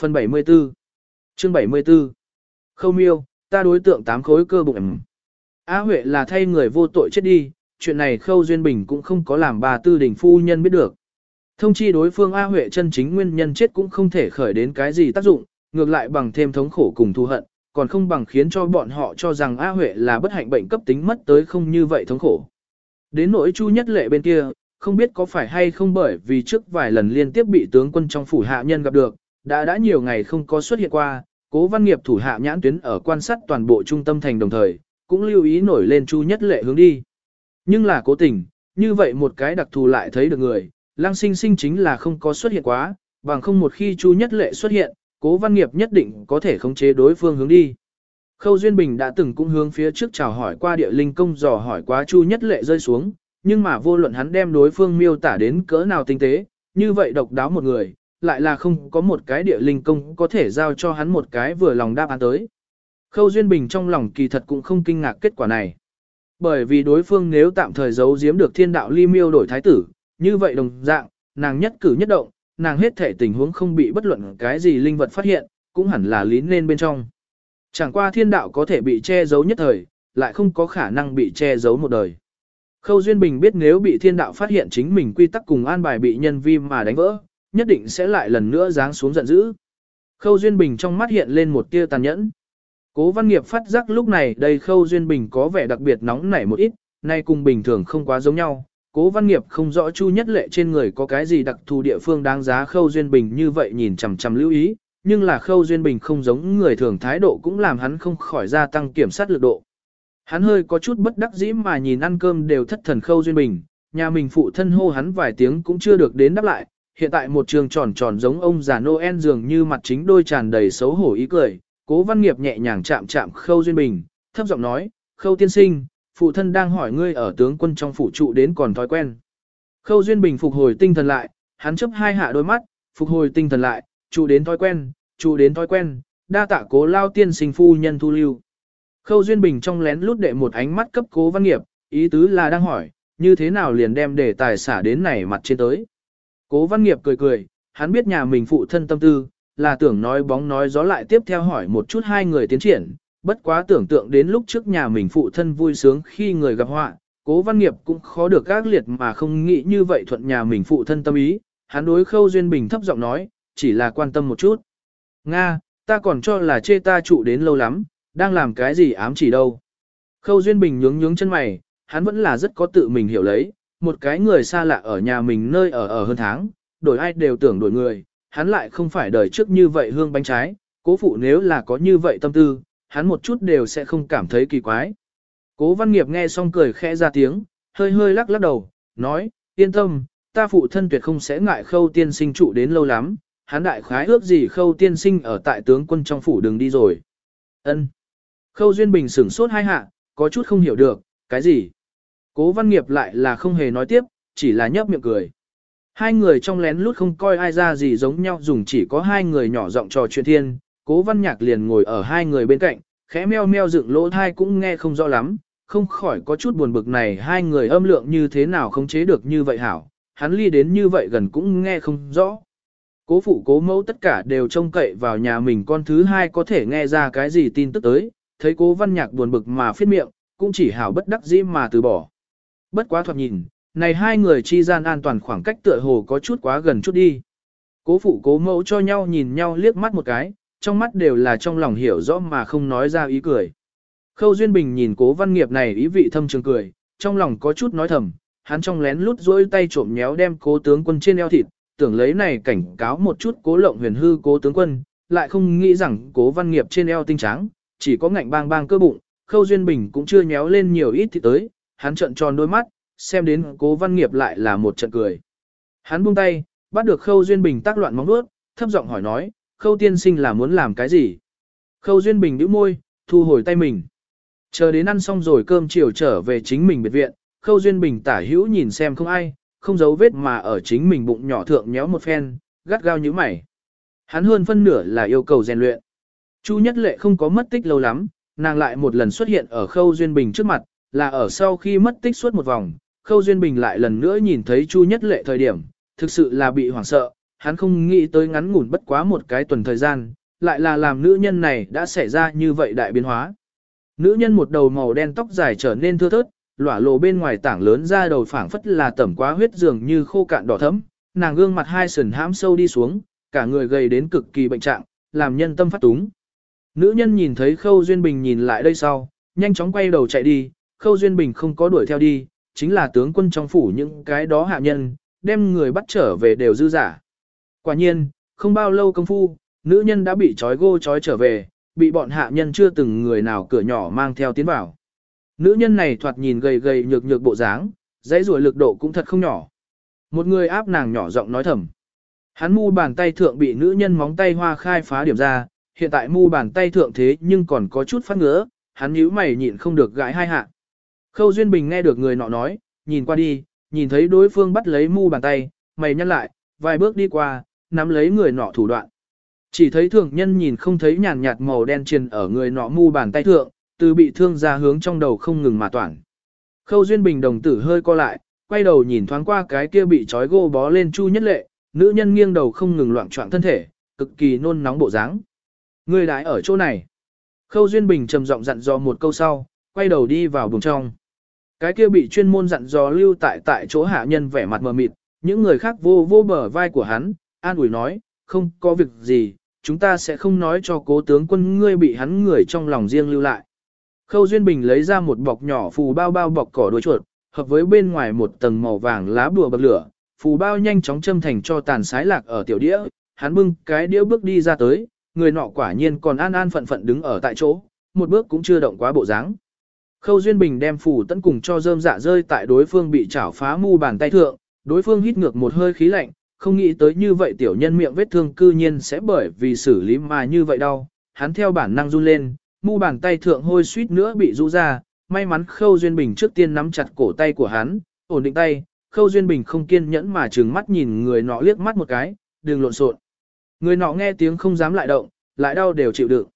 Phần 74 Chương 74 Khâu miêu, ta đối tượng tám khối cơ bụng ẩm. Á Huệ là thay người vô tội chết đi, chuyện này Khâu Duyên Bình cũng không có làm bà tư Đình phu nhân biết được. Thông chi đối phương A Huệ chân chính nguyên nhân chết cũng không thể khởi đến cái gì tác dụng, ngược lại bằng thêm thống khổ cùng thù hận, còn không bằng khiến cho bọn họ cho rằng A Huệ là bất hạnh bệnh cấp tính mất tới không như vậy thống khổ. Đến nỗi Chu Nhất Lệ bên kia, không biết có phải hay không bởi vì trước vài lần liên tiếp bị tướng quân trong phủ hạ nhân gặp được, đã đã nhiều ngày không có xuất hiện qua, cố văn nghiệp thủ hạ nhãn tuyến ở quan sát toàn bộ trung tâm thành đồng thời, cũng lưu ý nổi lên Chu Nhất Lệ hướng đi. Nhưng là cố tình, như vậy một cái đặc thù lại thấy được người, Lăng Sinh Sinh chính là không có xuất hiện quá, bằng không một khi Chu Nhất Lệ xuất hiện, Cố Văn Nghiệp nhất định có thể khống chế đối phương hướng đi. Khâu Duyên Bình đã từng cũng hướng phía trước chào hỏi qua địa linh công dò hỏi quá Chu Nhất Lệ rơi xuống, nhưng mà vô luận hắn đem đối phương miêu tả đến cỡ nào tinh tế, như vậy độc đáo một người, lại là không có một cái địa linh công có thể giao cho hắn một cái vừa lòng đáp án tới. Khâu Duyên Bình trong lòng kỳ thật cũng không kinh ngạc kết quả này. Bởi vì đối phương nếu tạm thời giấu giếm được thiên đạo ly miêu đổi thái tử, như vậy đồng dạng, nàng nhất cử nhất động, nàng hết thể tình huống không bị bất luận cái gì linh vật phát hiện, cũng hẳn là lín lên bên trong. Chẳng qua thiên đạo có thể bị che giấu nhất thời, lại không có khả năng bị che giấu một đời. Khâu Duyên Bình biết nếu bị thiên đạo phát hiện chính mình quy tắc cùng an bài bị nhân vi mà đánh vỡ, nhất định sẽ lại lần nữa giáng xuống giận dữ. Khâu Duyên Bình trong mắt hiện lên một tia tàn nhẫn. Cố văn nghiệp phát giác lúc này đây Khâu Duyên Bình có vẻ đặc biệt nóng nảy một ít, nay cùng bình thường không quá giống nhau, Cố văn nghiệp không rõ Chu Nhất Lệ trên người có cái gì đặc thù địa phương đáng giá Khâu Duyên Bình như vậy nhìn chằm chằm lưu ý, nhưng là Khâu Duyên Bình không giống người thường thái độ cũng làm hắn không khỏi gia tăng kiểm soát lực độ. Hắn hơi có chút bất đắc dĩ mà nhìn ăn cơm đều thất thần Khâu Duyên Bình, nhà mình phụ thân hô hắn vài tiếng cũng chưa được đến đáp lại, hiện tại một trường tròn tròn giống ông già Noel dường như mặt chính đôi tràn đầy xấu hổ ý cười, Cố Văn Nghiệp nhẹ nhàng chạm chạm Khâu Duyên Bình, thấp giọng nói, Khâu tiên sinh, phụ thân đang hỏi ngươi ở tướng quân trong phủ trụ đến còn thói quen. Khâu Duyên Bình phục hồi tinh thần lại, hắn chấp hai hạ đôi mắt, phục hồi tinh thần lại, trụ đến thói quen, trụ đến thói quen, đa tạ cố lao tiên sinh phu nhân thu lưu. Khâu Duyên Bình trong lén lút đệ một ánh mắt cấp cố văn nghiệp, ý tứ là đang hỏi, như thế nào liền đem để tài xả đến này mặt trên tới. Cố văn nghiệp cười cười, hắn biết nhà mình phụ thân tâm tư, là tưởng nói bóng nói gió lại tiếp theo hỏi một chút hai người tiến triển, bất quá tưởng tượng đến lúc trước nhà mình phụ thân vui sướng khi người gặp họa, cố văn nghiệp cũng khó được gác liệt mà không nghĩ như vậy thuận nhà mình phụ thân tâm ý, hắn đối khâu duyên bình thấp giọng nói, chỉ là quan tâm một chút. Nga, ta còn cho là chê ta trụ đến lâu lắm, đang làm cái gì ám chỉ đâu. Khâu duyên bình nhướng nhướng chân mày, hắn vẫn là rất có tự mình hiểu lấy, một cái người xa lạ ở nhà mình nơi ở ở hơn tháng, đổi ai đều tưởng đổi người, hắn lại không phải đời trước như vậy hương bánh trái, cố phụ nếu là có như vậy tâm tư, hắn một chút đều sẽ không cảm thấy kỳ quái. Cố văn nghiệp nghe xong cười khẽ ra tiếng, hơi hơi lắc lắc đầu, nói, yên tâm, ta phụ thân tuyệt không sẽ ngại khâu tiên sinh trụ đến lâu lắm, hắn đại khái ước gì khâu tiên sinh ở tại tướng quân trong phủ đừng đi rồi. ân Khâu Duyên Bình sửng sốt hai hạ, có chút không hiểu được, cái gì? Cố văn nghiệp lại là không hề nói tiếp, chỉ là nhấp miệng cười. Hai người trong lén lút không coi ai ra gì giống nhau dùng chỉ có hai người nhỏ giọng trò chuyện thiên, cố văn nhạc liền ngồi ở hai người bên cạnh, khẽ meo meo dựng lỗ thai cũng nghe không rõ lắm, không khỏi có chút buồn bực này hai người âm lượng như thế nào không chế được như vậy hảo, hắn ly đến như vậy gần cũng nghe không rõ. Cố phụ cố mẫu tất cả đều trông cậy vào nhà mình con thứ hai có thể nghe ra cái gì tin tức tới, thấy cố văn nhạc buồn bực mà phết miệng, cũng chỉ hảo bất đắc dĩ mà từ bỏ. Bất quá thoạt nhìn, này hai người chi gian an toàn khoảng cách tựa hồ có chút quá gần chút đi. Cố phụ cố mẫu cho nhau nhìn nhau liếc mắt một cái, trong mắt đều là trong lòng hiểu rõ mà không nói ra ý cười. Khâu Duyên Bình nhìn cố văn nghiệp này ý vị thâm trường cười, trong lòng có chút nói thầm, hắn trong lén lút dỗi tay trộm nhéo đem cố tướng quân trên eo thịt, tưởng lấy này cảnh cáo một chút cố lộng huyền hư cố tướng quân, lại không nghĩ rằng cố văn nghiệp trên eo tinh trắng, chỉ có ngạnh bang bang cơ bụng, Khâu Duyên Bình cũng chưa nhéo lên nhiều ít thì tới, hắn trợn tròn đôi mắt, xem đến cố văn nghiệp lại là một trận cười. Hắn buông tay, bắt được Khâu Duyên Bình tác loạn móng vuốt, thấp giọng hỏi nói, Khâu tiên sinh là muốn làm cái gì? Khâu Duyên Bình nhíu môi, thu hồi tay mình. Chờ đến ăn xong rồi cơm chiều trở về chính mình biệt viện, Khâu Duyên Bình tả hữu nhìn xem không ai, không giấu vết mà ở chính mình bụng nhỏ thượng nhéo một phen, gắt gao như mày. Hắn hơn phân nửa là yêu cầu rèn luyện. Chu Nhất Lệ không có mất tích lâu lắm, nàng lại một lần xuất hiện ở Khâu Duyên Bình trước mặt, là ở sau khi mất tích suốt một vòng, Khâu Duyên Bình lại lần nữa nhìn thấy Chu Nhất Lệ thời điểm, thực sự là bị hoảng sợ, hắn không nghĩ tới ngắn ngủn bất quá một cái tuần thời gian, lại là làm nữ nhân này đã xảy ra như vậy đại biến hóa. Nữ nhân một đầu màu đen tóc dài trở nên thưa thớt, lỏa lộ bên ngoài tảng lớn ra đầu phảng phất là tẩm quá huyết dường như khô cạn đỏ thẫm, nàng gương mặt hai sườn hãm sâu đi xuống, cả người gầy đến cực kỳ bệnh trạng, làm nhân tâm phát túng. Nữ nhân nhìn thấy Khâu Duyên Bình nhìn lại đây sau, nhanh chóng quay đầu chạy đi, Khâu Duyên Bình không có đuổi theo đi, chính là tướng quân trong phủ những cái đó hạ nhân, đem người bắt trở về đều dư giả. Quả nhiên, không bao lâu công phu, nữ nhân đã bị trói gô trói trở về, bị bọn hạ nhân chưa từng người nào cửa nhỏ mang theo tiến vào. Nữ nhân này thoạt nhìn gầy gầy nhược nhược bộ dáng, dãy rùa lực độ cũng thật không nhỏ. Một người áp nàng nhỏ giọng nói thầm. Hắn mu bàn tay thượng bị nữ nhân móng tay hoa khai phá điểm ra, hiện tại mu bàn tay thượng thế nhưng còn có chút phát ngứa, hắn nhíu mày nhịn không được gãi hai hạ. Khâu Duyên Bình nghe được người nọ nói, nhìn qua đi, nhìn thấy đối phương bắt lấy mu bàn tay, mày nhăn lại, vài bước đi qua, nắm lấy người nọ thủ đoạn. Chỉ thấy thường nhân nhìn không thấy nhàn nhạt màu đen truyền ở người nọ mu bàn tay thượng, từ bị thương ra hướng trong đầu không ngừng mà toàn. Khâu Duyên Bình đồng tử hơi co lại, quay đầu nhìn thoáng qua cái kia bị trói gô bó lên Chu Nhất Lệ, nữ nhân nghiêng đầu không ngừng loạn trọng thân thể, cực kỳ nôn nóng bộ dáng. Người đãi ở chỗ này. Khâu Duyên Bình trầm giọng dặn dò một câu sau, quay đầu đi vào buồng trong. Cái kia bị chuyên môn dặn dò lưu tại tại chỗ hạ nhân vẻ mặt mờ mịt, những người khác vô vô bờ vai của hắn, an ủi nói, không có việc gì, chúng ta sẽ không nói cho cố tướng quân ngươi bị hắn người trong lòng riêng lưu lại. Khâu Duyên Bình lấy ra một bọc nhỏ phù bao bao bọc cỏ đuôi chuột, hợp với bên ngoài một tầng màu vàng lá bùa bậc lửa, phù bao nhanh chóng châm thành cho tàn sái lạc ở tiểu đĩa, hắn bưng cái đĩa bước đi ra tới, người nọ quả nhiên còn an an phận phận đứng ở tại chỗ, một bước cũng chưa động quá bộ dáng. Khâu Duyên Bình đem phủ tấn cùng cho rơm dạ rơi tại đối phương bị chảo phá mu bàn tay thượng, đối phương hít ngược một hơi khí lạnh, không nghĩ tới như vậy tiểu nhân miệng vết thương cư nhiên sẽ bởi vì xử lý mà như vậy đau, hắn theo bản năng run lên, mu bàn tay thượng hôi suýt nữa bị rũ ra, may mắn Khâu Duyên Bình trước tiên nắm chặt cổ tay của hắn, ổn định tay, Khâu Duyên Bình không kiên nhẫn mà trừng mắt nhìn người nọ liếc mắt một cái, đừng lộn xộn. Người nọ nghe tiếng không dám lại động, lại đau đều chịu đựng.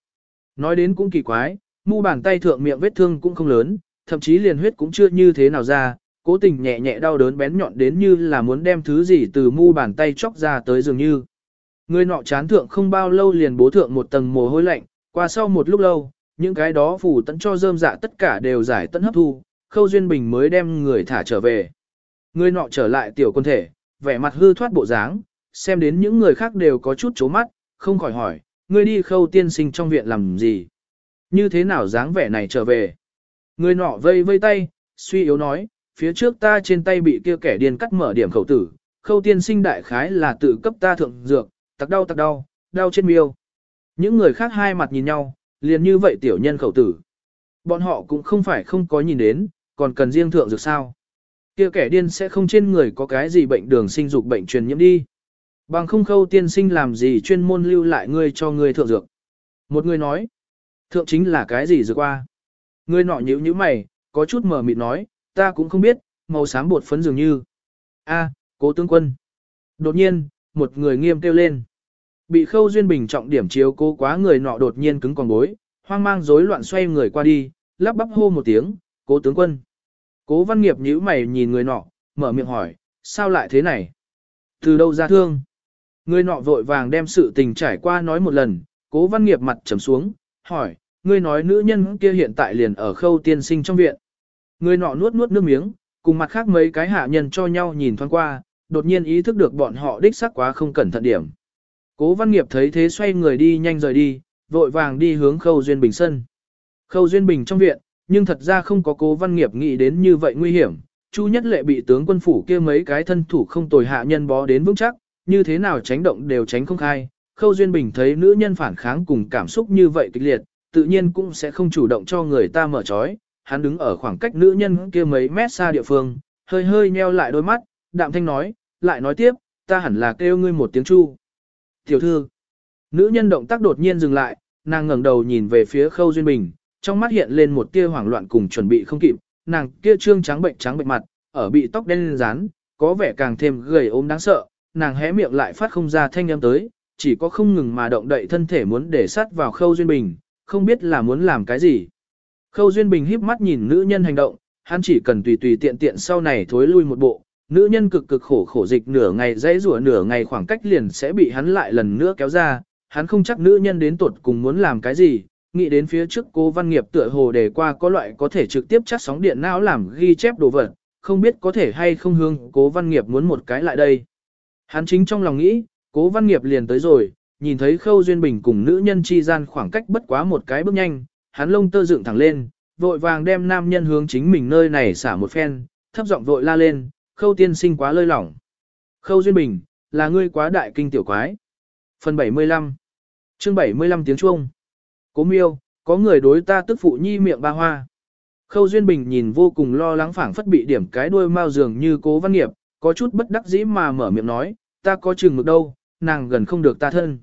Nói đến cũng kỳ quái, mu bàn tay thượng miệng vết thương cũng không lớn, thậm chí liền huyết cũng chưa như thế nào ra, cố tình nhẹ nhẹ đau đớn bén nhọn đến như là muốn đem thứ gì từ mu bàn tay chóc ra tới dường như. Người nọ chán thượng không bao lâu liền bố thượng một tầng mồ hôi lạnh, qua sau một lúc lâu, những cái đó phủ tận cho rơm dạ tất cả đều giải tận hấp thu, khâu duyên bình mới đem người thả trở về. Người nọ trở lại tiểu quân thể, vẻ mặt hư thoát bộ dáng, xem đến những người khác đều có chút chố mắt, không khỏi hỏi, ngươi đi khâu tiên sinh trong viện làm gì? Như thế nào dáng vẻ này trở về? Người nọ vây vây tay, suy yếu nói, phía trước ta trên tay bị kia kẻ điên cắt mở điểm khẩu tử, khâu tiên sinh đại khái là tự cấp ta thượng dược, tặc đau tặc đau, đau trên miêu. Những người khác hai mặt nhìn nhau, liền như vậy tiểu nhân khẩu tử. Bọn họ cũng không phải không có nhìn đến, còn cần riêng thượng dược sao. Kia kẻ điên sẽ không trên người có cái gì bệnh đường sinh dục bệnh truyền nhiễm đi. Bằng không khâu tiên sinh làm gì chuyên môn lưu lại ngươi cho ngươi thượng dược. Một người nói, thượng chính là cái gì rồi qua. Người nọ nhíu nhíu mày, có chút mờ mịt nói, ta cũng không biết, màu xám bột phấn dường như. A, cố tướng quân. Đột nhiên, một người nghiêm kêu lên. Bị khâu duyên bình trọng điểm chiếu cố quá người nọ đột nhiên cứng còn bối, hoang mang rối loạn xoay người qua đi, lắp bắp hô một tiếng, cố tướng quân. Cố văn nghiệp nhíu mày nhìn người nọ, mở miệng hỏi, sao lại thế này? Từ đâu ra thương? Người nọ vội vàng đem sự tình trải qua nói một lần, cố văn nghiệp mặt trầm xuống, hỏi, ngươi nói nữ nhân kia hiện tại liền ở khâu tiên sinh trong viện. Người nọ nuốt nuốt nước miếng, cùng mặt khác mấy cái hạ nhân cho nhau nhìn thoáng qua, đột nhiên ý thức được bọn họ đích xác quá không cẩn thận điểm. Cố văn nghiệp thấy thế xoay người đi nhanh rời đi, vội vàng đi hướng khâu duyên bình sân. Khâu duyên bình trong viện, nhưng thật ra không có cố văn nghiệp nghĩ đến như vậy nguy hiểm. Chu nhất lệ bị tướng quân phủ kia mấy cái thân thủ không tồi hạ nhân bó đến vững chắc, như thế nào tránh động đều tránh không khai. Khâu Duyên Bình thấy nữ nhân phản kháng cùng cảm xúc như vậy kịch liệt, tự nhiên cũng sẽ không chủ động cho người ta mở trói. Hắn đứng ở khoảng cách nữ nhân kia mấy mét xa địa phương, hơi hơi nheo lại đôi mắt, đạm thanh nói, lại nói tiếp, ta hẳn là kêu ngươi một tiếng chu. Tiểu thư, nữ nhân động tác đột nhiên dừng lại, nàng ngẩng đầu nhìn về phía Khâu Duyên Bình, trong mắt hiện lên một tia hoảng loạn cùng chuẩn bị không kịp, nàng kia trương trắng bệnh trắng bệnh mặt, ở bị tóc đen rán, có vẻ càng thêm gầy ốm đáng sợ, nàng hé miệng lại phát không ra thanh âm tới, chỉ có không ngừng mà động đậy thân thể muốn để sát vào Khâu Duyên Bình, không biết là muốn làm cái gì. Khâu Duyên Bình híp mắt nhìn nữ nhân hành động, hắn chỉ cần tùy tùy tiện tiện sau này thối lui một bộ, nữ nhân cực cực khổ khổ dịch nửa ngày dãy rủa nửa ngày khoảng cách liền sẽ bị hắn lại lần nữa kéo ra, hắn không chắc nữ nhân đến tuột cùng muốn làm cái gì, nghĩ đến phía trước cô văn nghiệp tựa hồ đề qua có loại có thể trực tiếp chắc sóng điện não làm ghi chép đồ vật, không biết có thể hay không hương cố văn nghiệp muốn một cái lại đây. Hắn chính trong lòng nghĩ, cố văn nghiệp liền tới rồi, nhìn thấy khâu duyên bình cùng nữ nhân chi gian khoảng cách bất quá một cái bước nhanh, hắn lông tơ dựng thẳng lên, vội vàng đem nam nhân hướng chính mình nơi này xả một phen, thấp giọng vội la lên, khâu tiên sinh quá lơi lỏng. Khâu duyên bình, là ngươi quá đại kinh tiểu quái. Phần 75 chương 75 tiếng Trung Cố miêu, có người đối ta tức phụ nhi miệng ba hoa. Khâu Duyên Bình nhìn vô cùng lo lắng phảng phất bị điểm cái đuôi mao dường như cố văn nghiệp, có chút bất đắc dĩ mà mở miệng nói, ta có chừng mực đâu, nàng gần không được ta thân.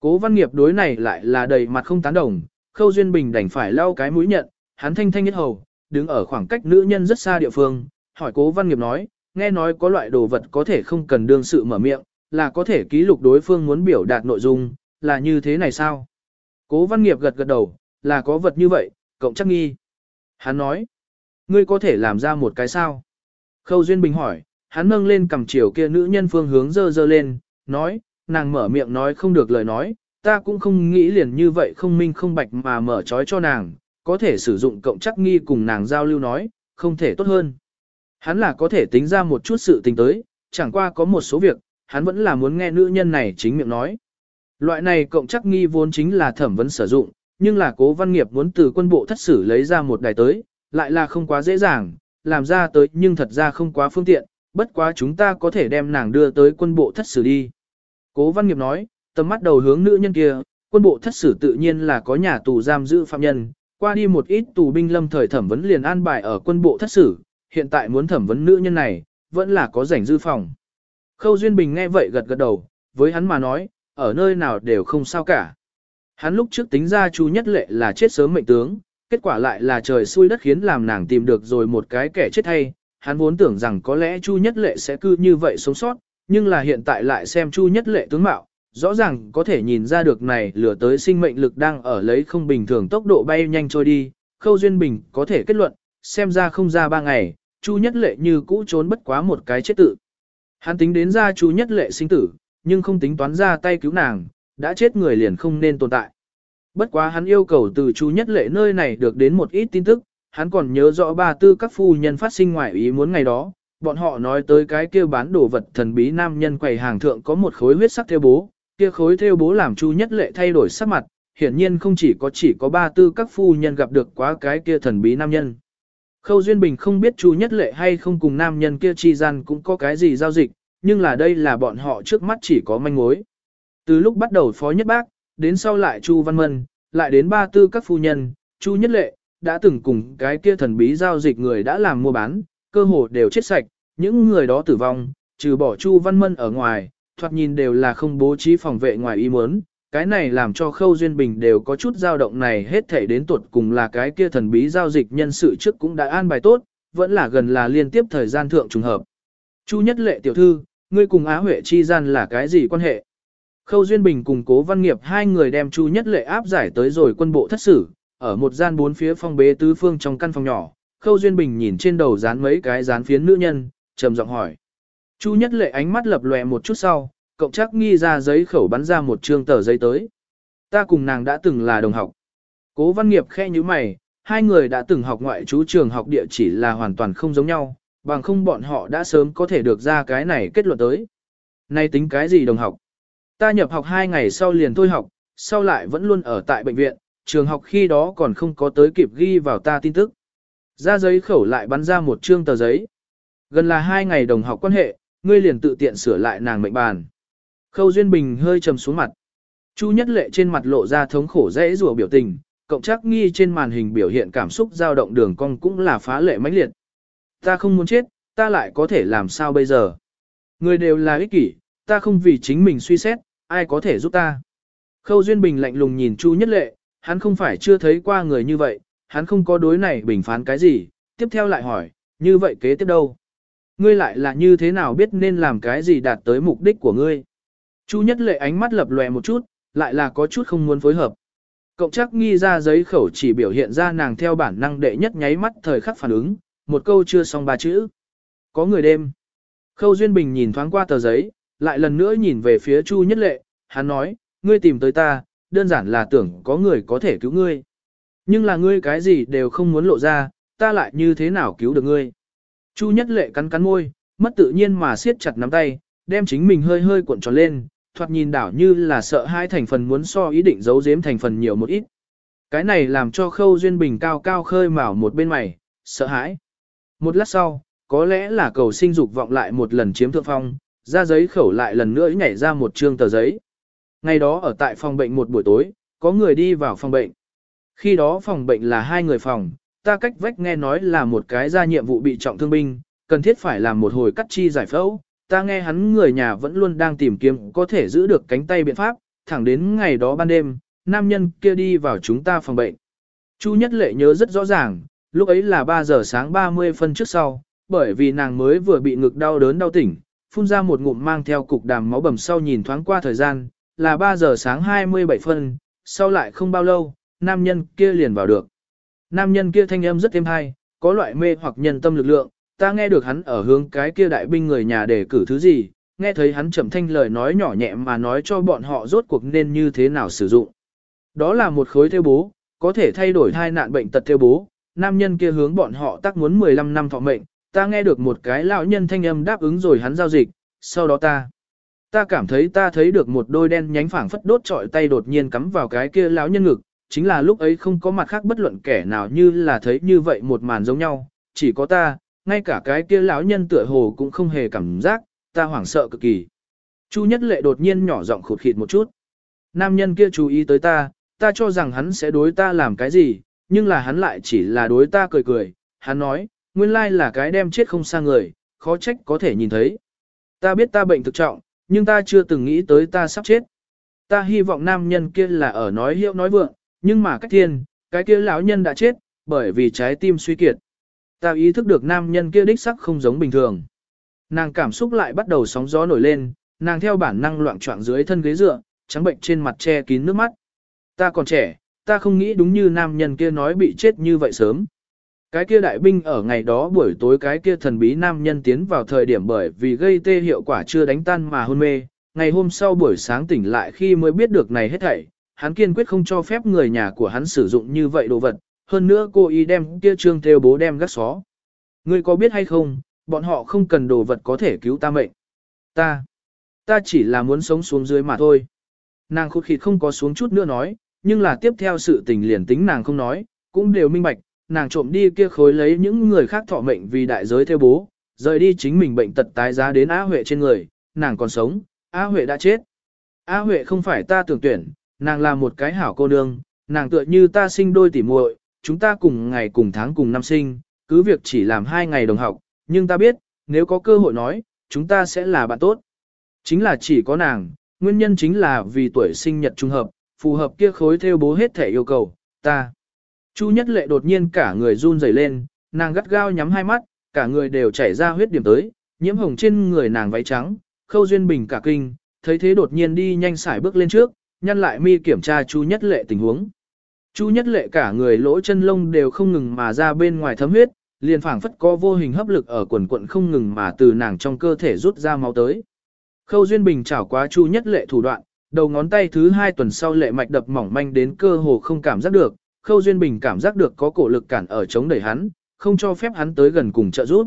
Cố văn nghiệp đối này lại là đầy mặt không tán đồng, Khâu Duyên Bình đành phải lau cái mũi nhận, hắn thanh thanh nhất hầu, đứng ở khoảng cách nữ nhân rất xa địa phương, hỏi cố văn nghiệp nói, nghe nói có loại đồ vật có thể không cần đương sự mở miệng, là có thể ký lục đối phương muốn biểu đạt nội dung, là như thế này sao? Cố văn nghiệp gật gật đầu, là có vật như vậy, cộng chắc nghi. Hắn nói, ngươi có thể làm ra một cái sao? Khâu Duyên Bình hỏi, hắn nâng lên cầm chiều kia nữ nhân phương hướng dơ dơ lên, nói, nàng mở miệng nói không được lời nói, ta cũng không nghĩ liền như vậy không minh không bạch mà mở trói cho nàng, có thể sử dụng cộng chắc nghi cùng nàng giao lưu nói, không thể tốt hơn. Hắn là có thể tính ra một chút sự tình tới, chẳng qua có một số việc, hắn vẫn là muốn nghe nữ nhân này chính miệng nói. Loại này cộng chắc nghi vốn chính là thẩm vấn sử dụng, nhưng là cố văn nghiệp muốn từ quân bộ thất sử lấy ra một đài tới, lại là không quá dễ dàng, làm ra tới nhưng thật ra không quá phương tiện, bất quá chúng ta có thể đem nàng đưa tới quân bộ thất sử đi. Cố văn nghiệp nói, tầm mắt đầu hướng nữ nhân kia, quân bộ thất sử tự nhiên là có nhà tù giam giữ phạm nhân, qua đi một ít tù binh lâm thời thẩm vấn liền an bài ở quân bộ thất sử, hiện tại muốn thẩm vấn nữ nhân này, vẫn là có rảnh dư phòng. Khâu Duyên Bình nghe vậy gật gật đầu, với hắn mà nói, ở nơi nào đều không sao cả. Hắn lúc trước tính ra Chu Nhất Lệ là chết sớm mệnh tướng, kết quả lại là trời xui đất khiến làm nàng tìm được rồi một cái kẻ chết hay. Hắn vốn tưởng rằng có lẽ Chu Nhất Lệ sẽ cư như vậy sống sót, nhưng là hiện tại lại xem Chu Nhất Lệ tướng mạo, rõ ràng có thể nhìn ra được này lửa tới sinh mệnh lực đang ở lấy không bình thường tốc độ bay nhanh trôi đi. Khâu Duyên Bình có thể kết luận, xem ra không ra ba ngày, Chu Nhất Lệ như cũ trốn bất quá một cái chết tự. Hắn tính đến ra Chu Nhất Lệ sinh tử, nhưng không tính toán ra tay cứu nàng, đã chết người liền không nên tồn tại. Bất quá hắn yêu cầu từ Chu Nhất Lệ nơi này được đến một ít tin tức, hắn còn nhớ rõ ba tư các phu nhân phát sinh ngoại ý muốn ngày đó, bọn họ nói tới cái kia bán đồ vật thần bí nam nhân quầy hàng thượng có một khối huyết sắc theo bố, kia khối theo bố làm Chu Nhất Lệ thay đổi sắc mặt, hiển nhiên không chỉ có chỉ có ba tư các phu nhân gặp được quá cái kia thần bí nam nhân. Khâu Duyên Bình không biết Chu Nhất Lệ hay không cùng nam nhân kia chi gian cũng có cái gì giao dịch, nhưng là đây là bọn họ trước mắt chỉ có manh mối. Từ lúc bắt đầu Phó Nhất Bác, đến sau lại Chu Văn Mân, lại đến ba tư các phu nhân, Chu Nhất Lệ, đã từng cùng cái kia thần bí giao dịch người đã làm mua bán, cơ hồ đều chết sạch, những người đó tử vong, trừ bỏ Chu Văn Mân ở ngoài, thoạt nhìn đều là không bố trí phòng vệ ngoài ý muốn. Cái này làm cho Khâu Duyên Bình đều có chút dao động này hết thể đến tuột cùng là cái kia thần bí giao dịch nhân sự trước cũng đã an bài tốt, vẫn là gần là liên tiếp thời gian thượng trùng hợp. Chu Nhất Lệ tiểu thư, ngươi cùng Á Huệ chi gian là cái gì quan hệ? Khâu Duyên Bình cùng Cố Văn Nghiệp hai người đem Chu Nhất Lệ áp giải tới rồi quân bộ thất xử ở một gian bốn phía phong bế tứ phương trong căn phòng nhỏ. Khâu Duyên Bình nhìn trên đầu dán mấy cái dán phiến nữ nhân, trầm giọng hỏi. Chu Nhất Lệ ánh mắt lập lòe một chút sau, cộng chắc nghi ra giấy khẩu bắn ra một trương tờ giấy tới. Ta cùng nàng đã từng là đồng học. Cố Văn Nghiệp khe như mày, hai người đã từng học ngoại trú trường học địa chỉ là hoàn toàn không giống nhau, bằng không bọn họ đã sớm có thể được ra cái này kết luận tới. Nay tính cái gì đồng học? Ta nhập học hai ngày sau liền thôi học, sau lại vẫn luôn ở tại bệnh viện, trường học khi đó còn không có tới kịp ghi vào ta tin tức. Ra giấy khẩu lại bắn ra một chương tờ giấy. Gần là hai ngày đồng học quan hệ, ngươi liền tự tiện sửa lại nàng mệnh bàn. Khâu Duyên Bình hơi trầm xuống mặt. Chu Nhất Lệ trên mặt lộ ra thống khổ dễ rùa biểu tình, cộng chắc nghi trên màn hình biểu hiện cảm xúc dao động đường cong cũng là phá lệ mãnh liệt. Ta không muốn chết, ta lại có thể làm sao bây giờ? Người đều là ích kỷ, ta không vì chính mình suy xét, ai có thể giúp ta? Khâu Duyên Bình lạnh lùng nhìn Chu Nhất Lệ, hắn không phải chưa thấy qua người như vậy, hắn không có đối này bình phán cái gì, tiếp theo lại hỏi, như vậy kế tiếp đâu? Ngươi lại là như thế nào biết nên làm cái gì đạt tới mục đích của ngươi? Chu Nhất Lệ ánh mắt lập lòe một chút, lại là có chút không muốn phối hợp. Cộng chắc nghi ra giấy khẩu chỉ biểu hiện ra nàng theo bản năng đệ nhất nháy mắt thời khắc phản ứng, một câu chưa xong ba chữ. Có người đêm. Khâu Duyên Bình nhìn thoáng qua tờ giấy, lại lần nữa nhìn về phía Chu Nhất Lệ, hắn nói, ngươi tìm tới ta, đơn giản là tưởng có người có thể cứu ngươi. Nhưng là ngươi cái gì đều không muốn lộ ra, ta lại như thế nào cứu được ngươi. Chu Nhất Lệ cắn cắn môi, mất tự nhiên mà siết chặt nắm tay, đem chính mình hơi hơi cuộn tròn lên, thoạt nhìn đảo như là sợ hai thành phần muốn so ý định giấu giếm thành phần nhiều một ít. Cái này làm cho Khâu Duyên Bình cao cao khơi mào một bên mày, sợ hãi. Một lát sau, có lẽ là cầu sinh dục vọng lại một lần chiếm thượng phong, ra giấy khẩu lại lần nữa nhảy ra một trương tờ giấy. Ngày đó ở tại phòng bệnh một buổi tối, có người đi vào phòng bệnh. Khi đó phòng bệnh là hai người phòng, ta cách vách nghe nói là một cái ra nhiệm vụ bị trọng thương binh, cần thiết phải làm một hồi cắt chi giải phẫu. Ta nghe hắn người nhà vẫn luôn đang tìm kiếm có thể giữ được cánh tay biện pháp, thẳng đến ngày đó ban đêm, nam nhân kia đi vào chúng ta phòng bệnh. Chu Nhất Lệ nhớ rất rõ ràng, lúc ấy là 3 giờ sáng 30 phân trước sau, bởi vì nàng mới vừa bị ngực đau đớn đau tỉnh, phun ra một ngụm mang theo cục đàm máu bầm sau nhìn thoáng qua thời gian, là 3 giờ sáng 27 phân, sau lại không bao lâu, nam nhân kia liền vào được. Nam nhân kia thanh âm rất êm hay, có loại mê hoặc nhân tâm lực lượng, ta nghe được hắn ở hướng cái kia đại binh người nhà để cử thứ gì, nghe thấy hắn chậm thanh lời nói nhỏ nhẹ mà nói cho bọn họ rốt cuộc nên như thế nào sử dụng. Đó là một khối theo bố, có thể thay đổi thai nạn bệnh tật theo bố, nam nhân kia hướng bọn họ tác muốn 15 năm thọ mệnh, ta nghe được một cái lão nhân thanh âm đáp ứng rồi hắn giao dịch, sau đó ta. Ta cảm thấy ta thấy được một đôi đen nhánh phảng phất đốt trọi tay đột nhiên cắm vào cái kia lão nhân ngực, chính là lúc ấy không có mặt khác bất luận kẻ nào như là thấy như vậy một màn giống nhau, chỉ có ta, ngay cả cái kia lão nhân tựa hồ cũng không hề cảm giác, ta hoảng sợ cực kỳ. Chu Nhất Lệ đột nhiên nhỏ giọng khụt khịt một chút. Nam nhân kia chú ý tới ta, ta cho rằng hắn sẽ đối ta làm cái gì, nhưng là hắn lại chỉ là đối ta cười cười, hắn nói, nguyên lai là cái đem chết không xa người, khó trách có thể nhìn thấy. Ta biết ta bệnh thực trọng, nhưng ta chưa từng nghĩ tới ta sắp chết. Ta hy vọng nam nhân kia là ở nói hiệu nói vượng, nhưng mà cách thiên, cái kia lão nhân đã chết, bởi vì trái tim suy kiệt. Ta ý thức được nam nhân kia đích sắc không giống bình thường. Nàng cảm xúc lại bắt đầu sóng gió nổi lên, nàng theo bản năng loạn trọng dưới thân ghế dựa, trắng bệnh trên mặt che kín nước mắt. Ta còn trẻ, ta không nghĩ đúng như nam nhân kia nói bị chết như vậy sớm. Cái kia đại binh ở ngày đó buổi tối cái kia thần bí nam nhân tiến vào thời điểm bởi vì gây tê hiệu quả chưa đánh tan mà hôn mê, ngày hôm sau buổi sáng tỉnh lại khi mới biết được này hết thảy, hắn kiên quyết không cho phép người nhà của hắn sử dụng như vậy đồ vật, hơn nữa cô ý đem kia trương theo bố đem gắt xó. Ngươi có biết hay không, bọn họ không cần đồ vật có thể cứu ta mệnh. Ta, ta chỉ là muốn sống xuống dưới mà thôi. Nàng khụt khịt không có xuống chút nữa nói, nhưng là tiếp theo sự tình liền tính nàng không nói, cũng đều minh bạch, nàng trộm đi kia khối lấy những người khác thọ mệnh vì đại giới theo bố, rời đi chính mình bệnh tật tái giá đến Á Huệ trên người, nàng còn sống, Á Huệ đã chết. Á Huệ không phải ta tưởng tuyển, nàng là một cái hảo cô nương, nàng tựa như ta sinh đôi tỉ muội, chúng ta cùng ngày cùng tháng cùng năm sinh, cứ việc chỉ làm hai ngày đồng học, nhưng ta biết, nếu có cơ hội nói, chúng ta sẽ là bạn tốt. Chính là chỉ có nàng, nguyên nhân chính là vì tuổi sinh nhật trung hợp, phù hợp kia khối theo bố hết thể yêu cầu, ta. Chu Nhất Lệ đột nhiên cả người run rẩy lên, nàng gắt gao nhắm hai mắt, cả người đều chảy ra huyết điểm tới, nhiễm hồng trên người nàng váy trắng, Khâu Duyên Bình cả kinh, thấy thế đột nhiên đi nhanh sải bước lên trước, nhăn lại mi kiểm tra Chu Nhất Lệ tình huống. Chu Nhất Lệ cả người lỗ chân lông đều không ngừng mà ra bên ngoài thấm huyết, liền phảng phất có vô hình hấp lực ở quần quận không ngừng mà từ nàng trong cơ thể rút ra máu tới. Khâu Duyên Bình chảo quá Chu Nhất Lệ thủ đoạn, đầu ngón tay thứ hai tuần sau lệ mạch đập mỏng manh đến cơ hồ không cảm giác được, Khâu Duyên Bình cảm giác được có cổ lực cản ở chống đẩy hắn, không cho phép hắn tới gần cùng trợ giúp.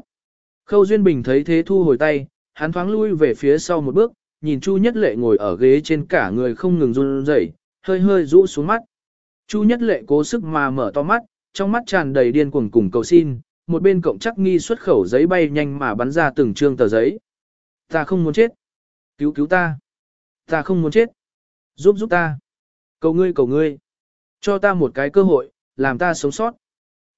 Khâu Duyên Bình thấy thế thu hồi tay, hắn thoáng lui về phía sau một bước, nhìn Chu Nhất Lệ ngồi ở ghế trên cả người không ngừng run rẩy, hơi hơi rũ xuống mắt. Chu Nhất Lệ cố sức mà mở to mắt, trong mắt tràn đầy điên cuồng cùng cầu xin, một bên cộng chắc nghi xuất khẩu giấy bay nhanh mà bắn ra từng trương tờ giấy. Ta không muốn chết. Cứu cứu ta. Ta không muốn chết. Giúp giúp ta. Cầu ngươi cầu ngươi. Cho ta một cái cơ hội, làm ta sống sót.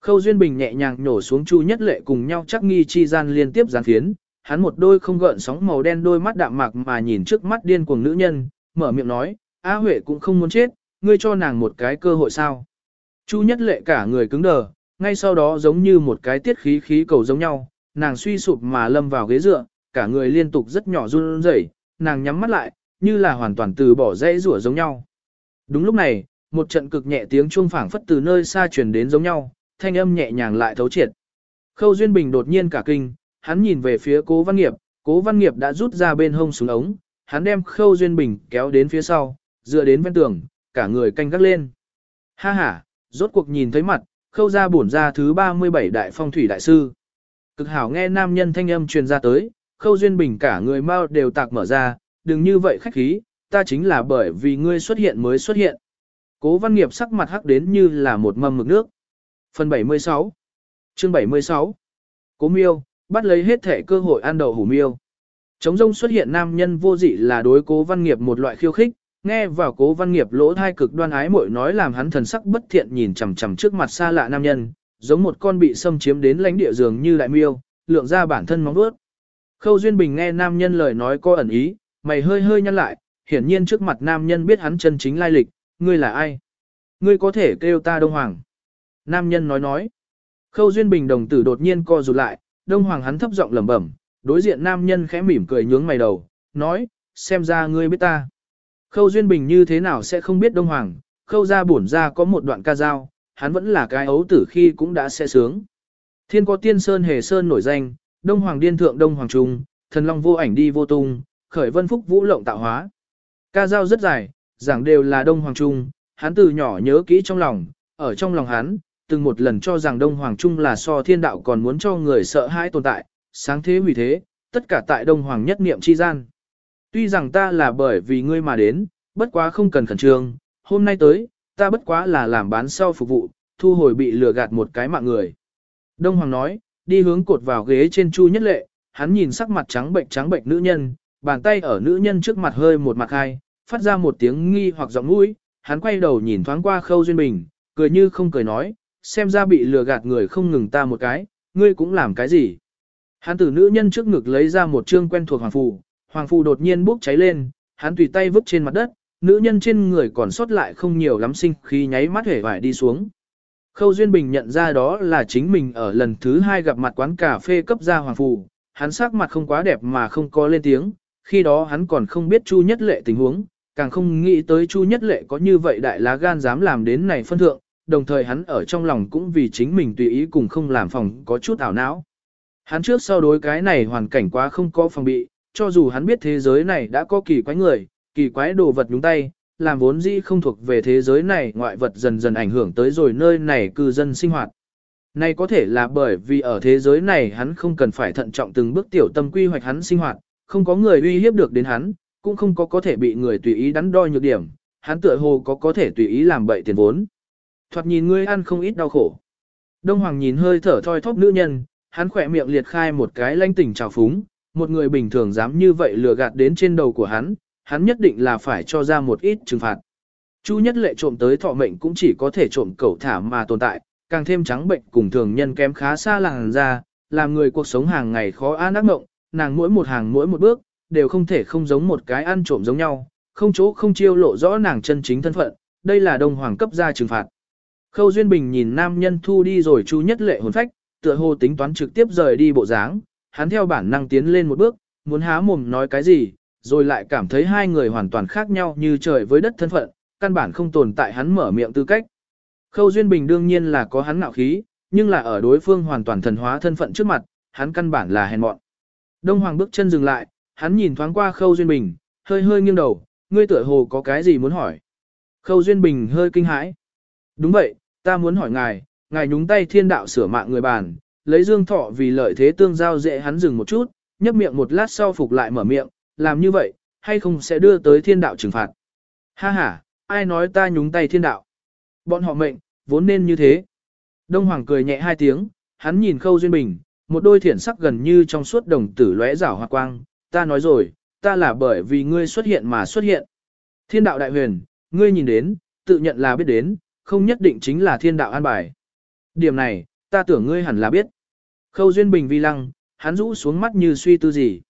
Khâu Duyên Bình nhẹ nhàng nhổ xuống Chu Nhất Lệ cùng nhau chắc nghi chi gian liên tiếp gián phiến, hắn một đôi không gợn sóng màu đen đôi mắt đạm mạc mà nhìn trước mắt điên cuồng nữ nhân, mở miệng nói, A Huệ cũng không muốn chết, ngươi cho nàng một cái cơ hội sao. Chu Nhất Lệ cả người cứng đờ, ngay sau đó giống như một cái tiết khí khí cầu giống nhau, nàng suy sụp mà lâm vào ghế dựa, cả người liên tục rất nhỏ run rẩy, nàng nhắm mắt lại, như là hoàn toàn từ bỏ dây rủa giống nhau. Đúng lúc này, một trận cực nhẹ tiếng chuông phảng phất từ nơi xa truyền đến giống nhau, thanh âm nhẹ nhàng lại thấu triệt. Khâu Duyên Bình đột nhiên cả kinh, hắn nhìn về phía Cố Văn Nghiệp, Cố văn nghiệp đã rút ra bên hông súng ống, hắn đem khâu duyên bình kéo đến phía sau, dựa đến ven tường, cả người canh gác lên. Ha ha, rốt cuộc nhìn thấy mặt, khâu gia bổn ra thứ 37 đại phong thủy đại sư. Cực hảo nghe nam nhân thanh âm truyền ra tới, khâu duyên bình cả người mau đều tạc mở ra, đừng như vậy khách khí, ta chính là bởi vì ngươi xuất hiện mới xuất hiện. Cố văn nghiệp sắc mặt hắc đến như là một mâm mực nước. Phần 76 Chương 76 Cố miêu, bắt lấy hết thể cơ hội ăn đậu hủ miêu. Trống rông xuất hiện nam nhân vô dị là đối cố văn nghiệp một loại khiêu khích, nghe vào cố văn nghiệp lỗ thai cực đoan ái muội nói làm hắn thần sắc bất thiện nhìn chằm chằm trước mặt xa lạ nam nhân, giống một con bị xâm chiếm đến lãnh địa giường như đại miêu, lượng ra bản thân móng vuốt. Khâu Duyên Bình nghe nam nhân lời nói có ẩn ý, mày hơi hơi nhăn lại, hiển nhiên trước mặt nam nhân biết hắn chân chính lai lịch, ngươi là ai? Ngươi có thể kêu ta Đông Hoàng. Nam nhân nói nói. Khâu Duyên Bình đồng tử đột nhiên co rụt lại, Đông Hoàng hắn thấp giọng lẩm bẩm, đối diện nam nhân khẽ mỉm cười nhướng mày đầu, nói, xem ra ngươi biết ta. Khâu Duyên Bình như thế nào sẽ không biết Đông Hoàng, khâu ra bổn ra có một đoạn ca dao, hắn vẫn là cái ấu tử khi cũng đã sẽ sướng. Thiên có tiên sơn hề sơn nổi danh, Đông Hoàng điên thượng Đông Hoàng trung, thần long vô ảnh đi vô tung, khởi vân phúc vũ lộng tạo hóa. Ca dao rất dài, giảng đều là Đông Hoàng trung, hắn từ nhỏ nhớ kỹ trong lòng, ở trong lòng hắn, từng một lần cho rằng Đông Hoàng trung là so thiên đạo còn muốn cho người sợ hãi tồn tại, sáng thế hủy thế, tất cả tại Đông Hoàng nhất niệm chi gian. Tuy rằng ta là bởi vì ngươi mà đến, bất quá không cần khẩn trương, hôm nay tới, ta bất quá là làm bán sau phục vụ, thu hồi bị lừa gạt một cái mạng người. Đông Hoàng nói, đi hướng cột vào ghế trên Chu Nhất Lệ, hắn nhìn sắc mặt trắng bệnh trắng bệnh nữ nhân, bàn tay ở nữ nhân trước mặt hơi một mặt hai, phát ra một tiếng nghi hoặc giọng mũi, hắn quay đầu nhìn thoáng qua Khâu Duyên Bình, cười như không cười nói, xem ra bị lừa gạt người không ngừng ta một cái, ngươi cũng làm cái gì. Hắn từ nữ nhân trước ngực lấy ra một chương quen thuộc hoàng phù, hoàng phù đột nhiên bốc cháy lên, hắn tùy tay vứt trên mặt đất, nữ nhân trên người còn sót lại không nhiều lắm sinh khi nháy mắt hể vải đi xuống. Khâu Duyên Bình nhận ra đó là chính mình ở lần thứ hai gặp mặt quán cà phê cấp ra hoàng phù, hắn sắc mặt không quá đẹp mà không có lên tiếng, khi đó hắn còn không biết Chu Nhất Lệ tình huống, càng không nghĩ tới Chu Nhất Lệ có như vậy đại lá gan dám làm đến này phân thượng, đồng thời hắn ở trong lòng cũng vì chính mình tùy ý cùng không làm phòng có chút ảo não. Hắn trước sau đối cái này hoàn cảnh quá không có phòng bị, cho dù hắn biết thế giới này đã có kỳ quái người, kỳ quái đồ vật nhúng tay, làm vốn dĩ không thuộc về thế giới này ngoại vật dần dần ảnh hưởng tới rồi nơi này cư dân sinh hoạt. Này có thể là bởi vì ở thế giới này hắn không cần phải thận trọng từng bước tiểu tâm quy hoạch hắn sinh hoạt, không có người uy hiếp được đến hắn, cũng không có có thể bị người tùy ý đắn đo nhược điểm, hắn tựa hồ có có thể tùy ý làm bậy tiền vốn. Thoạt nhìn ngươi ăn không ít đau khổ. Đông Hoàng nhìn hơi thở thoi thóp nữ nhân, hắn khỏe miệng liệt khai một cái lanh tỉnh trào phúng, một người bình thường dám như vậy lừa gạt đến trên đầu của hắn, hắn nhất định là phải cho ra một ít trừng phạt. Chu nhất lệ trộm tới thọ mệnh cũng chỉ có thể trộm cẩu thả mà tồn tại, càng thêm trắng bệnh cùng thường nhân kém khá xa làng ra, làm người cuộc sống hàng ngày khó an ác mộng, nàng mỗi một hàng mỗi một bước, đều không thể không giống một cái ăn trộm giống nhau, không chỗ không chiêu lộ rõ nàng chân chính thân phận, đây là đông hoàng cấp ra trừng phạt. Khâu Duyên Bình nhìn nam nhân thu đi rồi chu nhất lệ hồn phách, tựa hồ tính toán trực tiếp rời đi bộ dáng, hắn theo bản năng tiến lên một bước, muốn há mồm nói cái gì, rồi lại cảm thấy hai người hoàn toàn khác nhau như trời với đất thân phận, căn bản không tồn tại hắn mở miệng tư cách. Khâu Duyên Bình đương nhiên là có hắn ngạo khí, nhưng là ở đối phương hoàn toàn thần hóa thân phận trước mặt, hắn căn bản là hèn mọn. Đông Hoàng bước chân dừng lại, hắn nhìn thoáng qua Khâu Duyên Bình, hơi hơi nghiêng đầu, ngươi tựa hồ có cái gì muốn hỏi. Khâu Duyên Bình hơi kinh hãi. Đúng vậy, ta muốn hỏi ngài, ngài nhúng tay thiên đạo sửa mạng người bàn, lấy dương thọ vì lợi thế tương giao dễ hắn dừng một chút, nhấp miệng một lát sau phục lại mở miệng, làm như vậy, hay không sẽ đưa tới thiên đạo trừng phạt. Ha ha, ai nói ta nhúng tay thiên đạo. Bọn họ mệnh, vốn nên như thế. Đông Hoàng cười nhẹ hai tiếng, hắn nhìn Khâu Duyên Bình, một đôi thiển sắc gần như trong suốt đồng tử lóe rảo hoa quang, ta nói rồi, ta là bởi vì ngươi xuất hiện mà xuất hiện. Thiên đạo đại huyền, ngươi nhìn đến, tự nhận là biết đến, không nhất định chính là thiên đạo an bài. Điểm này, ta tưởng ngươi hẳn là biết. Khâu Duyên Bình vi lăng, hắn rũ xuống mắt như suy tư gì.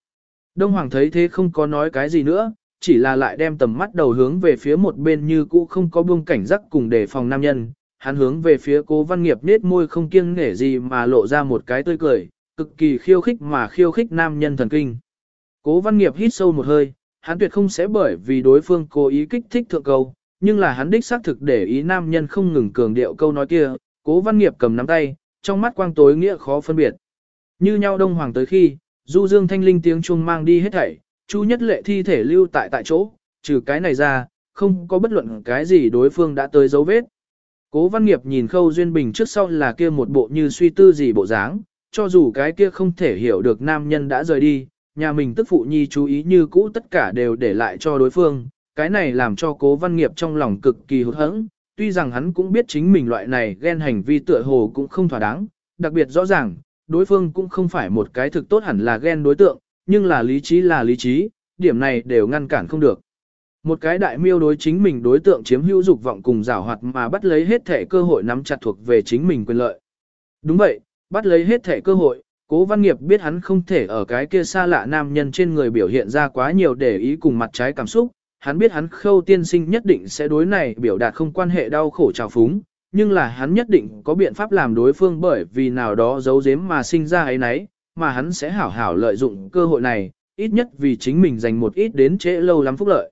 Đông Hoàng thấy thế không có nói cái gì nữa, chỉ là lại đem tầm mắt đầu hướng về phía một bên như cũ không có buông cảnh giác cùng đề phòng nam nhân. Hắn hướng về phía cố văn nghiệp nết môi không kiêng nể gì mà lộ ra một cái tươi cười, cực kỳ khiêu khích mà khiêu khích nam nhân thần kinh. Cố văn nghiệp hít sâu một hơi, hắn tuyệt không sẽ bởi vì đối phương cố ý kích thích thượng câu, nhưng là hắn đích xác thực để ý nam nhân không ngừng cường điệu câu nói kia, cố văn nghiệp cầm nắm tay, trong mắt quang tối nghĩa khó phân biệt. Như nhau đông hoàng tới khi, Du dương thanh linh tiếng chuông mang đi hết thảy, Chu nhất lệ thi thể lưu tại tại chỗ, trừ cái này ra, không có bất luận cái gì đối phương đã tới dấu vết. Cố văn nghiệp nhìn khâu duyên bình trước sau là kia một bộ như suy tư gì bộ dáng, cho dù cái kia không thể hiểu được nam nhân đã rời đi, nhà mình tức phụ nhi chú ý như cũ tất cả đều để lại cho đối phương, cái này làm cho cố văn nghiệp trong lòng cực kỳ hụt hẫng, tuy rằng hắn cũng biết chính mình loại này ghen hành vi tựa hồ cũng không thỏa đáng, đặc biệt rõ ràng, đối phương cũng không phải một cái thực tốt hẳn là ghen đối tượng, nhưng là lý trí là lý trí, điểm này đều ngăn cản không được. Một cái đại miêu đối chính mình đối tượng chiếm hữu dục vọng cùng rào hoạt mà bắt lấy hết thể cơ hội nắm chặt thuộc về chính mình quyền lợi. Đúng vậy, bắt lấy hết thể cơ hội, cố văn nghiệp biết hắn không thể ở cái kia xa lạ nam nhân trên người biểu hiện ra quá nhiều để ý cùng mặt trái cảm xúc, hắn biết hắn khâu tiên sinh nhất định sẽ đối này biểu đạt không quan hệ đau khổ trào phúng, nhưng là hắn nhất định có biện pháp làm đối phương bởi vì nào đó giấu giếm mà sinh ra ấy nấy, mà hắn sẽ hảo hảo lợi dụng cơ hội này, ít nhất vì chính mình dành một ít đến trễ lâu lắm phúc lợi.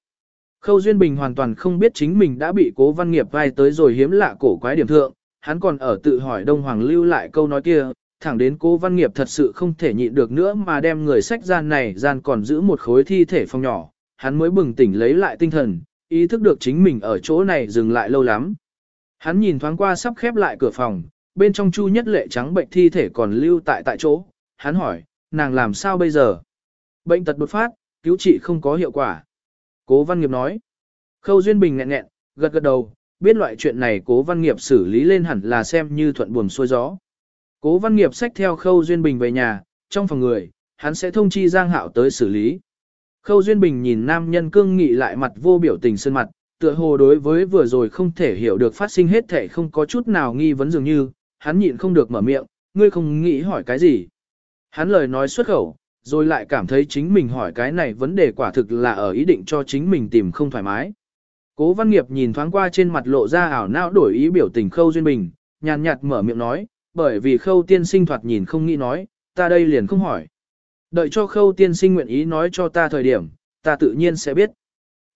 Khâu Duyên Bình hoàn toàn không biết chính mình đã bị cố văn nghiệp vai tới rồi hiếm lạ cổ quái điểm thượng, hắn còn ở tự hỏi Đông Hoàng lưu lại câu nói kia, thẳng đến cố văn nghiệp thật sự không thể nhịn được nữa mà đem người sách gian này gian còn giữ một khối thi thể phong nhỏ, hắn mới bừng tỉnh lấy lại tinh thần, ý thức được chính mình ở chỗ này dừng lại lâu lắm. Hắn nhìn thoáng qua sắp khép lại cửa phòng, bên trong chu nhất lệ trắng bệnh thi thể còn lưu tại tại chỗ, hắn hỏi, nàng làm sao bây giờ? Bệnh tật đột phát, cứu trị không có hiệu quả. Cố văn nghiệp nói. Khâu Duyên Bình nghẹn nghẹn, gật gật đầu, biết loại chuyện này cố văn nghiệp xử lý lên hẳn là xem như thuận buồm xuôi gió. Cố văn nghiệp xách theo Khâu Duyên Bình về nhà, trong phòng người, hắn sẽ thông chi Giang Hạo tới xử lý. Khâu Duyên Bình nhìn nam nhân cương nghị lại mặt vô biểu tình sơn mặt, tựa hồ đối với vừa rồi không thể hiểu được phát sinh hết thể không có chút nào nghi vấn dường như, hắn nhịn không được mở miệng, ngươi không nghĩ hỏi cái gì. Hắn lời nói xuất khẩu, rồi lại cảm thấy chính mình hỏi cái này vấn đề quả thực là ở ý định cho chính mình tìm không thoải mái. Cố văn nghiệp nhìn thoáng qua trên mặt lộ ra ảo não đổi ý biểu tình khâu duyên bình, nhàn nhạt mở miệng nói, bởi vì khâu tiên sinh thoạt nhìn không nghĩ nói, ta đây liền không hỏi. Đợi cho khâu tiên sinh nguyện ý nói cho ta thời điểm, ta tự nhiên sẽ biết.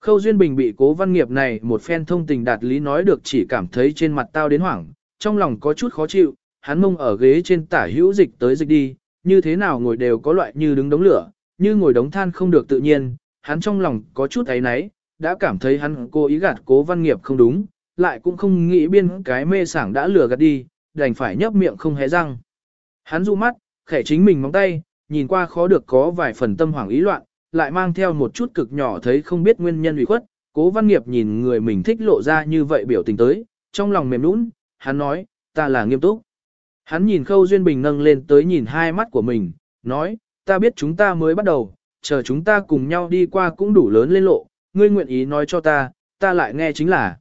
Khâu Duyên Bình bị cố văn nghiệp này một phen thông tình đạt lý nói được chỉ cảm thấy trên mặt tao đến hoảng, trong lòng có chút khó chịu, hắn mông ở ghế trên tả hữu dịch tới dịch đi, như thế nào ngồi đều có loại như đứng đống lửa, như ngồi đống than không được tự nhiên, hắn trong lòng có chút ấy náy, đã cảm thấy hắn cố ý gạt cố văn nghiệp không đúng, lại cũng không nghĩ biên cái mê sảng đã lừa gạt đi, đành phải nhấp miệng không hé răng. Hắn du mắt, khẽ chính mình móng tay, nhìn qua khó được có vài phần tâm hoảng ý loạn, lại mang theo một chút cực nhỏ thấy không biết nguyên nhân ủy khuất, cố văn nghiệp nhìn người mình thích lộ ra như vậy biểu tình tới, trong lòng mềm nũng, hắn nói, ta là nghiêm túc. Hắn nhìn Khâu Duyên Bình nâng lên tới nhìn hai mắt của mình, nói, ta biết chúng ta mới bắt đầu, chờ chúng ta cùng nhau đi qua cũng đủ lớn lên lộ, ngươi nguyện ý nói cho ta, ta lại nghe chính là,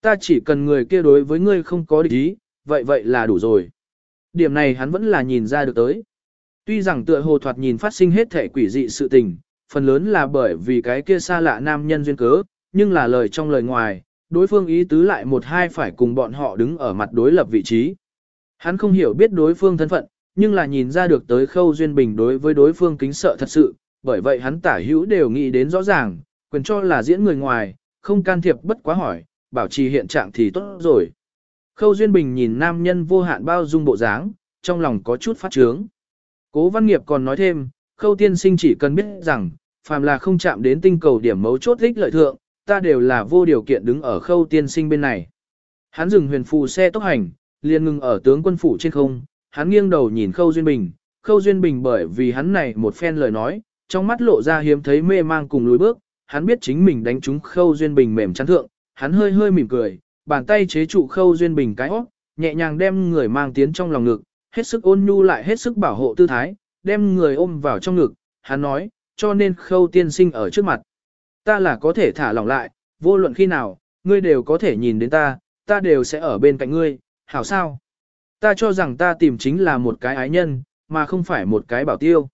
ta chỉ cần người kia đối với ngươi không có địch ý, vậy vậy là đủ rồi. Điểm này hắn vẫn là nhìn ra được tới. Tuy rằng tựa hồ thoạt nhìn phát sinh hết thể quỷ dị sự tình, phần lớn là bởi vì cái kia xa lạ nam nhân duyên cớ, nhưng là lời trong lời ngoài, đối phương ý tứ lại một hai phải cùng bọn họ đứng ở mặt đối lập vị trí. Hắn không hiểu biết đối phương thân phận, nhưng là nhìn ra được tới khâu duyên bình đối với đối phương kính sợ thật sự, bởi vậy hắn tả hữu đều nghĩ đến rõ ràng, quyền cho là diễn người ngoài, không can thiệp bất quá hỏi, bảo trì hiện trạng thì tốt rồi. Khâu duyên bình nhìn nam nhân vô hạn bao dung bộ dáng, trong lòng có chút phát trướng. Cố văn nghiệp còn nói thêm, khâu tiên sinh chỉ cần biết rằng, phàm là không chạm đến tinh cầu điểm mấu chốt ích lợi thượng, ta đều là vô điều kiện đứng ở khâu tiên sinh bên này. Hắn dừng huyền phù xe tốc hành, liền ngừng ở tướng quân phủ trên không, hắn nghiêng đầu nhìn Khâu Duyên Bình, Khâu Duyên Bình bởi vì hắn này một phen lời nói, trong mắt lộ ra hiếm thấy mê mang cùng lùi bước, hắn biết chính mình đánh trúng Khâu Duyên Bình mềm chắn thượng, hắn hơi hơi mỉm cười, bàn tay chế trụ Khâu Duyên Bình cái hót, nhẹ nhàng đem người mang tiến trong lòng ngực, hết sức ôn nhu lại hết sức bảo hộ tư thái, đem người ôm vào trong ngực, hắn nói, cho nên Khâu tiên sinh ở trước mặt. Ta là có thể thả lỏng lại, vô luận khi nào, ngươi đều có thể nhìn đến ta, ta đều sẽ ở bên cạnh ngươi, hảo sao? Ta cho rằng ta tìm chính là một cái ái nhân, mà không phải một cái bảo tiêu.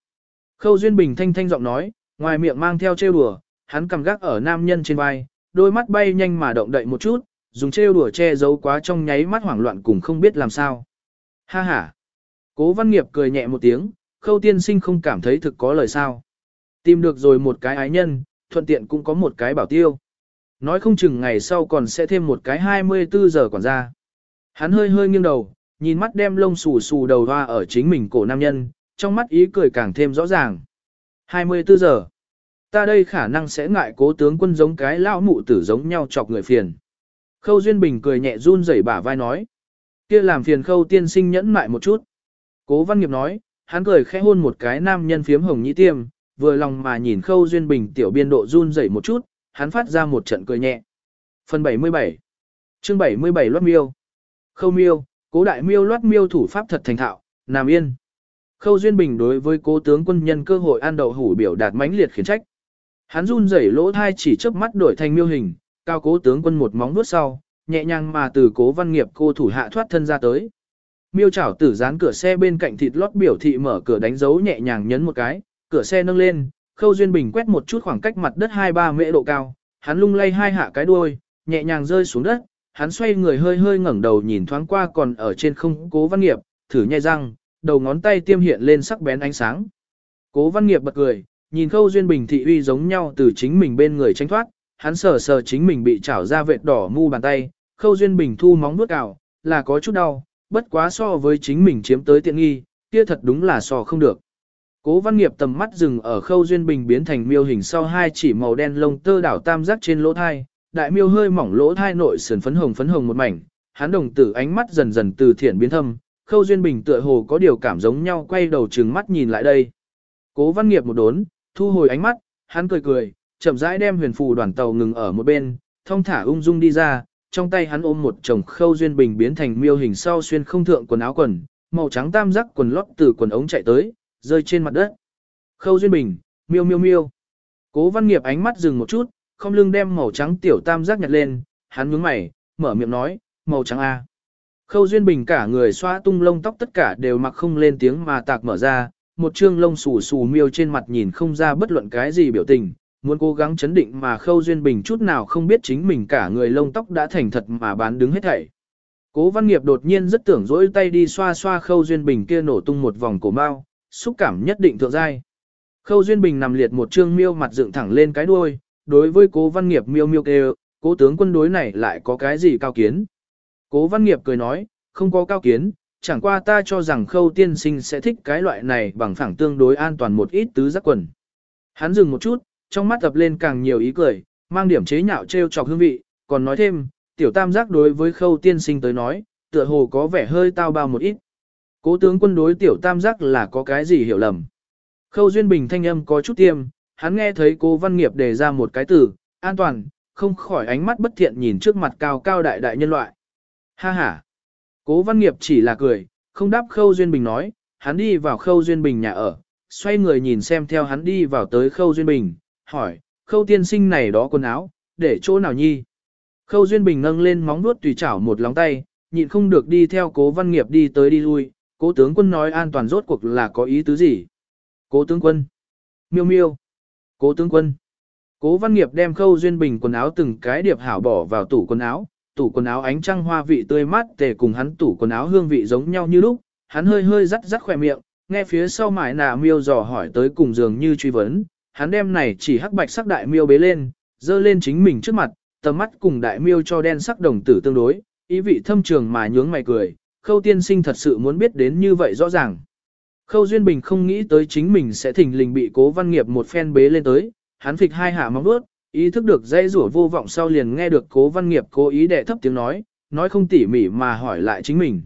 Khâu Duyên Bình thanh thanh giọng nói, ngoài miệng mang theo trêu đùa, hắn cầm gác ở nam nhân trên vai, đôi mắt bay nhanh mà động đậy một chút, dùng trêu đùa che giấu quá trong nháy mắt hoảng loạn cùng không biết làm sao. Ha ha. Cố Văn Nghiệp cười nhẹ một tiếng, Khâu Tiên Sinh không cảm thấy thực có lời sao. Tìm được rồi một cái ái nhân, thuận tiện cũng có một cái bảo tiêu. Nói không chừng ngày sau còn sẽ thêm một cái 24 giờ còn ra. Hắn hơi hơi nghiêng đầu, nhìn mắt đem lông xù xù đầu hoa ở chính mình cổ nam nhân, trong mắt ý cười càng thêm rõ ràng. 24 giờ. Ta đây khả năng sẽ ngại cố tướng quân giống cái lão mụ tử giống nhau chọc người phiền. Khâu Duyên Bình cười nhẹ run rẩy bả vai nói. kia làm phiền khâu tiên sinh nhẫn mại một chút. Cố văn nghiệp nói, hắn cười khẽ hôn một cái nam nhân phiếm hồng nhĩ tiêm, vừa lòng mà nhìn khâu Duyên Bình tiểu biên độ run rẩy một chút, hắn phát ra một trận cười nhẹ. Phần 77 chương 77 loát miêu Khâu miêu, cố đại miêu loát miêu thủ pháp thật thành thạo, Nam Yên. Khâu Duyên Bình đối với cố tướng quân nhân cơ hội ăn đậu hủ biểu đạt mãnh liệt khiển trách. Hắn run rẩy lỗ thai chỉ chớp mắt đổi thành miêu hình, cao cố tướng quân một móng vuốt sau, nhẹ nhàng mà từ cố văn nghiệp cô thủ hạ thoát thân ra tới. Miêu chảo tử dán cửa xe bên cạnh thịt lót biểu thị mở cửa đánh dấu nhẹ nhàng nhấn một cái, cửa xe nâng lên, Khâu Duyên Bình quét một chút khoảng cách mặt đất 2-3 mễ độ cao, hắn lung lay hai hạ cái đuôi, nhẹ nhàng rơi xuống đất, hắn xoay người hơi hơi ngẩng đầu nhìn thoáng qua còn ở trên không cố văn nghiệp, thử nhai răng, đầu ngón tay tiêm hiện lên sắc bén ánh sáng. Cố văn nghiệp bật cười, nhìn khâu duyên bình thị uy giống nhau từ chính mình bên người tranh thoát, hắn sờ sờ chính mình bị chảo ra vệt đỏ mu bàn tay, khâu duyên bình thu móng nuốt cào, là có chút đau, bất quá so với chính mình chiếm tới tiện nghi, kia thật đúng là so không được. Cố văn nghiệp tầm mắt dừng ở khâu duyên bình biến thành miêu hình sau hai chỉ màu đen lông tơ đảo tam giác trên lỗ thai, đại miêu hơi mỏng lỗ thai nội sườn phấn hồng phấn hồng một mảnh, hắn đồng tử ánh mắt dần dần từ thiện biến thâm, khâu duyên bình tựa hồ có điều cảm giống nhau quay đầu trừng mắt nhìn lại đây. Cố văn nghiệp một đốn, thu hồi ánh mắt, hắn cười cười, chậm rãi đem huyền phù đoàn tàu ngừng ở một bên, thông thả ung dung đi ra, trong tay hắn ôm một chồng khâu duyên bình biến thành miêu hình sau xuyên không thượng quần áo quần, màu trắng tam giác quần lót từ quần ống chạy tới, rơi trên mặt đất. Khâu duyên bình, miêu miêu miêu. Cố văn nghiệp ánh mắt dừng một chút, không lưng đem màu trắng tiểu tam giác nhặt lên, hắn nhướng mày, mở miệng nói, màu trắng A. Khâu Duyên Bình cả người xoa tung lông tóc tất cả đều mặc không lên tiếng mà tạc mở ra, một trương lông xù xù miêu trên mặt nhìn không ra bất luận cái gì biểu tình, muốn cố gắng chấn định mà Khâu Duyên Bình chút nào không biết chính mình cả người lông tóc đã thành thật mà bán đứng hết thảy. Cố Văn Nghiệp đột nhiên rất tưởng dỗi tay đi xoa xoa Khâu Duyên Bình kia nổ tung một vòng cổ mao xúc cảm nhất định thượng giai. Khâu Duyên Bình nằm liệt một trương miêu mặt dựng thẳng lên cái đuôi, đối với Cố Văn Nghiệp miêu miêu kêu, cố tướng quân đối này lại có cái gì cao kiến. Cố văn nghiệp cười nói, không có cao kiến, chẳng qua ta cho rằng khâu tiên sinh sẽ thích cái loại này bằng phẳng tương đối an toàn một ít tứ giác quần. Hắn dừng một chút, trong mắt tập lên càng nhiều ý cười, mang điểm chế nhạo trêu chọc hương vị, còn nói thêm, tiểu tam giác đối với khâu tiên sinh tới nói, tựa hồ có vẻ hơi tao bao một ít. Cố tướng quân đối tiểu tam giác là có cái gì hiểu lầm. Khâu duyên bình thanh âm có chút tiêm, hắn nghe thấy cố văn nghiệp đề ra một cái từ, an toàn, không khỏi ánh mắt bất thiện nhìn trước mặt cao cao đại đại nhân loại. Ha ha. Cố văn nghiệp chỉ là cười, không đáp khâu duyên bình nói, hắn đi vào khâu duyên bình nhà ở, xoay người nhìn xem theo hắn đi vào tới khâu duyên bình, hỏi, khâu tiên sinh này đó quần áo, để chỗ nào nhi? Khâu duyên bình nâng lên móng nuốt tùy chảo một lóng tay, nhịn không được đi theo cố văn nghiệp đi tới đi lui, cố tướng quân nói an toàn rốt cuộc là có ý tứ gì? Cố tướng quân. Miêu miêu. Cố tướng quân. Cố văn nghiệp đem khâu duyên bình quần áo từng cái điệp hảo bỏ vào tủ quần áo, tủ quần áo ánh trăng hoa vị tươi mát tề cùng hắn tủ quần áo hương vị giống nhau như lúc, hắn hơi hơi rắt rắt khỏe miệng, nghe phía sau mải nà miêu dò hỏi tới cùng giường như truy vấn, hắn đem này chỉ hắc bạch sắc đại miêu bế lên, dơ lên chính mình trước mặt, tầm mắt cùng đại miêu cho đen sắc đồng tử tương đối, ý vị thâm trường mà nhướng mày cười, khâu tiên sinh thật sự muốn biết đến như vậy rõ ràng. Khâu Duyên Bình không nghĩ tới chính mình sẽ thình lình bị cố văn nghiệp một phen bế lên tới, hắn phịch hai hạ móng bước, ý thức được dây rủa vô vọng sau liền nghe được cố văn nghiệp cố ý đệ thấp tiếng nói, nói không tỉ mỉ mà hỏi lại chính mình.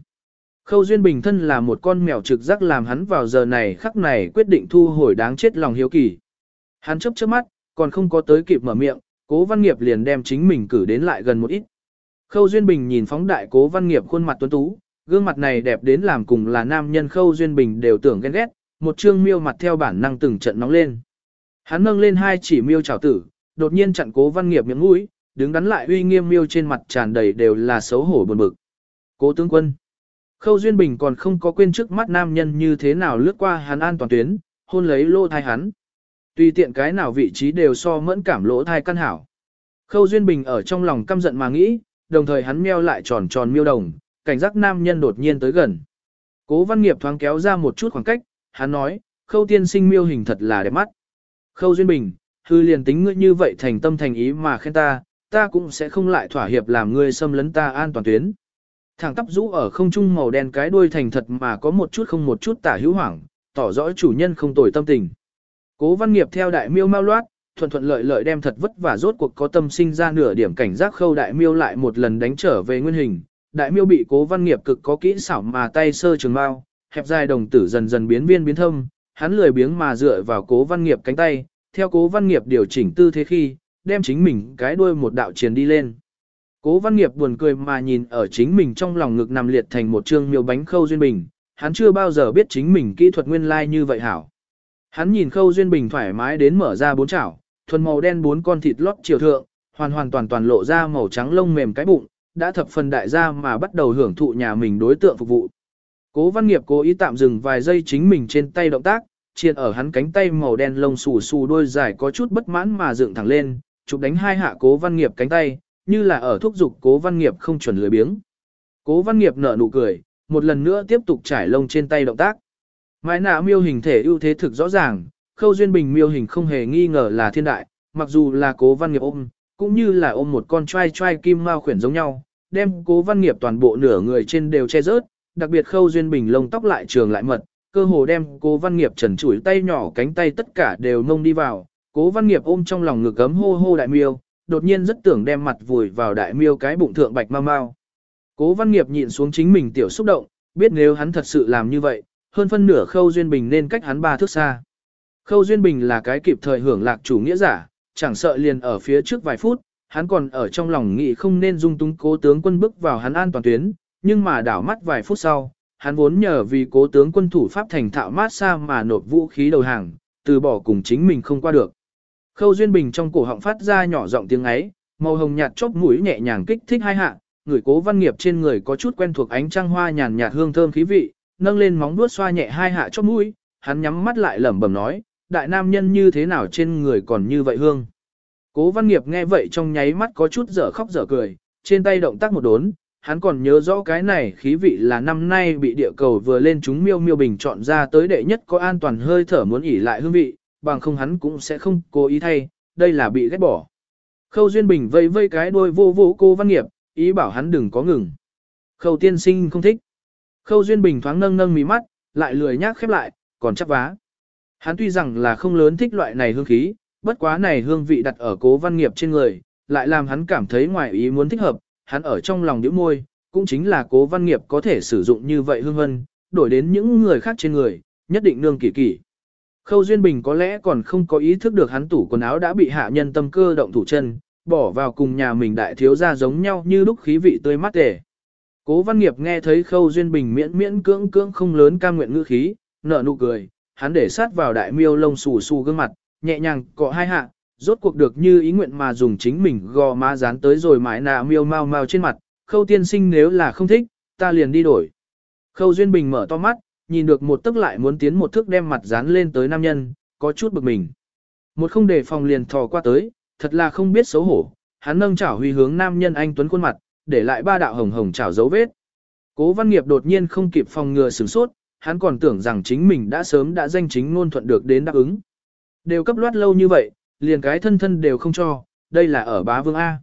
Khâu Duyên Bình thân là một con mèo trực giác làm hắn vào giờ này khắc này quyết định thu hồi đáng chết lòng hiếu kỳ. Hắn chấp trước mắt, còn không có tới kịp mở miệng, cố văn nghiệp liền đem chính mình cử đến lại gần một ít. Khâu Duyên Bình nhìn phóng đại cố văn nghiệp khuôn mặt tuấn tú, gương mặt này đẹp đến làm cùng là nam nhân Khâu Duyên Bình đều tưởng ghen ghét, một trương miêu mặt theo bản năng từng trận nóng lên. Hắn nâng lên hai chỉ miêu chảo tử, đột nhiên chặn cố văn nghiệp miệng mũi, đứng đắn lại uy nghiêm miêu trên mặt tràn đầy đều là xấu hổ buồn bực. Cố tướng quân. Khâu Duyên Bình còn không có quên trước mắt nam nhân như thế nào lướt qua hắn an toàn tuyến, hôn lấy lô thai hắn. Tùy tiện cái nào vị trí đều so mẫn cảm lỗ thai căn hảo. Khâu Duyên Bình ở trong lòng căm giận mà nghĩ, đồng thời hắn meo lại tròn tròn miêu đồng, cảnh giác nam nhân đột nhiên tới gần. Cố văn nghiệp thoáng kéo ra một chút khoảng cách, hắn nói, khâu tiên sinh miêu hình thật là đẹp mắt. Khâu Duyên Bình, hư liền tính ngươi như vậy thành tâm thành ý mà khen ta, ta cũng sẽ không lại thỏa hiệp làm ngươi xâm lấn ta an toàn tuyến. Thẳng tắp rũ ở không trung màu đen cái đuôi thành thật mà có một chút không một chút tả hữu hoảng, tỏ rõ chủ nhân không tồi tâm tình. Cố văn nghiệp theo đại miêu mau loát, thuận thuận lợi lợi đem thật vất vả rốt cuộc có tâm sinh ra nửa điểm cảnh giác khâu đại miêu lại một lần đánh trở về nguyên hình. Đại miêu bị cố văn nghiệp cực có kỹ xảo mà tay sơ trường mau, hẹp dài đồng tử dần dần biến viên biến thâm, hắn lười biếng mà dựa vào cố văn nghiệp cánh tay, theo cố văn nghiệp điều chỉnh tư thế khi, đem chính mình cái đuôi một đạo chiến đi lên. Cố văn nghiệp buồn cười mà nhìn ở chính mình trong lòng ngực nằm liệt thành một trương miêu bánh khâu duyên bình, hắn chưa bao giờ biết chính mình kỹ thuật nguyên lai like như vậy hảo. Hắn nhìn khâu duyên bình thoải mái đến mở ra bốn chảo, thuần màu đen bốn con thịt lót chiều thượng, hoàn hoàn toàn toàn lộ ra màu trắng lông mềm cái bụng, đã thập phần đại gia mà bắt đầu hưởng thụ nhà mình đối tượng phục vụ. Cố văn nghiệp cố ý tạm dừng vài giây chính mình trên tay động tác, chiên ở hắn cánh tay màu đen lông xù xù đôi dài có chút bất mãn mà dựng thẳng lên, chụp đánh hai hạ cố văn nghiệp cánh tay, như là ở thúc giục cố văn nghiệp không chuẩn lười biếng. Cố văn nghiệp nở nụ cười, một lần nữa tiếp tục trải lông trên tay động tác. Mãi nạ miêu hình thể ưu thế thực rõ ràng, khâu duyên bình miêu hình không hề nghi ngờ là thiên đại, mặc dù là cố văn nghiệp ôm, cũng như là ôm một con trai trai kim mao khuyển giống nhau, đem cố văn nghiệp toàn bộ nửa người trên đều che rớt, đặc biệt khâu duyên bình lông tóc lại trường lại mật, cơ hồ đem cố văn nghiệp trần chuỗi tay nhỏ cánh tay tất cả đều nông đi vào, cố văn nghiệp ôm trong lòng ngực cấm hô hô đại miêu, đột nhiên rất tưởng đem mặt vùi vào đại miêu cái bụng thượng bạch mau mau. Cố văn nghiệp nhịn xuống chính mình tiểu xúc động, biết nếu hắn thật sự làm như vậy, hơn phân nửa khâu duyên bình nên cách hắn ba thước xa. Khâu duyên bình là cái kịp thời hưởng lạc chủ nghĩa giả, chẳng sợ liền ở phía trước vài phút, hắn còn ở trong lòng nghĩ không nên dung túng cố tướng quân bước vào hắn an toàn tuyến, nhưng mà đảo mắt vài phút sau, hắn vốn nhờ vì cố tướng quân thủ pháp thành thạo mát xa mà nộp vũ khí đầu hàng, từ bỏ cùng chính mình không qua được. Khâu Duyên Bình trong cổ họng phát ra nhỏ giọng tiếng ấy, màu hồng nhạt chóp mũi nhẹ nhàng kích thích hai hạ, người cố văn nghiệp trên người có chút quen thuộc ánh trăng hoa nhàn nhạt hương thơm khí vị, nâng lên móng vuốt xoa nhẹ hai hạ chóp mũi, hắn nhắm mắt lại lẩm bẩm nói, đại nam nhân như thế nào trên người còn như vậy hương. Cố văn nghiệp nghe vậy trong nháy mắt có chút dở khóc dở cười, trên tay động tác một đốn, hắn còn nhớ rõ cái này khí vị là năm nay bị địa cầu vừa lên chúng miêu miêu bình chọn ra tới đệ nhất có an toàn hơi thở muốn ỉ lại hương vị, bằng không hắn cũng sẽ không cố ý thay, đây là bị ghét bỏ. Khâu Duyên Bình vây vây cái đôi vô vô cô văn nghiệp, ý bảo hắn đừng có ngừng. Khâu tiên sinh không thích. Khâu Duyên Bình thoáng nâng nâng mí mắt, lại lười nhác khép lại, còn chắp vá. Hắn tuy rằng là không lớn thích loại này hương khí, bất quá này hương vị đặt ở cố văn nghiệp trên người, lại làm hắn cảm thấy ngoài ý muốn thích hợp, hắn ở trong lòng nhíu môi, cũng chính là cố văn nghiệp có thể sử dụng như vậy hương vân, đổi đến những người khác trên người, nhất định nương kỳ kỳ. Khâu Duyên Bình có lẽ còn không có ý thức được hắn tủ quần áo đã bị hạ nhân tâm cơ động thủ chân, bỏ vào cùng nhà mình đại thiếu gia giống nhau như lúc khí vị tươi mát tề. Cố Văn Nghiệp nghe thấy Khâu Duyên Bình miễn miễn cưỡng cưỡng không lớn cam nguyện ngữ khí, nở nụ cười, hắn để sát vào đại miêu lông xù xù gương mặt, nhẹ nhàng cọ hai hạ, rốt cuộc được như ý nguyện mà dùng chính mình gò má dán tới rồi mãi nạ miêu mau mau trên mặt, Khâu tiên sinh nếu là không thích, ta liền đi đổi. Khâu Duyên Bình mở to mắt, nhìn được một tức lại muốn tiến một thước đem mặt dán lên tới nam nhân, có chút bực mình. Một không đề phòng liền thò qua tới, thật là không biết xấu hổ, hắn nâng chảo huy hướng nam nhân anh tuấn khuôn mặt, để lại ba đạo hồng hồng chảo dấu vết. Cố văn nghiệp đột nhiên không kịp phòng ngừa sửng sốt, hắn còn tưởng rằng chính mình đã sớm đã danh chính ngôn thuận được đến đáp ứng. Đều cấp loát lâu như vậy, liền cái thân thân đều không cho, đây là ở bá vương A.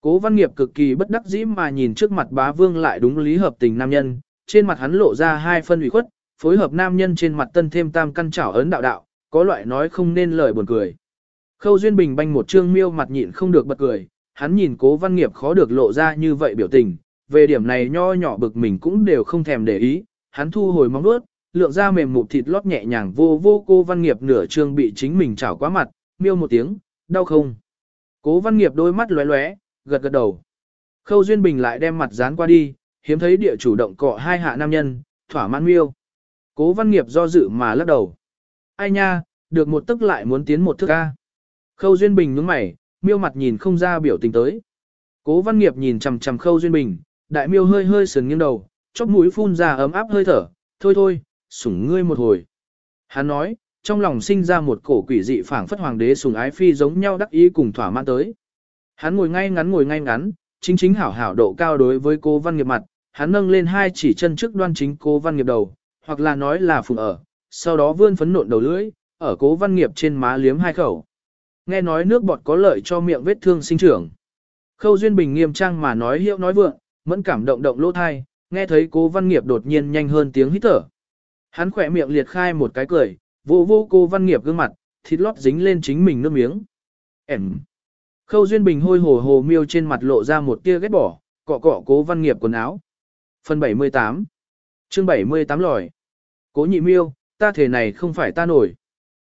Cố văn nghiệp cực kỳ bất đắc dĩ mà nhìn trước mặt bá vương lại đúng lý hợp tình nam nhân, trên mặt hắn lộ ra hai phân ủy khuất, phối hợp nam nhân trên mặt tân thêm tam căn chảo ấn đạo đạo, có loại nói không nên lời buồn cười. Khâu Duyên Bình banh một trương miêu mặt nhịn không được bật cười, hắn nhìn cố văn nghiệp khó được lộ ra như vậy biểu tình, về điểm này nho nhỏ bực mình cũng đều không thèm để ý, hắn thu hồi móng nuốt, lượng ra mềm mụt thịt lót nhẹ nhàng vô vô cô văn nghiệp nửa trương bị chính mình chảo quá mặt, miêu một tiếng, đau không. Cố văn nghiệp đôi mắt lóe lóe, gật gật đầu. Khâu Duyên Bình lại đem mặt dán qua đi, hiếm thấy địa chủ động cọ hai hạ nam nhân, thỏa mãn miêu. Cố văn nghiệp do dự mà lắc đầu. Ai nha, được một tức lại muốn tiến một thước ca. Khâu Duyên Bình nhướng mày, miêu mặt nhìn không ra biểu tình tới. Cố văn nghiệp nhìn chằm chằm Khâu Duyên Bình, đại miêu hơi hơi sườn nghiêng đầu, chóp mũi phun ra ấm áp hơi thở, thôi thôi, sủng ngươi một hồi. Hắn nói, trong lòng sinh ra một cổ quỷ dị phảng phất hoàng đế sủng ái phi giống nhau đắc ý cùng thỏa mãn tới. Hắn ngồi ngay ngắn ngồi ngay ngắn, chính chính hảo hảo độ cao đối với cố văn nghiệp mặt, hắn nâng lên hai chỉ chân trước đoan chính cố văn nghiệp đầu, hoặc là nói là phùng ở, sau đó vươn phấn nộn đầu lưỡi, ở cố văn nghiệp trên má liếm hai khẩu. Nghe nói nước bọt có lợi cho miệng vết thương sinh trưởng. Khâu Duyên Bình nghiêm trang mà nói hiệu nói vượng, mẫn cảm động động lỗ thai, nghe thấy cố văn nghiệp đột nhiên nhanh hơn tiếng hít thở. Hắn khỏe miệng liệt khai một cái cười, vô vô cô văn nghiệp gương mặt, thịt lót dính lên chính mình nước miếng. ẻm. Khâu Duyên Bình hôi hồ hồ miêu trên mặt lộ ra một tia ghét bỏ, cọ cọ cố văn nghiệp quần áo. Phần 78 chương 78 lòi. Cố nhị miêu, ta thể này không phải ta nổi.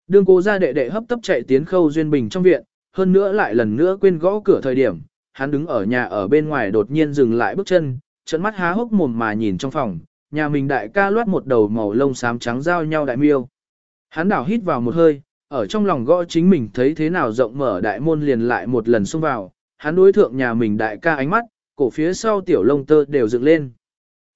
Đương cố ra đệ đệ hấp tấp chạy tiến Khâu Duyên Bình trong viện, hơn nữa lại lần nữa quên gõ cửa thời điểm, hắn đứng ở nhà ở bên ngoài đột nhiên dừng lại bước chân, trận mắt há hốc mồm mà nhìn trong phòng, nhà mình đại ca loát một đầu màu lông xám trắng giao nhau đại miêu. Hắn đảo hít vào một hơi, ở trong lòng gõ chính mình thấy thế nào rộng mở đại môn liền lại một lần xông vào, hắn đối thượng nhà mình đại ca ánh mắt, cổ phía sau tiểu lông tơ đều dựng lên.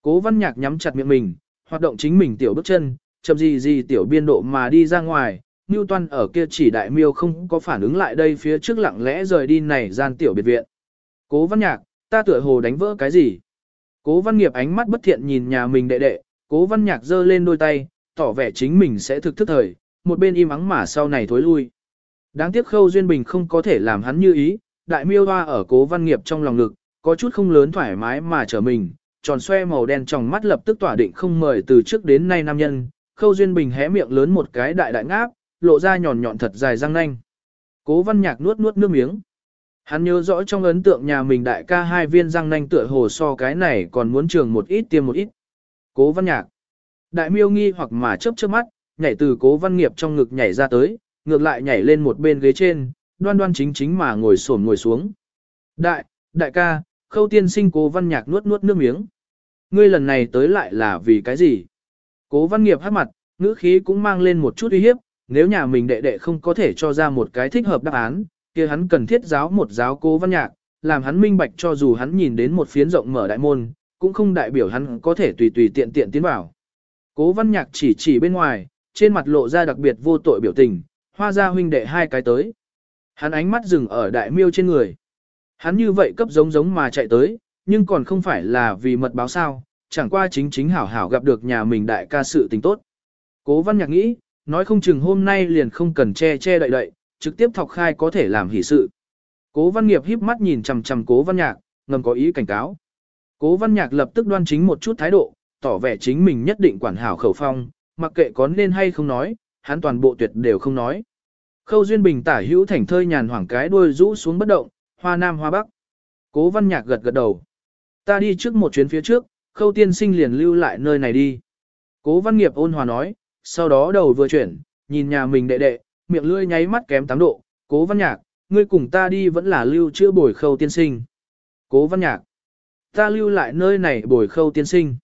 Cố văn nhạc nhắm chặt miệng mình, hoạt động chính mình tiểu bước chân, chậm gì gì tiểu biên độ mà đi ra ngoài, Newton ở kia chỉ đại miêu không có phản ứng lại đây phía trước lặng lẽ rời đi này gian tiểu biệt viện. Cố văn nhạc, ta tựa hồ đánh vỡ cái gì? Cố văn nghiệp ánh mắt bất thiện nhìn nhà mình đệ đệ, cố văn nhạc giơ lên đôi tay, tỏ vẻ chính mình sẽ thực thức thời, một bên im ắng mà sau này thối lui. Đáng tiếc khâu duyên bình không có thể làm hắn như ý, đại miêu hoa ở cố văn nghiệp trong lòng ngực, có chút không lớn thoải mái mà trở mình, tròn xoe màu đen trong mắt lập tức tỏa định không mời từ trước đến nay nam nhân, khâu duyên bình hé miệng lớn một cái đại đại ngáp, lộ ra nhọn nhọn thật dài răng nanh. Cố văn nhạc nuốt nuốt nước miếng. Hắn nhớ rõ trong ấn tượng nhà mình đại ca hai viên răng nanh tựa hồ so cái này còn muốn trường một ít tiêm một ít. Cố văn nhạc. Đại miêu nghi hoặc mà chớp chớp mắt, nhảy từ cố văn nghiệp trong ngực nhảy ra tới, ngược lại nhảy lên một bên ghế trên, đoan đoan chính chính mà ngồi xổm ngồi xuống. Đại, đại ca, khâu tiên sinh cố văn nhạc nuốt nuốt nước miếng. Ngươi lần này tới lại là vì cái gì? Cố văn nghiệp hát mặt, ngữ khí cũng mang lên một chút uy hiếp, nếu nhà mình đệ đệ không có thể cho ra một cái thích hợp đáp án, kia hắn cần thiết giáo một giáo cố văn nhạc, làm hắn minh bạch cho dù hắn nhìn đến một phiến rộng mở đại môn, cũng không đại biểu hắn có thể tùy tùy tiện tiện tiến vào. Cố văn nhạc chỉ chỉ bên ngoài, trên mặt lộ ra đặc biệt vô tội biểu tình, hoa ra huynh đệ hai cái tới. Hắn ánh mắt dừng ở đại miêu trên người. Hắn như vậy cấp giống giống mà chạy tới, nhưng còn không phải là vì mật báo sao, chẳng qua chính chính hảo hảo gặp được nhà mình đại ca sự tình tốt. Cố văn nhạc nghĩ, nói không chừng hôm nay liền không cần che che đậy đậy, trực tiếp thọc khai có thể làm hỷ sự. Cố văn nghiệp híp mắt nhìn chằm chằm cố văn nhạc, ngầm có ý cảnh cáo. Cố văn nhạc lập tức đoan chính một chút thái độ, tỏ vẻ chính mình nhất định quản hảo khẩu phong, mặc kệ có nên hay không nói, hắn toàn bộ tuyệt đều không nói. Khâu Duyên Bình tả hữu thành thơi nhàn hoảng cái đuôi rũ xuống bất động, hoa nam hoa bắc. Cố văn nhạc gật gật đầu. Ta đi trước một chuyến phía trước, khâu tiên sinh liền lưu lại nơi này đi. Cố văn nghiệp ôn hòa nói, sau đó đầu vừa chuyển, nhìn nhà mình đệ đệ, miệng lưỡi nháy mắt kém tám độ, cố văn nhạc, ngươi cùng ta đi vẫn là lưu chữa bồi khâu tiên sinh. Cố văn nhạc, ta lưu lại nơi này bồi khâu tiên sinh.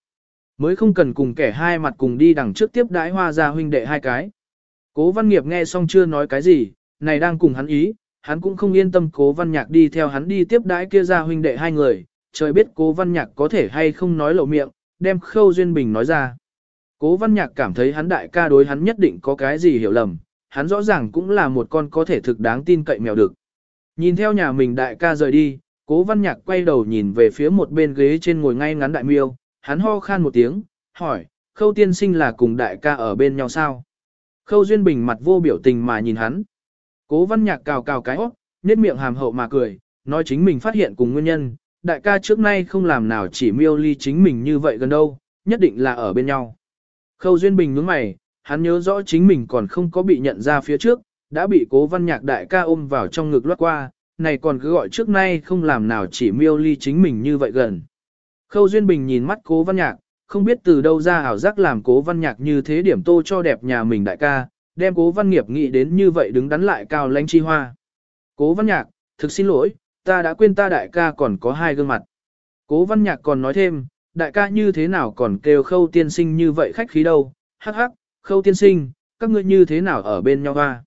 Mới không cần cùng kẻ hai mặt cùng đi đằng trước tiếp đãi hoa ra huynh đệ hai cái. Cố văn nghiệp nghe xong chưa nói cái gì, này đang cùng hắn ý, hắn cũng không yên tâm cố văn nhạc đi theo hắn đi tiếp đãi kia ra huynh đệ hai người, trời biết cố văn nhạc có thể hay không nói lộ miệng, đem khâu duyên bình nói ra. Cố văn nhạc cảm thấy hắn đại ca đối hắn nhất định có cái gì hiểu lầm, hắn rõ ràng cũng là một con có thể thực đáng tin cậy mèo được. Nhìn theo nhà mình đại ca rời đi, cố văn nhạc quay đầu nhìn về phía một bên ghế trên ngồi ngay ngắn đại miêu, hắn ho khan một tiếng, hỏi, khâu tiên sinh là cùng đại ca ở bên nhau sao? Khâu duyên bình mặt vô biểu tình mà nhìn hắn. Cố văn nhạc cào cào cái óc, nét miệng hàm hậu mà cười, nói chính mình phát hiện cùng nguyên nhân, đại ca trước nay không làm nào chỉ miêu ly chính mình như vậy gần đâu, nhất định là ở bên nhau. Khâu Duyên Bình nhướng mày, hắn nhớ rõ chính mình còn không có bị nhận ra phía trước, đã bị cố văn nhạc đại ca ôm vào trong ngực lướt qua, này còn cứ gọi trước nay không làm nào chỉ miêu ly chính mình như vậy gần. Khâu Duyên Bình nhìn mắt cố văn nhạc, không biết từ đâu ra ảo giác làm cố văn nhạc như thế điểm tô cho đẹp nhà mình đại ca, đem cố văn nghiệp nghĩ đến như vậy đứng đắn lại cao lãnh chi hoa. Cố văn nhạc, thực xin lỗi, ta đã quên ta đại ca còn có hai gương mặt. Cố văn nhạc còn nói thêm, đại ca như thế nào còn kêu khâu tiên sinh như vậy khách khí đâu, hắc hắc, khâu tiên sinh, các ngươi như thế nào ở bên nhau hoa.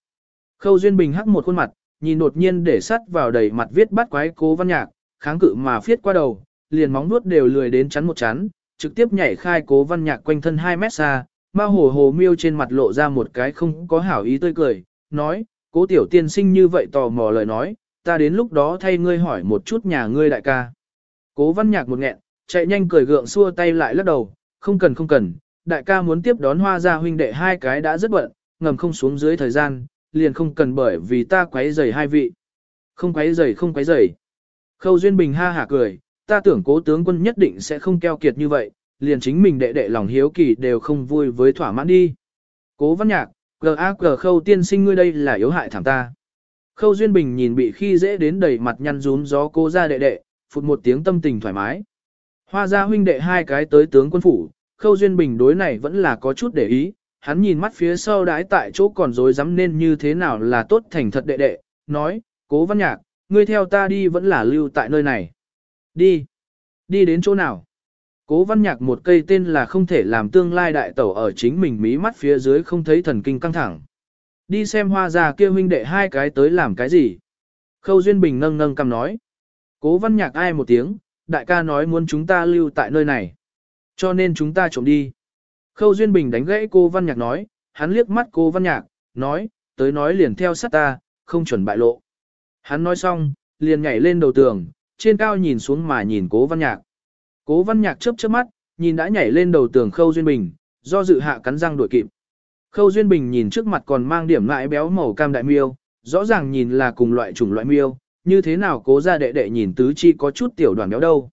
Khâu Duyên Bình hắc một khuôn mặt, nhìn đột nhiên để sắt vào đầy mặt viết bắt quái cố văn nhạc, kháng cự mà phiết qua đầu, liền móng nuốt đều lười đến chắn một chắn, trực tiếp nhảy khai cố văn nhạc quanh thân 2 mét xa, ma hồ hồ miêu trên mặt lộ ra một cái không có hảo ý tươi cười, nói, cố tiểu tiên sinh như vậy tò mò lời nói, ta đến lúc đó thay ngươi hỏi một chút nhà ngươi đại ca. Cố văn nhạc một nghẹn, chạy nhanh cười gượng xua tay lại lắc đầu, không cần không cần, đại ca muốn tiếp đón hoa gia huynh đệ hai cái đã rất bận, ngầm không xuống dưới thời gian, liền không cần bởi vì ta quấy rầy hai vị. Không quấy rầy không quấy rầy. Khâu Duyên Bình ha hả cười, ta tưởng cố tướng quân nhất định sẽ không keo kiệt như vậy, liền chính mình đệ đệ lòng hiếu kỳ đều không vui với thỏa mãn đi. Cố văn nhạc, G.A.G. khâu tiên sinh ngươi đây là yếu hại thảm ta. Khâu Duyên Bình nhìn bị khi dễ đến đầy mặt nhăn rún gió cố ra đệ đệ, phụt một tiếng tâm tình thoải mái. Hoa gia huynh đệ hai cái tới tướng quân phủ, Khâu Duyên Bình đối này vẫn là có chút để ý, hắn nhìn mắt phía sau đái tại chỗ còn dối dám nên như thế nào là tốt thành thật đệ đệ, nói, cố văn nhạc, ngươi theo ta đi vẫn là lưu tại nơi này. Đi. Đi đến chỗ nào? Cố văn nhạc một cây tên là không thể làm tương lai đại tẩu ở chính mình mí mắt phía dưới không thấy thần kinh căng thẳng. Đi xem hoa già kia huynh đệ hai cái tới làm cái gì? Khâu Duyên Bình nâng nâng cầm nói. Cố văn nhạc ai một tiếng, đại ca nói muốn chúng ta lưu tại nơi này. Cho nên chúng ta trộm đi. Khâu Duyên Bình đánh gãy cô văn nhạc nói, hắn liếc mắt cô văn nhạc, nói, tới nói liền theo sát ta, không chuẩn bại lộ. Hắn nói xong, liền nhảy lên đầu tường, trên cao nhìn xuống mà nhìn cố văn nhạc. Cố văn nhạc chớp chớp mắt, nhìn đã nhảy lên đầu tường Khâu Duyên Bình, do dự hạ cắn răng đuổi kịp. Khâu Duyên Bình nhìn trước mặt còn mang điểm lại béo màu cam đại miêu, rõ ràng nhìn là cùng loại chủng loại miêu, như thế nào cố ra đệ đệ nhìn tứ chi có chút tiểu đoàn béo đâu.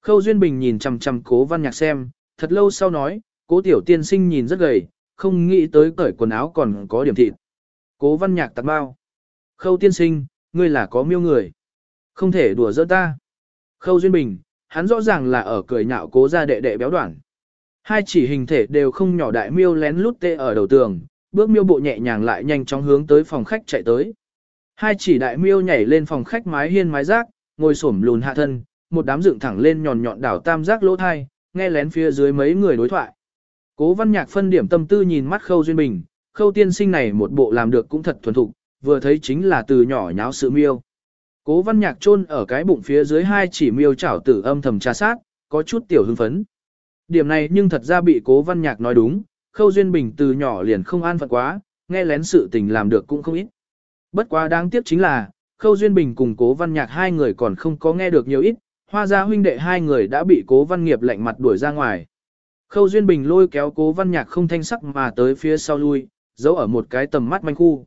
Khâu Duyên Bình nhìn chằm chằm cố văn nhạc xem, thật lâu sau nói, cố tiểu tiên sinh nhìn rất gầy, không nghĩ tới cởi quần áo còn có điểm thịt. Cố văn nhạc tặng bao. Khâu tiên sinh, ngươi là có miêu người. Không thể đùa giỡn ta. Khâu Duyên Bình, hắn rõ ràng là ở cười nhạo cố ra đệ đệ béo đoạn. Hai chỉ hình thể đều không nhỏ đại miêu lén lút tê ở đầu tường, bước miêu bộ nhẹ nhàng lại nhanh chóng hướng tới phòng khách chạy tới. Hai chỉ đại miêu nhảy lên phòng khách mái hiên mái rác, ngồi xổm lùn hạ thân, một đám dựng thẳng lên nhọn nhọn đảo tam giác lỗ thai, nghe lén phía dưới mấy người đối thoại. Cố văn nhạc phân điểm tâm tư nhìn mắt khâu duyên bình, khâu tiên sinh này một bộ làm được cũng thật thuần thục, vừa thấy chính là từ nhỏ nháo sự miêu. Cố văn nhạc chôn ở cái bụng phía dưới hai chỉ miêu chảo tử âm thầm tra sát, có chút tiểu hưng phấn. Điểm này nhưng thật ra bị cố văn nhạc nói đúng, khâu duyên bình từ nhỏ liền không an phận quá, nghe lén sự tình làm được cũng không ít. Bất quá đáng tiếc chính là, khâu duyên bình cùng cố văn nhạc hai người còn không có nghe được nhiều ít, hoa gia huynh đệ hai người đã bị cố văn nghiệp lạnh mặt đuổi ra ngoài. Khâu duyên bình lôi kéo cố văn nhạc không thanh sắc mà tới phía sau lui, giấu ở một cái tầm mắt manh khu.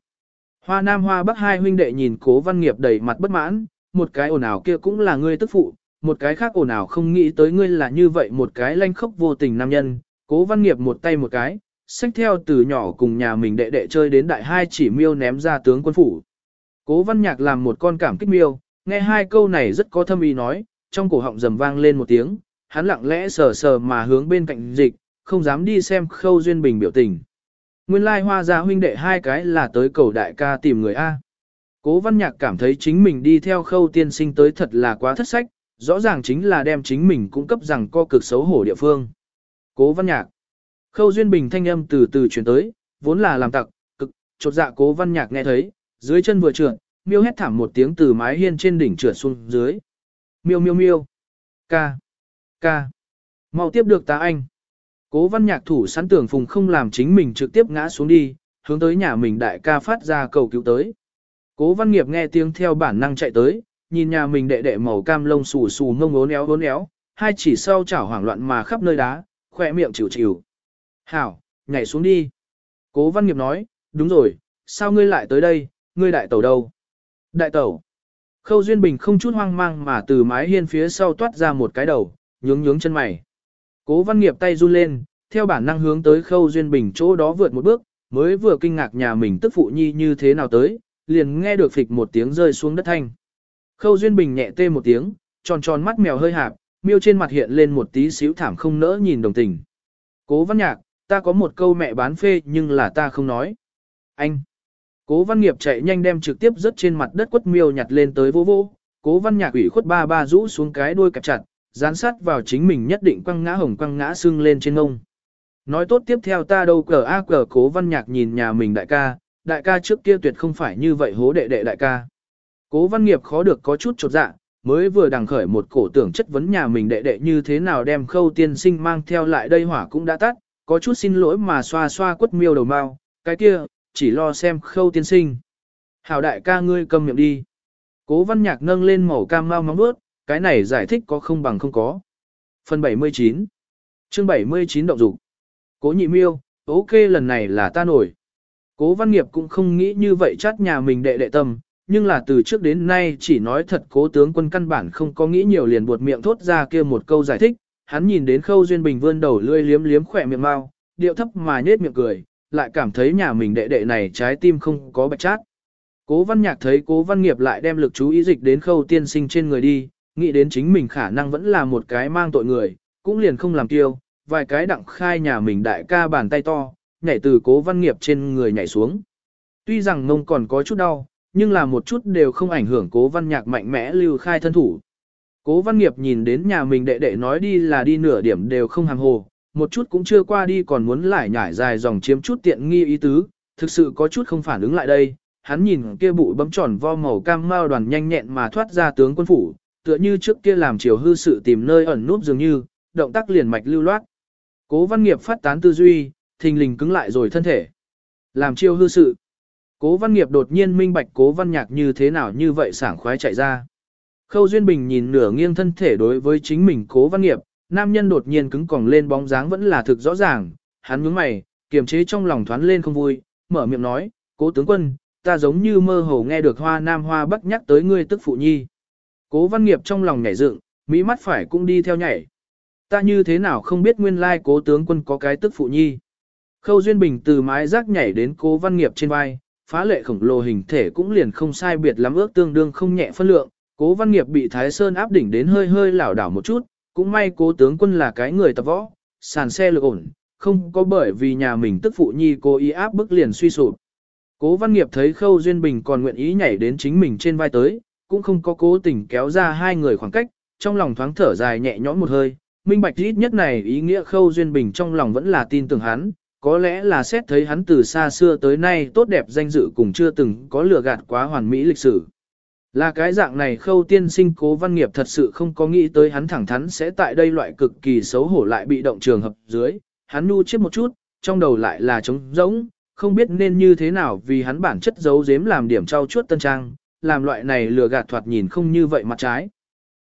Hoa Nam Hoa Bắc hai huynh đệ nhìn cố văn nghiệp đầy mặt bất mãn, một cái ồn ào kia cũng là ngươi tức phụ, một cái khác ồn ào không nghĩ tới ngươi là như vậy một cái lanh khốc vô tình nam nhân, cố văn nghiệp một tay một cái, Sách theo từ nhỏ cùng nhà mình đệ đệ chơi đến đại hai chỉ miêu ném ra tướng quân phủ. Cố văn nhạc làm một con cảm kích miêu, nghe hai câu này rất có thâm ý nói, trong cổ họng rầm vang lên một tiếng, hắn lặng lẽ sờ sờ mà hướng bên cạnh dịch, không dám đi xem khâu duyên bình biểu tình. Nguyên lai hoa gia huynh đệ hai cái là tới cầu đại ca tìm người A. Cố văn nhạc cảm thấy chính mình đi theo khâu tiên sinh tới thật là quá thất sách, rõ ràng chính là đem chính mình cung cấp rằng co cực xấu hổ địa phương. Cố văn nhạc. Khâu duyên bình thanh âm từ từ chuyển tới, vốn là làm tặc, cực, chột dạ cố văn nhạc nghe thấy, dưới chân vừa trượt, miêu hét thảm một tiếng từ mái hiên trên đỉnh trượt xuống dưới. Miêu miêu miêu. Ca. Ca. Mau tiếp được ta anh. Cố văn nhạc thủ sẵn tưởng phùng không làm chính mình trực tiếp ngã xuống đi, hướng tới nhà mình đại ca phát ra cầu cứu tới. Cố văn nghiệp nghe tiếng theo bản năng chạy tới, nhìn nhà mình đệ đệ màu cam lông xù xù ngông ốn éo ốn éo, hai chỉ sau chảo hoảng loạn mà khắp nơi đá, khỏe miệng chịu chịu. Hảo, nhảy xuống đi. Cố văn nghiệp nói, đúng rồi, sao ngươi lại tới đây, ngươi đại tẩu đâu? Đại tẩu. Khâu Duyên Bình không chút hoang mang mà từ mái hiên phía sau toát ra một cái đầu, nhướng nhướng chân mày. Cố văn nghiệp tay run lên, theo bản năng hướng tới khâu duyên bình chỗ đó vượt một bước, mới vừa kinh ngạc nhà mình tức phụ nhi như thế nào tới, liền nghe được phịch một tiếng rơi xuống đất thanh. Khâu duyên bình nhẹ tê một tiếng, tròn tròn mắt mèo hơi hạp, miêu trên mặt hiện lên một tí xíu thảm không nỡ nhìn đồng tình. Cố văn nhạc, ta có một câu mẹ bán phê nhưng là ta không nói. Anh! Cố văn nghiệp chạy nhanh đem trực tiếp rớt trên mặt đất quất miêu nhặt lên tới vô vô, cố văn nhạc ủy khuất ba ba rũ xuống cái đuôi kẹp chặt, dán sát vào chính mình nhất định quăng ngã hồng quăng ngã xương lên trên ngông. Nói tốt tiếp theo ta đâu cờ a cờ cố văn nhạc nhìn nhà mình đại ca, đại ca trước kia tuyệt không phải như vậy hố đệ đệ đại ca. Cố văn nghiệp khó được có chút trột dạ, mới vừa đằng khởi một cổ tưởng chất vấn nhà mình đệ đệ như thế nào đem khâu tiên sinh mang theo lại đây hỏa cũng đã tắt, có chút xin lỗi mà xoa xoa quất miêu đầu mao cái kia, chỉ lo xem khâu tiên sinh. Hảo đại ca ngươi cầm miệng đi. Cố văn nhạc nâng lên màu cam mau móng bước, cái này giải thích có không bằng không có. Phần 79 chương 79 động dục Cố nhị miêu, ok lần này là ta nổi. Cố văn nghiệp cũng không nghĩ như vậy chát nhà mình đệ đệ tâm, nhưng là từ trước đến nay chỉ nói thật cố tướng quân căn bản không có nghĩ nhiều liền buột miệng thốt ra kia một câu giải thích, hắn nhìn đến Khâu Duyên Bình vươn đầu lươi liếm liếm khỏe miệng mau, điệu thấp mà nhếch miệng cười, lại cảm thấy nhà mình đệ đệ này trái tim không có bạch chát. Cố văn nhạc thấy cố văn nghiệp lại đem lực chú ý dịch đến khâu tiên sinh trên người đi, nghĩ đến chính mình khả năng vẫn là một cái mang tội người, cũng liền không làm tiêu, vài cái đặng khai nhà mình đại ca bàn tay to, nhảy từ cố văn nghiệp trên người nhảy xuống. Tuy rằng mông còn có chút đau, nhưng là một chút đều không ảnh hưởng cố văn nhạc mạnh mẽ lưu khai thân thủ. Cố văn nghiệp nhìn đến nhà mình đệ đệ nói đi là đi nửa điểm đều không hàng hồ, một chút cũng chưa qua đi còn muốn lại nhảy dài dòng chiếm chút tiện nghi ý tứ, thực sự có chút không phản ứng lại đây. Hắn nhìn kia bụi bấm tròn vo màu cam mao đoàn nhanh nhẹn mà thoát ra tướng quân phủ, tựa như trước kia làm chiều hư sự tìm nơi ẩn núp dường như, động tác liền mạch lưu loát. Cố văn nghiệp phát tán tư duy, thình lình cứng lại rồi thân thể. Làm chiêu hư sự. Cố văn nghiệp đột nhiên minh bạch cố văn nhạc như thế nào như vậy sảng khoái chạy ra. Khâu Duyên Bình nhìn nửa nghiêng thân thể đối với chính mình cố văn nghiệp, nam nhân đột nhiên cứng còng lên bóng dáng vẫn là thực rõ ràng, hắn nhướng mày, kiềm chế trong lòng thoáng lên không vui, mở miệng nói, cố tướng quân, ta giống như mơ hồ nghe được hoa nam hoa bắc nhắc tới ngươi tức phụ nhi. Cố văn nghiệp trong lòng nhảy dựng, mỹ mắt phải cũng đi theo nhảy. Ta như thế nào không biết nguyên lai cố tướng quân có cái tức phụ nhi. Khâu Duyên Bình từ mái rác nhảy đến cố văn nghiệp trên vai, phá lệ khổng lồ hình thể cũng liền không sai biệt lắm ước tương đương không nhẹ phân lượng, cố văn nghiệp bị Thái Sơn áp đỉnh đến hơi hơi lảo đảo một chút, cũng may cố tướng quân là cái người tập võ, sàn xe lực ổn, không có bởi vì nhà mình tức phụ nhi cố ý áp bức liền suy sụp. Cố văn nghiệp thấy Khâu Duyên Bình còn nguyện ý nhảy đến chính mình trên vai tới, cũng không có cố tình kéo ra hai người khoảng cách, trong lòng thoáng thở dài nhẹ nhõm một hơi, minh bạch ít nhất này ý nghĩa Khâu Duyên Bình trong lòng vẫn là tin tưởng hắn, có lẽ là xét thấy hắn từ xa xưa tới nay tốt đẹp danh dự cùng chưa từng có lừa gạt quá hoàn mỹ lịch sử. Là cái dạng này khâu tiên sinh cố văn nghiệp thật sự không có nghĩ tới hắn thẳng thắn sẽ tại đây loại cực kỳ xấu hổ lại bị động trường hợp dưới, hắn nu chết một chút, trong đầu lại là trống rỗng, không biết nên như thế nào vì hắn bản chất giấu giếm làm điểm trao chuốt tân trang, làm loại này lừa gạt thoạt nhìn không như vậy mặt trái.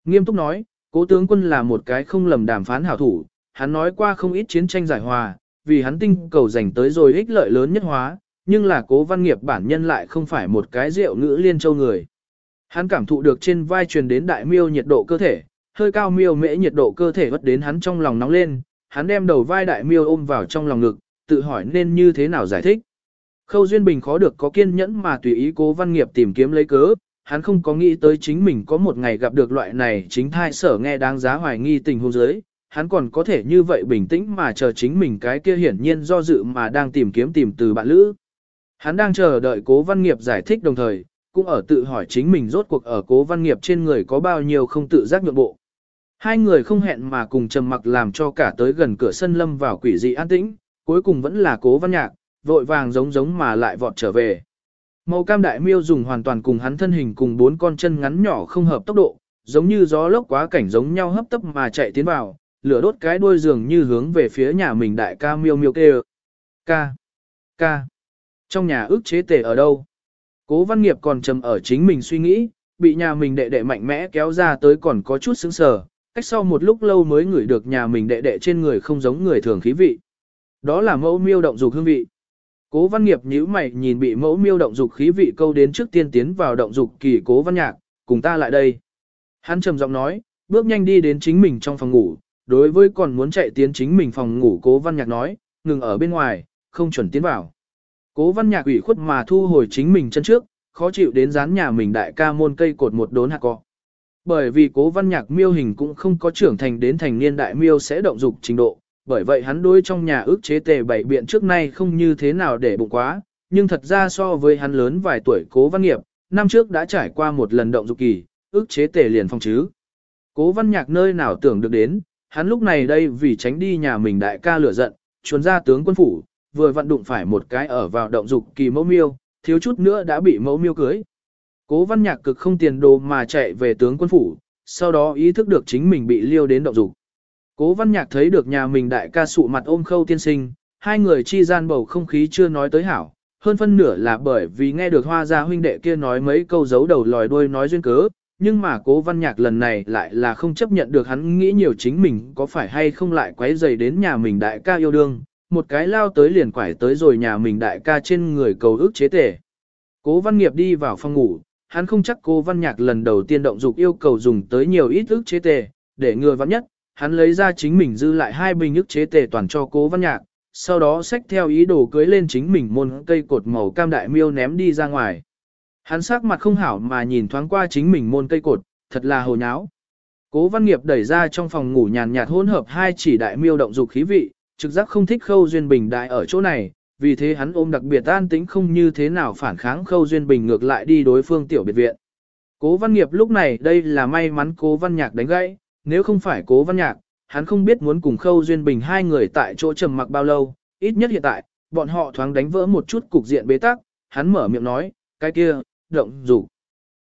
Nghiêm túc nói, cố tướng quân là một cái không lầm đàm phán hảo thủ, hắn nói qua không ít chiến tranh giải hòa, vì hắn tinh cầu dành tới rồi ích lợi lớn nhất hóa, nhưng là cố văn nghiệp bản nhân lại không phải một cái rượu ngữ liên châu người. Hắn cảm thụ được trên vai truyền đến đại miêu nhiệt độ cơ thể, hơi cao miêu mễ nhiệt độ cơ thể vất đến hắn trong lòng nóng lên, hắn đem đầu vai đại miêu ôm vào trong lòng ngực, tự hỏi nên như thế nào giải thích. Khâu Duyên Bình khó được có kiên nhẫn mà tùy ý cố văn nghiệp tìm kiếm lấy cớ, hắn không có nghĩ tới chính mình có một ngày gặp được loại này chính thai sở nghe đáng giá hoài nghi tình huống giới, hắn còn có thể như vậy bình tĩnh mà chờ chính mình cái kia hiển nhiên do dự mà đang tìm kiếm tìm từ bạn lữ. Hắn đang chờ đợi cố văn nghiệp giải thích đồng thời, cũng ở tự hỏi chính mình rốt cuộc ở cố văn nghiệp trên người có bao nhiêu không tự giác nhượng bộ. Hai người không hẹn mà cùng trầm mặc làm cho cả tới gần cửa sân lâm vào quỷ dị an tĩnh, cuối cùng vẫn là cố văn nhạc, vội vàng giống giống mà lại vọt trở về. Màu cam đại miêu dùng hoàn toàn cùng hắn thân hình cùng bốn con chân ngắn nhỏ không hợp tốc độ, giống như gió lốc quá cảnh giống nhau hấp tấp mà chạy tiến vào, lửa đốt cái đuôi dường như hướng về phía nhà mình đại ca miêu miêu kêu. Ca, ca, trong nhà ước chế tề ở đâu? Cố văn nghiệp còn trầm ở chính mình suy nghĩ, bị nhà mình đệ đệ mạnh mẽ kéo ra tới còn có chút sững sờ, cách sau một lúc lâu mới ngửi được nhà mình đệ đệ trên người không giống người thường khí vị. Đó là mẫu miêu động dục hương vị. Cố văn nghiệp nhíu mày nhìn bị mẫu miêu động dục khí vị câu đến trước tiên tiến vào động dục kỳ cố văn nhạc, cùng ta lại đây. Hắn trầm giọng nói, bước nhanh đi đến chính mình trong phòng ngủ, đối với còn muốn chạy tiến chính mình phòng ngủ cố văn nhạc nói, ngừng ở bên ngoài, không chuẩn tiến vào. Cố văn nhạc ủy khuất mà thu hồi chính mình chân trước, khó chịu đến dán nhà mình đại ca môn cây cột một đốn hạt cọ. Bởi vì cố văn nhạc miêu hình cũng không có trưởng thành đến thành niên đại miêu sẽ động dục trình độ, bởi vậy hắn đối trong nhà ước chế tề bảy biện trước nay không như thế nào để bụng quá, nhưng thật ra so với hắn lớn vài tuổi cố văn nghiệp, năm trước đã trải qua một lần động dục kỳ, ước chế tề liền phong chứ. Cố văn nhạc nơi nào tưởng được đến, hắn lúc này đây vì tránh đi nhà mình đại ca lửa giận, chuồn ra tướng quân phủ, vừa vận đụng phải một cái ở vào động dục kỳ mẫu miêu, thiếu chút nữa đã bị mẫu miêu cưới. Cố văn nhạc cực không tiền đồ mà chạy về tướng quân phủ, sau đó ý thức được chính mình bị liêu đến động dục. Cố văn nhạc thấy được nhà mình đại ca sụ mặt ôm khâu tiên sinh, hai người chi gian bầu không khí chưa nói tới hảo, hơn phân nửa là bởi vì nghe được hoa gia huynh đệ kia nói mấy câu giấu đầu lòi đuôi nói duyên cớ, nhưng mà cố văn nhạc lần này lại là không chấp nhận được hắn nghĩ nhiều chính mình có phải hay không lại quấy dày đến nhà mình đại ca yêu đương, một cái lao tới liền quải tới rồi nhà mình đại ca trên người cầu ước chế tể. Cố văn nghiệp đi vào phòng ngủ, hắn không chắc cố văn nhạc lần đầu tiên động dục yêu cầu dùng tới nhiều ít ước chế tề, để ngừa vắng nhất, hắn lấy ra chính mình dư lại hai bình ước chế tề toàn cho cố văn nhạc, sau đó xách theo ý đồ cưới lên chính mình môn cây cột màu cam đại miêu ném đi ra ngoài. Hắn sắc mặt không hảo mà nhìn thoáng qua chính mình môn cây cột, thật là hồ nháo. Cố văn nghiệp đẩy ra trong phòng ngủ nhàn nhạt hỗn hợp hai chỉ đại miêu động dục khí vị, trực giác không thích khâu duyên bình đại ở chỗ này, vì thế hắn ôm đặc biệt an tĩnh không như thế nào phản kháng khâu duyên bình ngược lại đi đối phương tiểu biệt viện. Cố văn nghiệp lúc này đây là may mắn cố văn nhạc đánh gãy, nếu không phải cố văn nhạc, hắn không biết muốn cùng khâu duyên bình hai người tại chỗ trầm mặc bao lâu, ít nhất hiện tại, bọn họ thoáng đánh vỡ một chút cục diện bế tắc, hắn mở miệng nói, cái kia, động dục.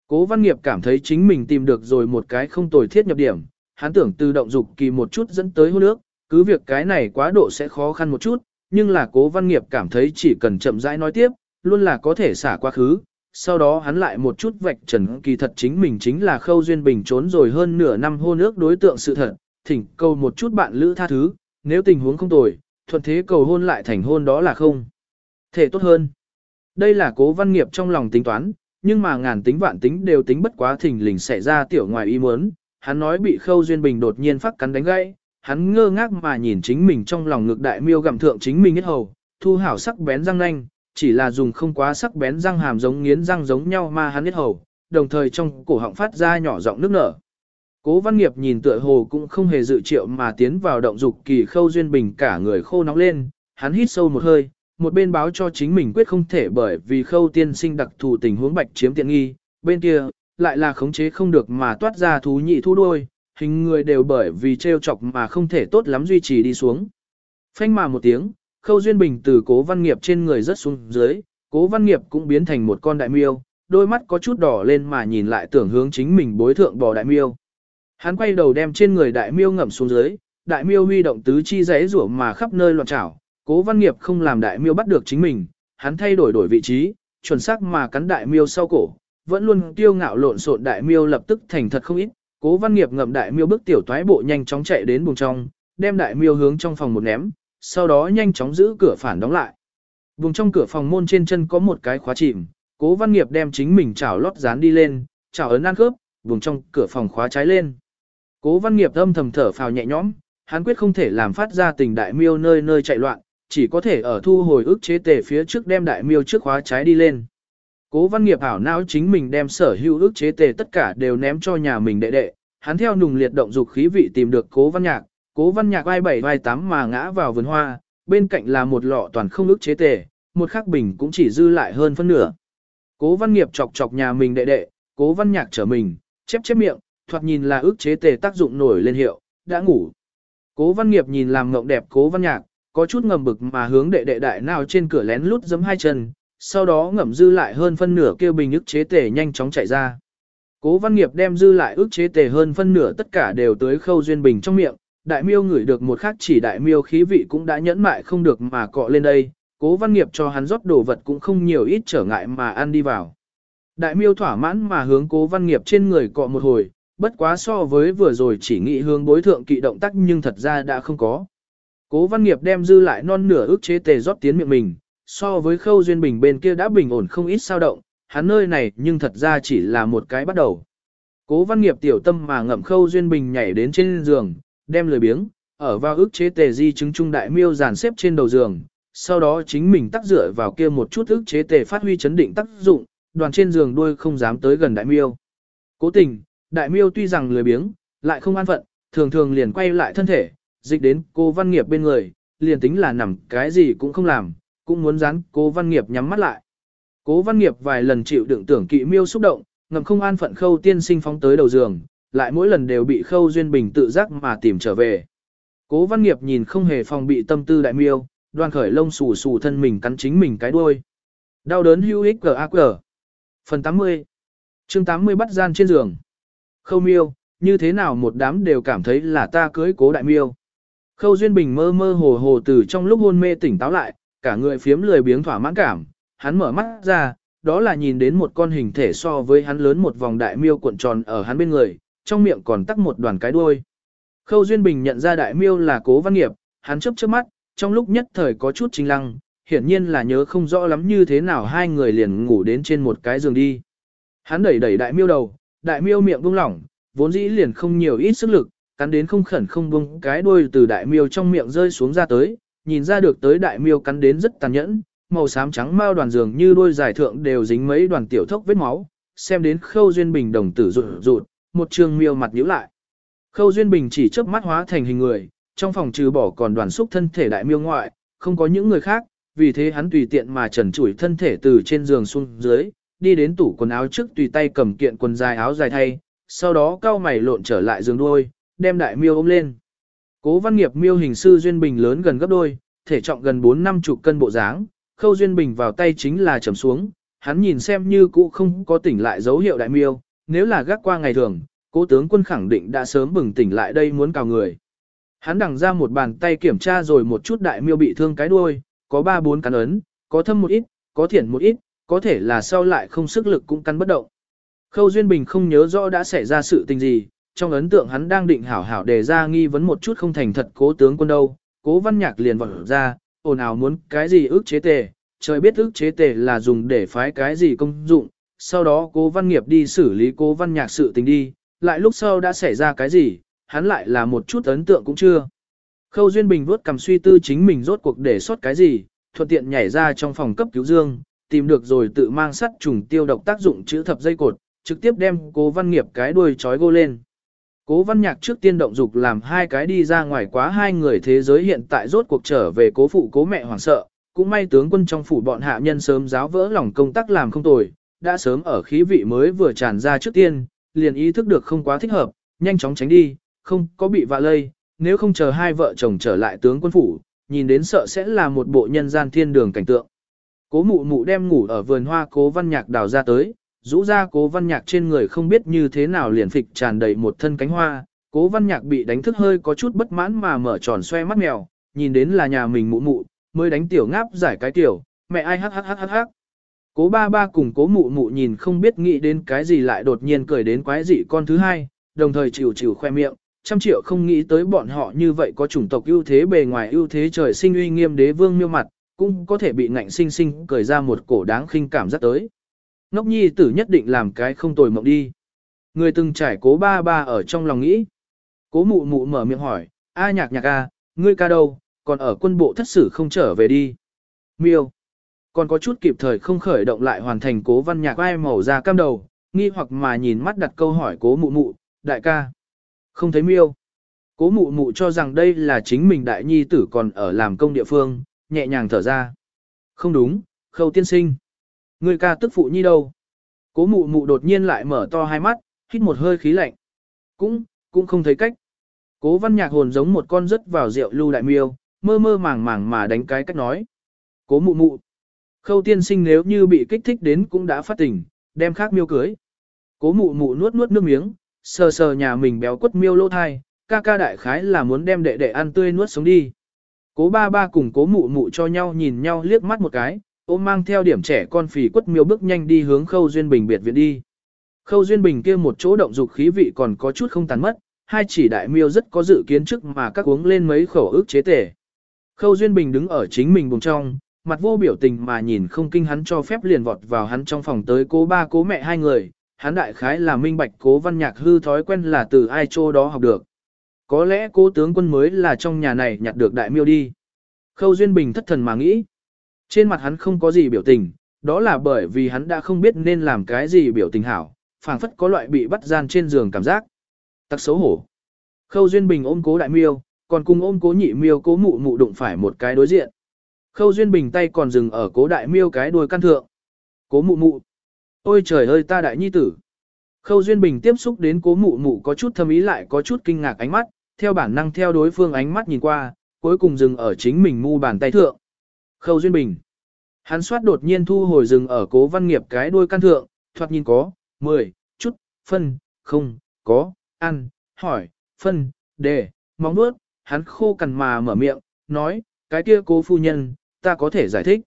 Cố văn nghiệp cảm thấy chính mình tìm được rồi một cái không tồi thiết nhập điểm, hắn tưởng từ động dục kỳ một chút dẫn tới hôn nước, cứ việc cái này quá độ sẽ khó khăn một chút, nhưng là cố văn nghiệp cảm thấy chỉ cần chậm rãi nói tiếp, luôn là có thể xả quá khứ. Sau đó hắn lại một chút vạch trần kỳ thật chính mình chính là khâu duyên bình trốn rồi hơn nửa năm hôn ước đối tượng sự thật, thỉnh cầu một chút bạn lữ tha thứ, nếu tình huống không tồi, thuận thế cầu hôn lại thành hôn đó là không. Thể tốt hơn. Đây là cố văn nghiệp trong lòng tính toán, nhưng mà ngàn tính vạn tính đều tính bất quá thỉnh lình xảy ra tiểu ngoài ý muốn. Hắn nói bị khâu duyên bình đột nhiên phát cắn đánh gãy, hắn ngơ ngác mà nhìn chính mình trong lòng ngực đại miêu gặm thượng chính mình hết hầu, thu hảo sắc bén răng nanh, chỉ là dùng không quá sắc bén răng hàm giống nghiến răng giống nhau mà hắn hết hầu, đồng thời trong cổ họng phát ra nhỏ giọng nước nở. Cố văn nghiệp nhìn tựa hồ cũng không hề dự triệu mà tiến vào động dục kỳ khâu duyên bình cả người khô nóng lên, hắn hít sâu một hơi, một bên báo cho chính mình quyết không thể bởi vì khâu tiên sinh đặc thù tình huống bạch chiếm tiện nghi, bên kia, lại là khống chế không được mà toát ra thú nhị thu đôi, hình người đều bởi vì trêu chọc mà không thể tốt lắm duy trì đi xuống. Phanh mà một tiếng, khâu duyên bình từ cố văn nghiệp trên người rất xuống dưới, cố văn nghiệp cũng biến thành một con đại miêu, đôi mắt có chút đỏ lên mà nhìn lại tưởng hướng chính mình bối thượng bò đại miêu. Hắn quay đầu đem trên người đại miêu ngậm xuống dưới, đại miêu huy động tứ chi rẽ rủa mà khắp nơi loạn trảo, cố văn nghiệp không làm đại miêu bắt được chính mình, hắn thay đổi đổi vị trí, chuẩn xác mà cắn đại miêu sau cổ, vẫn luôn tiêu ngạo lộn xộn đại miêu lập tức thành thật không ít, cố văn nghiệp ngậm đại miêu bước tiểu toái bộ nhanh chóng chạy đến buồng trong, đem đại miêu hướng trong phòng một ném, sau đó nhanh chóng giữ cửa phản đóng lại. Vùng trong cửa phòng môn trên chân có một cái khóa chìm, cố văn nghiệp đem chính mình chảo lót dán đi lên, chảo ấn ăn khớp, vùng trong cửa phòng khóa trái lên. Cố văn nghiệp âm thầm thở phào nhẹ nhõm, hắn quyết không thể làm phát ra tình đại miêu nơi nơi chạy loạn, chỉ có thể ở thu hồi ức chế tề phía trước đem đại miêu trước khóa trái đi lên. Cố văn nghiệp ảo não chính mình đem sở hữu ức chế tề tất cả đều ném cho nhà mình đệ đệ, hắn theo nùng liệt động dục khí vị tìm được cố văn nhạc, cố văn nhạc vai bảy vai tám mà ngã vào vườn hoa, bên cạnh là một lọ toàn không ức chế tề, một khắc bình cũng chỉ dư lại hơn phân nửa. Cố văn nghiệp chọc chọc nhà mình đệ đệ, cố văn nhạc trở mình, chép chép miệng, thoạt nhìn là ức chế tề tác dụng nổi lên hiệu, đã ngủ. Cố văn nghiệp nhìn làm ngộng đẹp cố văn nhạc, có chút ngầm bực mà hướng đệ đệ đại nào trên cửa lén lút giấm hai chân, sau đó ngậm dư lại hơn phân nửa kêu bình ức chế tề nhanh chóng chạy ra. Cố văn nghiệp đem dư lại ức chế tề hơn phân nửa tất cả đều tới khâu duyên bình trong miệng, đại miêu ngửi được một khắc chỉ đại miêu khí vị cũng đã nhẫn mại không được mà cọ lên đây, cố văn nghiệp cho hắn rót đồ vật cũng không nhiều ít trở ngại mà ăn đi vào. Đại miêu thỏa mãn mà hướng cố văn nghiệp trên người cọ một hồi, bất quá so với vừa rồi chỉ nghĩ hướng bối thượng kỵ động tác nhưng thật ra đã không có. Cố văn nghiệp đem dư lại non nửa ức chế tề rót tiến miệng mình, so với khâu duyên bình bên kia đã bình ổn không ít sao động, hắn nơi này nhưng thật ra chỉ là một cái bắt đầu. Cố văn nghiệp tiểu tâm mà ngậm khâu duyên bình nhảy đến trên giường, đem lười biếng, ở vào ức chế tề di chứng trung đại miêu dàn xếp trên đầu giường, sau đó chính mình tắc dựa vào kia một chút ức chế tề phát huy chấn định tác dụng, đoàn trên giường đuôi không dám tới gần đại miêu. Cố tình, đại miêu tuy rằng lười biếng, lại không an phận, thường thường liền quay lại thân thể, dịch đến cô văn nghiệp bên người, liền tính là nằm cái gì cũng không làm, cũng muốn dán Cố văn nghiệp nhắm mắt lại. Cố văn nghiệp vài lần chịu đựng tưởng kỵ miêu xúc động, ngầm không an phận khâu tiên sinh phóng tới đầu giường, lại mỗi lần đều bị khâu duyên bình tự giác mà tìm trở về. Cố văn nghiệp nhìn không hề phòng bị tâm tư đại miêu, đoan khởi lông xù xù thân mình cắn chính mình cái đuôi. Đau đớn hữu ích cờ ác cờ. Phần 80 chương 80 bắt gian trên giường. Khâu miêu, như thế nào một đám đều cảm thấy là ta cưới cố đại miêu. Khâu Duyên Bình mơ mơ hồ hồ từ trong lúc hôn mê tỉnh táo lại, cả người phiếm lười biếng thỏa mãn cảm, hắn mở mắt ra, đó là nhìn đến một con hình thể so với hắn lớn một vòng đại miêu cuộn tròn ở hắn bên người, trong miệng còn tắc một đoàn cái đuôi. Khâu Duyên Bình nhận ra đại miêu là cố văn nghiệp, hắn chớp chớp mắt, trong lúc nhất thời có chút chính lăng, hiển nhiên là nhớ không rõ lắm như thế nào hai người liền ngủ đến trên một cái giường đi. Hắn đẩy đẩy đại miêu đầu, đại miêu miệng buông lỏng, vốn dĩ liền không nhiều ít sức lực, cắn đến không khẩn không buông cái đuôi từ đại miêu trong miệng rơi xuống ra tới, nhìn ra được tới đại miêu cắn đến rất tàn nhẫn, màu xám trắng mao đoàn dường như đôi giải thượng đều dính mấy đoàn tiểu thốc vết máu, xem đến Khâu Duyên Bình đồng tử rụt rụt, một trường miêu mặt nhíu lại. Khâu Duyên Bình chỉ chớp mắt hóa thành hình người, trong phòng trừ bỏ còn đoàn xúc thân thể đại miêu ngoại, không có những người khác, vì thế hắn tùy tiện mà trần trụi thân thể từ trên giường xuống dưới, đi đến tủ quần áo trước tùy tay cầm kiện quần dài áo dài thay, sau đó cao mày lộn trở lại giường đuôi, đem đại miêu ôm lên. Cố văn nghiệp miêu hình sư Duyên Bình lớn gần gấp đôi, thể trọng gần 4 năm chục cân bộ dáng, khâu Duyên Bình vào tay chính là trầm xuống, hắn nhìn xem như cũ không có tỉnh lại dấu hiệu đại miêu, nếu là gác qua ngày thường, cố tướng quân khẳng định đã sớm bừng tỉnh lại đây muốn cào người. Hắn đằng ra một bàn tay kiểm tra rồi một chút đại miêu bị thương cái đuôi, có ba bốn cắn ấn, có thâm một ít, có thiển một ít, có thể là sau lại không sức lực cũng cắn bất động. Khâu Duyên Bình không nhớ rõ đã xảy ra sự tình gì, trong ấn tượng hắn đang định hảo hảo đề ra nghi vấn một chút không thành thật cố tướng quân đâu, cố văn nhạc liền vọt ra, ồn ào muốn cái gì ước chế tề, trời biết ước chế tề là dùng để phái cái gì công dụng, sau đó cố văn nghiệp đi xử lý cố văn nhạc sự tình đi, lại lúc sau đã xảy ra cái gì, hắn lại là một chút ấn tượng cũng chưa. Khâu Duyên Bình vuốt cầm suy tư chính mình rốt cuộc để sót cái gì, thuận tiện nhảy ra trong phòng cấp cứu dương, tìm được rồi tự mang sắt trùng tiêu độc tác dụng chữ thập dây cột, trực tiếp đem cố văn nghiệp cái đuôi chói gô lên. Cố văn nhạc trước tiên động dục làm hai cái đi ra ngoài quá hai người thế giới hiện tại rốt cuộc trở về cố phụ cố mẹ hoảng sợ, cũng may tướng quân trong phủ bọn hạ nhân sớm giáo vỡ lòng công tác làm không tồi, đã sớm ở khí vị mới vừa tràn ra trước tiên, liền ý thức được không quá thích hợp, nhanh chóng tránh đi, không có bị vạ lây, nếu không chờ hai vợ chồng trở lại tướng quân phủ, nhìn đến sợ sẽ là một bộ nhân gian thiên đường cảnh tượng. Cố mụ mụ đem ngủ ở vườn hoa cố văn nhạc đào ra tới, rũ ra cố văn nhạc trên người không biết như thế nào liền phịch tràn đầy một thân cánh hoa, cố văn nhạc bị đánh thức hơi có chút bất mãn mà mở tròn xoe mắt mèo, nhìn đến là nhà mình mụ mụ, mới đánh tiểu ngáp giải cái tiểu, mẹ ai hắc hắc hắc hắc hắc. Cố ba ba cùng cố mụ mụ nhìn không biết nghĩ đến cái gì lại đột nhiên cười đến quái dị con thứ hai, đồng thời chịu chịu khoe miệng, trăm triệu không nghĩ tới bọn họ như vậy có chủng tộc ưu thế bề ngoài ưu thế trời sinh uy nghiêm đế vương miêu mặt, cũng có thể bị ngạnh sinh sinh cười ra một cổ đáng khinh cảm giác tới. Ngốc nhi tử nhất định làm cái không tồi mộng đi. Người từng trải cố ba ba ở trong lòng nghĩ. Cố mụ mụ mở miệng hỏi, a nhạc nhạc a, ngươi ca đâu, còn ở quân bộ thất sử không trở về đi. Miêu. Còn có chút kịp thời không khởi động lại hoàn thành cố văn nhạc ai màu ra cam đầu, nghi hoặc mà nhìn mắt đặt câu hỏi cố mụ mụ, đại ca. Không thấy miêu. Cố mụ mụ cho rằng đây là chính mình đại nhi tử còn ở làm công địa phương, nhẹ nhàng thở ra. Không đúng, khâu tiên sinh. Người ca tức phụ nhi đâu? Cố mụ mụ đột nhiên lại mở to hai mắt, hít một hơi khí lạnh. Cũng, cũng không thấy cách. Cố văn nhạc hồn giống một con rớt vào rượu lưu đại miêu, mơ mơ màng màng mà đánh cái cách nói. Cố mụ mụ. Khâu tiên sinh nếu như bị kích thích đến cũng đã phát tỉnh, đem khác miêu cưới. Cố mụ mụ nuốt nuốt nước miếng, sờ sờ nhà mình béo quất miêu lỗ thai, ca ca đại khái là muốn đem đệ đệ ăn tươi nuốt sống đi. Cố ba ba cùng cố mụ mụ cho nhau nhìn nhau liếc mắt một cái, ôm mang theo điểm trẻ con phì quất miêu bước nhanh đi hướng khâu duyên bình biệt viện đi. Khâu duyên bình kia một chỗ động dục khí vị còn có chút không tàn mất, hai chỉ đại miêu rất có dự kiến trước mà các uống lên mấy khẩu ước chế tể. Khâu duyên bình đứng ở chính mình buồng trong, mặt vô biểu tình mà nhìn không kinh hắn cho phép liền vọt vào hắn trong phòng tới cố ba cố mẹ hai người, hắn đại khái là minh bạch cố văn nhạc hư thói quen là từ ai chỗ đó học được. Có lẽ cố tướng quân mới là trong nhà này nhặt được đại miêu đi. Khâu Duyên Bình thất thần mà nghĩ. Trên mặt hắn không có gì biểu tình, đó là bởi vì hắn đã không biết nên làm cái gì biểu tình hảo, phảng phất có loại bị bắt gian trên giường cảm giác. Tặc xấu hổ. Khâu Duyên Bình ôm cố đại miêu, còn cùng ôm cố nhị miêu cố mụ mụ đụng phải một cái đối diện. Khâu Duyên Bình tay còn dừng ở cố đại miêu cái đuôi căn thượng. Cố mụ mụ. Ôi trời ơi ta đại nhi tử. Khâu Duyên Bình tiếp xúc đến cố mụ mụ có chút thâm ý lại có chút kinh ngạc ánh mắt, theo bản năng theo đối phương ánh mắt nhìn qua, cuối cùng dừng ở chính mình mu bàn tay thượng. Khâu Duyên Bình. Hắn soát đột nhiên thu hồi dừng ở cố văn nghiệp cái đuôi căn thượng, thoạt nhìn có, 10, chút, phân, không, có, ăn, hỏi, phân, đề, móng nuốt, hắn khô cằn mà mở miệng, nói, cái kia cố phu nhân, ta có thể giải thích.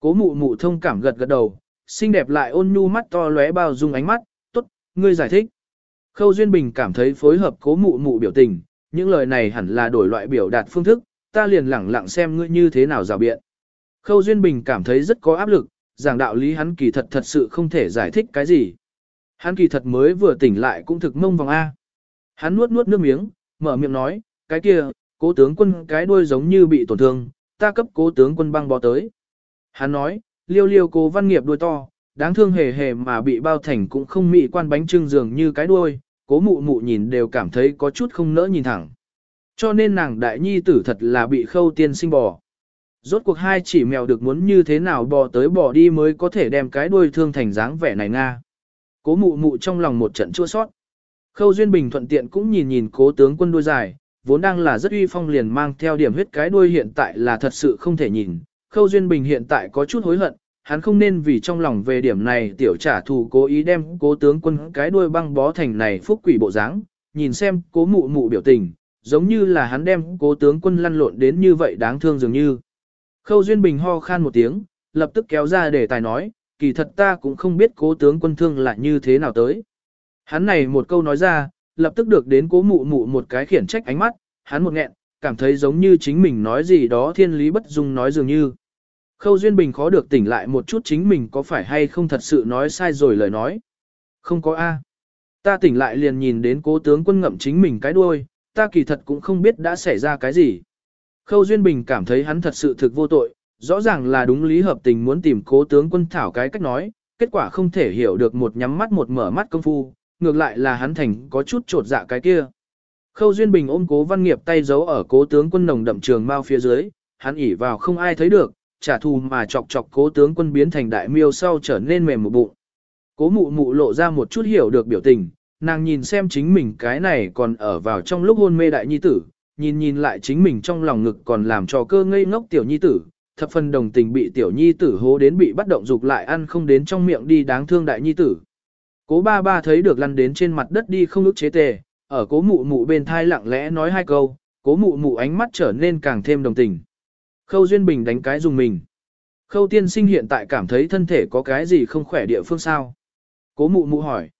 Cố mụ mụ thông cảm gật gật đầu, xinh đẹp lại ôn nhu mắt to lóe bao dung ánh mắt, tốt, ngươi giải thích. Khâu Duyên Bình cảm thấy phối hợp cố mụ mụ biểu tình, những lời này hẳn là đổi loại biểu đạt phương thức, ta liền lẳng lặng xem ngươi như thế nào rào biện. Khâu Duyên Bình cảm thấy rất có áp lực, giảng đạo lý hắn kỳ thật thật sự không thể giải thích cái gì. Hắn kỳ thật mới vừa tỉnh lại cũng thực mông vòng A. Hắn nuốt nuốt nước miếng, mở miệng nói, cái kia, cố tướng quân cái đuôi giống như bị tổn thương, ta cấp cố tướng quân băng bó tới. Hắn nói, liêu liêu cố văn nghiệp đuôi to, đáng thương hề hề mà bị bao thành cũng không mị quan bánh trưng dường như cái đuôi, cố mụ mụ nhìn đều cảm thấy có chút không nỡ nhìn thẳng. Cho nên nàng đại nhi tử thật là bị khâu tiên sinh bò. Rốt cuộc hai chỉ mèo được muốn như thế nào bò tới bò đi mới có thể đem cái đuôi thương thành dáng vẻ này nga. Cố mụ mụ trong lòng một trận chua sót. Khâu Duyên Bình thuận tiện cũng nhìn nhìn cố tướng quân đuôi dài, vốn đang là rất uy phong liền mang theo điểm huyết cái đuôi hiện tại là thật sự không thể nhìn. Khâu Duyên Bình hiện tại có chút hối hận, hắn không nên vì trong lòng về điểm này tiểu trả thù cố ý đem cố tướng quân cái đuôi băng bó thành này phúc quỷ bộ dáng, nhìn xem cố mụ mụ biểu tình, giống như là hắn đem cố tướng quân lăn lộn đến như vậy đáng thương dường như. Khâu Duyên Bình ho khan một tiếng, lập tức kéo ra để tài nói, kỳ thật ta cũng không biết cố tướng quân thương là như thế nào tới. Hắn này một câu nói ra, lập tức được đến cố mụ mụ một cái khiển trách ánh mắt, hắn một nghẹn, cảm thấy giống như chính mình nói gì đó thiên lý bất dung nói dường như. Khâu Duyên Bình khó được tỉnh lại một chút chính mình có phải hay không thật sự nói sai rồi lời nói. Không có A. Ta tỉnh lại liền nhìn đến cố tướng quân ngậm chính mình cái đuôi, ta kỳ thật cũng không biết đã xảy ra cái gì. Khâu Duyên Bình cảm thấy hắn thật sự thực vô tội, rõ ràng là đúng lý hợp tình muốn tìm cố tướng quân thảo cái cách nói, kết quả không thể hiểu được một nhắm mắt một mở mắt công phu, ngược lại là hắn thành có chút trột dạ cái kia. Khâu Duyên Bình ôm cố văn nghiệp tay giấu ở cố tướng quân nồng đậm trường mau phía dưới, hắn ỉ vào không ai thấy được, trả thù mà chọc chọc cố tướng quân biến thành đại miêu sau trở nên mềm một bụng. Cố mụ mụ lộ ra một chút hiểu được biểu tình, nàng nhìn xem chính mình cái này còn ở vào trong lúc hôn mê đại nhi tử, nhìn nhìn lại chính mình trong lòng ngực còn làm cho cơ ngây ngốc tiểu nhi tử, thập phần đồng tình bị tiểu nhi tử hố đến bị bắt động dục lại ăn không đến trong miệng đi đáng thương đại nhi tử. Cố ba ba thấy được lăn đến trên mặt đất đi không ức chế tề, ở cố mụ mụ bên thai lặng lẽ nói hai câu, cố mụ mụ ánh mắt trở nên càng thêm đồng tình. Khâu Duyên Bình đánh cái dùng mình. Khâu tiên sinh hiện tại cảm thấy thân thể có cái gì không khỏe địa phương sao? Cố mụ mụ hỏi.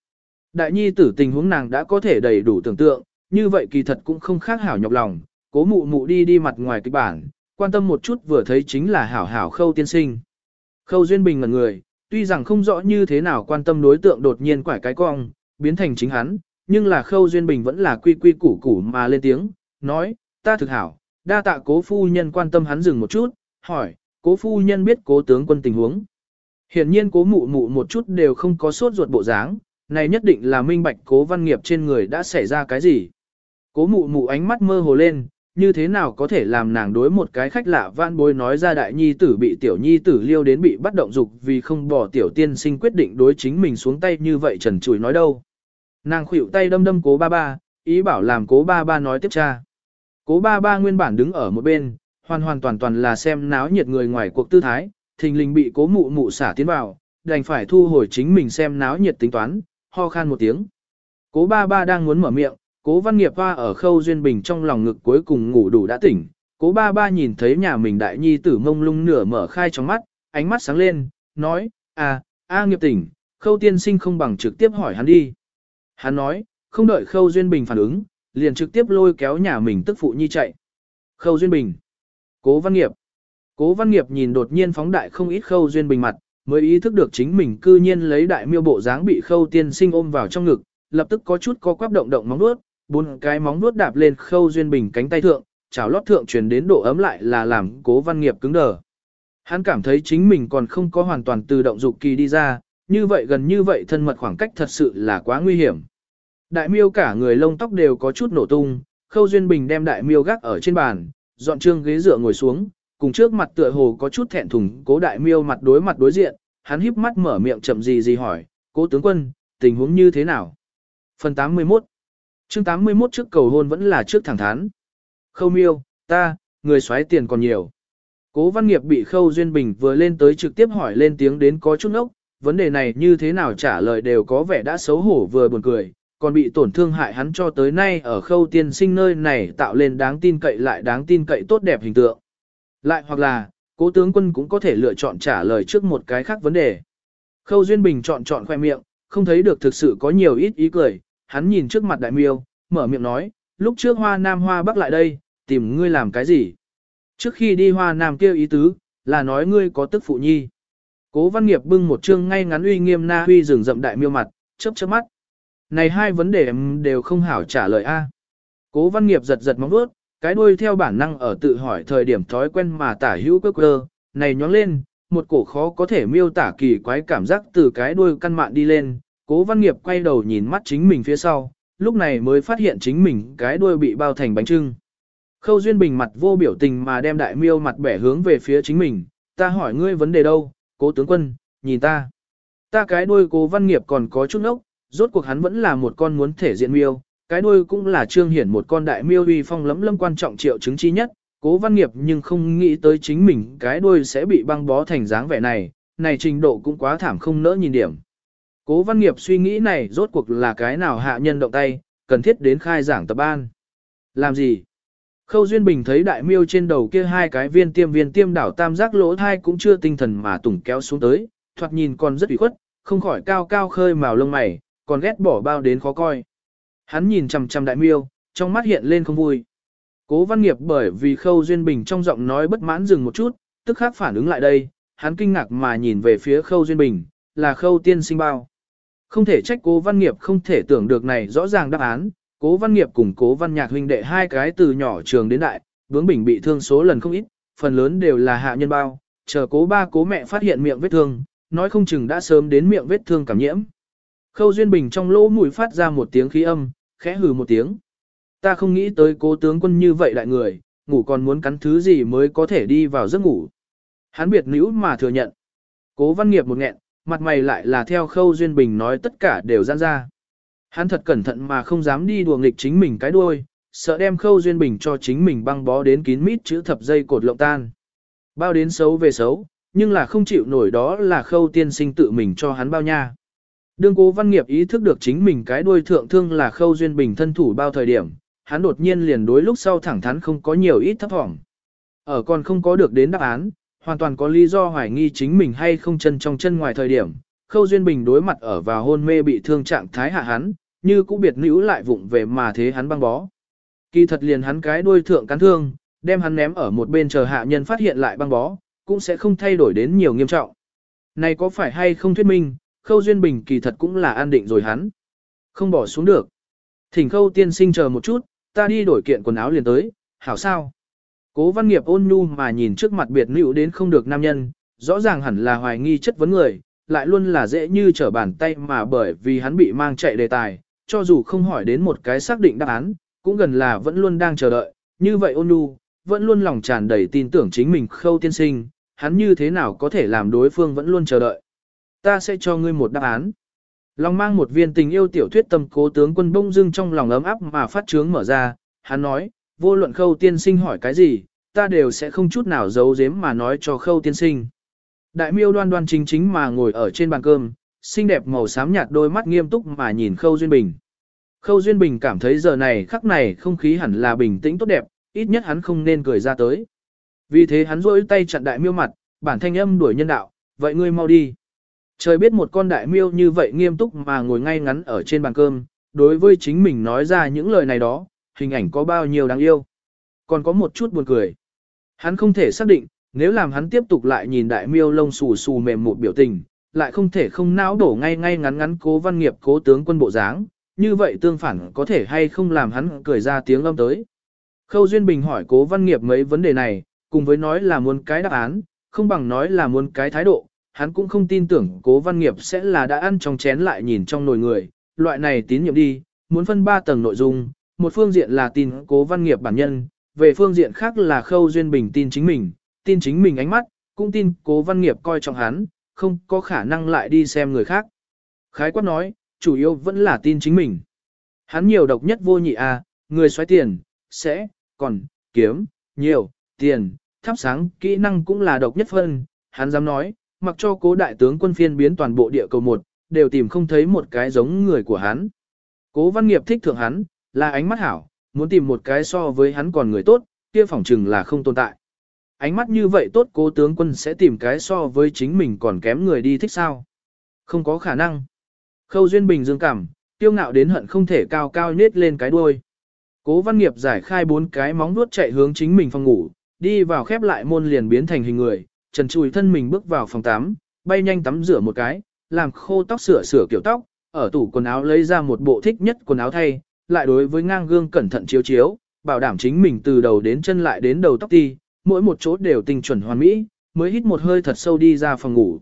Đại nhi tử tình huống nàng đã có thể đầy đủ tưởng tượng, như vậy kỳ thật cũng không khác hảo nhọc lòng. Cố mụ mụ đi đi mặt ngoài kịch bản, quan tâm một chút vừa thấy chính là hảo hảo khâu tiên sinh. Khâu Duyên Bình ngần người, tuy rằng không rõ như thế nào quan tâm đối tượng đột nhiên quải cái cong, biến thành chính hắn, nhưng là khâu Duyên Bình vẫn là quy quy củ củ mà lên tiếng, nói, ta thực hảo, đa tạ cố phu nhân quan tâm hắn dừng một chút, hỏi, cố phu nhân biết cố tướng quân tình huống. Hiển nhiên cố mụ mụ một chút đều không có sốt ruột bộ dáng, này nhất định là minh bạch cố văn nghiệp trên người đã xảy ra cái gì. Cố mụ mụ ánh mắt mơ hồ lên, như thế nào có thể làm nàng đối một cái khách lạ vãn bối nói ra đại nhi tử bị tiểu nhi tử liêu đến bị bắt động dục vì không bỏ tiểu tiên sinh quyết định đối chính mình xuống tay như vậy trần trùi nói đâu. Nàng khuỵu tay đâm đâm cố ba ba, ý bảo làm cố ba ba nói tiếp cha. Cố ba ba nguyên bản đứng ở một bên, hoàn hoàn toàn toàn là xem náo nhiệt người ngoài cuộc tư thái, thình lình bị cố mụ mụ xả tiến vào, đành phải thu hồi chính mình xem náo nhiệt tính toán, ho khan một tiếng. Cố ba ba đang muốn mở miệng, cố văn nghiệp hoa ở khâu duyên bình trong lòng ngực cuối cùng ngủ đủ đã tỉnh. Cố ba ba nhìn thấy nhà mình đại nhi tử mông lung nửa mở khai trong mắt, ánh mắt sáng lên, nói, à, a nghiệp tỉnh, khâu tiên sinh không bằng trực tiếp hỏi hắn đi. Hắn nói, không đợi khâu duyên bình phản ứng, liền trực tiếp lôi kéo nhà mình tức phụ nhi chạy. Khâu Duyên Bình. Cố Văn Nghiệp. Cố Văn Nghiệp nhìn đột nhiên phóng đại không ít Khâu Duyên Bình mặt, mới ý thức được chính mình cư nhiên lấy đại miêu bộ dáng bị Khâu Tiên Sinh ôm vào trong ngực, lập tức có chút co quắp động động móng nuốt, bốn cái móng nuốt đạp lên Khâu Duyên Bình cánh tay thượng, chảo lót thượng truyền đến độ ấm lại là làm Cố Văn Nghiệp cứng đờ. Hắn cảm thấy chính mình còn không có hoàn toàn từ động dục kỳ đi ra, như vậy gần như vậy thân mật khoảng cách thật sự là quá nguy hiểm. Đại miêu cả người lông tóc đều có chút nổ tung, Khâu Duyên Bình đem đại miêu gác ở trên bàn, dọn trương ghế dựa ngồi xuống, cùng trước mặt tựa hồ có chút thẹn thùng, cố đại miêu mặt đối mặt đối diện, hắn híp mắt mở miệng chậm gì gì hỏi, cố tướng quân, tình huống như thế nào? Phần 81 chương 81 trước cầu hôn vẫn là trước thẳng thắn. Khâu miêu, ta, người xoáy tiền còn nhiều. Cố văn nghiệp bị Khâu Duyên Bình vừa lên tới trực tiếp hỏi lên tiếng đến có chút ốc, vấn đề này như thế nào trả lời đều có vẻ đã xấu hổ vừa buồn cười, còn bị tổn thương hại hắn cho tới nay ở khâu tiên sinh nơi này tạo lên đáng tin cậy lại đáng tin cậy tốt đẹp hình tượng. Lại hoặc là, cố tướng quân cũng có thể lựa chọn trả lời trước một cái khác vấn đề. Khâu Duyên Bình chọn chọn khoe miệng, không thấy được thực sự có nhiều ít ý cười, hắn nhìn trước mặt đại miêu, mở miệng nói, lúc trước hoa nam hoa bắc lại đây, tìm ngươi làm cái gì? Trước khi đi hoa nam kêu ý tứ, là nói ngươi có tức phụ nhi. Cố văn nghiệp bưng một chương ngay ngắn uy nghiêm na huy rừng rậm đại miêu mặt, chớp chớp mắt. Này hai vấn đề em đều không hảo trả lời a. Cố văn nghiệp giật giật móng vuốt, cái đuôi theo bản năng ở tự hỏi thời điểm thói quen mà tả hữu quơ quơ, này nhóng lên, một cổ khó có thể miêu tả kỳ quái cảm giác từ cái đuôi căn mạn đi lên, cố văn nghiệp quay đầu nhìn mắt chính mình phía sau, lúc này mới phát hiện chính mình cái đuôi bị bao thành bánh trưng. Khâu Duyên Bình mặt vô biểu tình mà đem đại miêu mặt bẻ hướng về phía chính mình, ta hỏi ngươi vấn đề đâu, cố tướng quân, nhìn ta. Ta cái đuôi cố văn nghiệp còn có chút nốc, rốt cuộc hắn vẫn là một con muốn thể diện miêu, cái đuôi cũng là trương hiển một con đại miêu uy phong lấm lâm quan trọng triệu chứng chi nhất, cố văn nghiệp nhưng không nghĩ tới chính mình cái đuôi sẽ bị băng bó thành dáng vẻ này, này trình độ cũng quá thảm không nỡ nhìn điểm. Cố văn nghiệp suy nghĩ này rốt cuộc là cái nào hạ nhân động tay, cần thiết đến khai giảng tập ban. Làm gì? Khâu Duyên Bình thấy đại miêu trên đầu kia hai cái viên tiêm viên tiêm đảo tam giác lỗ thai cũng chưa tinh thần mà tủng kéo xuống tới, thoạt nhìn còn rất ủy khuất, không khỏi cao cao khơi màu lông mày, còn ghét bỏ bao đến khó coi. Hắn nhìn chằm chằm đại miêu, trong mắt hiện lên không vui. Cố văn nghiệp bởi vì khâu duyên bình trong giọng nói bất mãn dừng một chút, tức khắc phản ứng lại đây, hắn kinh ngạc mà nhìn về phía khâu duyên bình, là khâu tiên sinh bao. Không thể trách cố văn nghiệp không thể tưởng được này rõ ràng đáp án, cố văn nghiệp cùng cố văn nhạc huynh đệ hai cái từ nhỏ trường đến đại, vướng bình bị thương số lần không ít, phần lớn đều là hạ nhân bao, chờ cố ba cố mẹ phát hiện miệng vết thương, nói không chừng đã sớm đến miệng vết thương cảm nhiễm. Khâu Duyên Bình trong lỗ mũi phát ra một tiếng khí âm, khẽ hừ một tiếng. Ta không nghĩ tới cố tướng quân như vậy đại người, ngủ còn muốn cắn thứ gì mới có thể đi vào giấc ngủ. Hắn biệt nữ mà thừa nhận. Cố văn nghiệp một nghẹn, mặt mày lại là theo khâu duyên bình nói tất cả đều giãn ra. Hắn thật cẩn thận mà không dám đi đùa nghịch chính mình cái đuôi, sợ đem khâu duyên bình cho chính mình băng bó đến kín mít chữ thập dây cột lộng tan. Bao đến xấu về xấu, nhưng là không chịu nổi đó là khâu tiên sinh tự mình cho hắn bao nha. Đương cố văn nghiệp ý thức được chính mình cái đuôi thượng thương là khâu duyên bình thân thủ bao thời điểm, hắn đột nhiên liền đối lúc sau thẳng thắn không có nhiều ít thấp thỏm. Ở còn không có được đến đáp án, hoàn toàn có lý do hoài nghi chính mình hay không chân trong chân ngoài thời điểm. Khâu Duyên Bình đối mặt ở vào hôn mê bị thương trạng thái hạ hắn, như cũng biệt nữ lại vụng về mà thế hắn băng bó. Kỳ thật liền hắn cái đuôi thượng cắn thương, đem hắn ném ở một bên chờ hạ nhân phát hiện lại băng bó, cũng sẽ không thay đổi đến nhiều nghiêm trọng. Này có phải hay không thuyết minh, Khâu Duyên Bình kỳ thật cũng là an định rồi hắn. Không bỏ xuống được. Thỉnh Khâu tiên sinh chờ một chút, ta đi đổi kiện quần áo liền tới, hảo sao? Cố văn nghiệp ôn nhu mà nhìn trước mặt biệt nữ đến không được nam nhân, rõ ràng hẳn là hoài nghi chất vấn người, lại luôn là dễ như trở bàn tay mà bởi vì hắn bị mang chạy đề tài, cho dù không hỏi đến một cái xác định đáp án, cũng gần là vẫn luôn đang chờ đợi, như vậy ôn nhu, vẫn luôn lòng tràn đầy tin tưởng chính mình khâu tiên sinh, hắn như thế nào có thể làm đối phương vẫn luôn chờ đợi. Ta sẽ cho ngươi một đáp án. Lòng mang một viên tình yêu tiểu thuyết tâm cố tướng quân bông dưng trong lòng ấm áp mà phát trướng mở ra, hắn nói, vô luận khâu tiên sinh hỏi cái gì, ta đều sẽ không chút nào giấu giếm mà nói cho khâu tiên sinh. Đại miêu đoan đoan chính chính mà ngồi ở trên bàn cơm, xinh đẹp màu xám nhạt đôi mắt nghiêm túc mà nhìn khâu duyên bình. Khâu duyên bình cảm thấy giờ này khắc này không khí hẳn là bình tĩnh tốt đẹp, ít nhất hắn không nên cười ra tới. Vì thế hắn rôi tay chặn đại miêu mặt, bản thanh âm đuổi nhân đạo, vậy ngươi mau đi. Trời biết một con đại miêu như vậy nghiêm túc mà ngồi ngay ngắn ở trên bàn cơm, đối với chính mình nói ra những lời này đó, hình ảnh có bao nhiêu đáng yêu. Còn có một chút buồn cười. Hắn không thể xác định, nếu làm hắn tiếp tục lại nhìn đại miêu lông xù xù mềm một biểu tình, lại không thể không não đổ ngay ngay ngắn ngắn cố văn nghiệp cố tướng quân bộ dáng, như vậy tương phản có thể hay không làm hắn cười ra tiếng âm tới. Khâu Duyên Bình hỏi cố văn nghiệp mấy vấn đề này, cùng với nói là muốn cái đáp án, không bằng nói là muốn cái thái độ, hắn cũng không tin tưởng cố văn nghiệp sẽ là đã ăn trong chén lại nhìn trong nồi người, loại này tín nhiệm đi, muốn phân ba tầng nội dung, một phương diện là tin cố văn nghiệp bản nhân, về phương diện khác là khâu duyên bình tin chính mình, tin chính mình ánh mắt, cũng tin cố văn nghiệp coi trọng hắn, không có khả năng lại đi xem người khác. Khái quát nói, chủ yếu vẫn là tin chính mình. Hắn nhiều độc nhất vô nhị à, người xoáy tiền, sẽ, còn, kiếm, nhiều, tiền, thắp sáng, kỹ năng cũng là độc nhất phân, hắn dám nói, mặc cho cố đại tướng quân phiên biến toàn bộ địa cầu một, đều tìm không thấy một cái giống người của hắn. Cố văn nghiệp thích thượng hắn, là ánh mắt hảo, muốn tìm một cái so với hắn còn người tốt, kia phỏng chừng là không tồn tại. Ánh mắt như vậy tốt cố tướng quân sẽ tìm cái so với chính mình còn kém người đi thích sao? Không có khả năng. Khâu Duyên Bình dương cảm, tiêu ngạo đến hận không thể cao cao nết lên cái đuôi. Cố văn nghiệp giải khai bốn cái móng vuốt chạy hướng chính mình phòng ngủ, đi vào khép lại môn liền biến thành hình người, trần chùi thân mình bước vào phòng tắm, bay nhanh tắm rửa một cái, làm khô tóc sửa sửa kiểu tóc, ở tủ quần áo lấy ra một bộ thích nhất quần áo thay, lại đối với ngang gương cẩn thận chiếu chiếu, bảo đảm chính mình từ đầu đến chân lại đến đầu tóc ti, mỗi một chỗ đều tinh chuẩn hoàn mỹ, mới hít một hơi thật sâu đi ra phòng ngủ.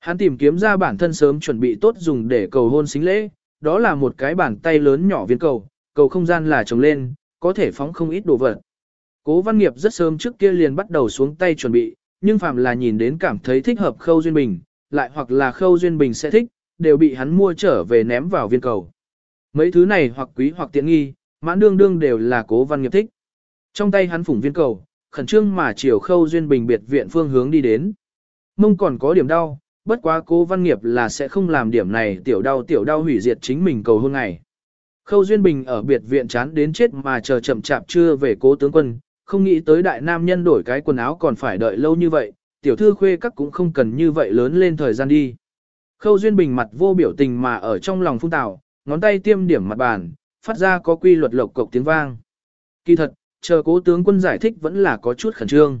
Hắn tìm kiếm ra bản thân sớm chuẩn bị tốt dùng để cầu hôn xính lễ, đó là một cái bàn tay lớn nhỏ viên cầu, cầu không gian là trồng lên, có thể phóng không ít đồ vật. Cố văn nghiệp rất sớm trước kia liền bắt đầu xuống tay chuẩn bị, nhưng phạm là nhìn đến cảm thấy thích hợp khâu duyên bình, lại hoặc là khâu duyên bình sẽ thích, đều bị hắn mua trở về ném vào viên cầu. Mấy thứ này hoặc quý hoặc tiện nghi, mãn đương đương đều là cố văn nghiệp thích. Trong tay hắn phủng viên cầu, khẩn trương mà chiều khâu duyên bình biệt viện phương hướng đi đến. Mông còn có điểm đau, bất quá cố văn nghiệp là sẽ không làm điểm này tiểu đau tiểu đau hủy diệt chính mình cầu hôn ngày. Khâu Duyên Bình ở biệt viện chán đến chết mà chờ chậm chạp chưa về cố tướng quân, không nghĩ tới đại nam nhân đổi cái quần áo còn phải đợi lâu như vậy, tiểu thư khuê các cũng không cần như vậy lớn lên thời gian đi. Khâu Duyên Bình mặt vô biểu tình mà ở trong lòng phung tào, ngón tay tiêm điểm mặt bàn, phát ra có quy luật lộc cộc tiếng vang. Kỳ thật, chờ cố tướng quân giải thích vẫn là có chút khẩn trương.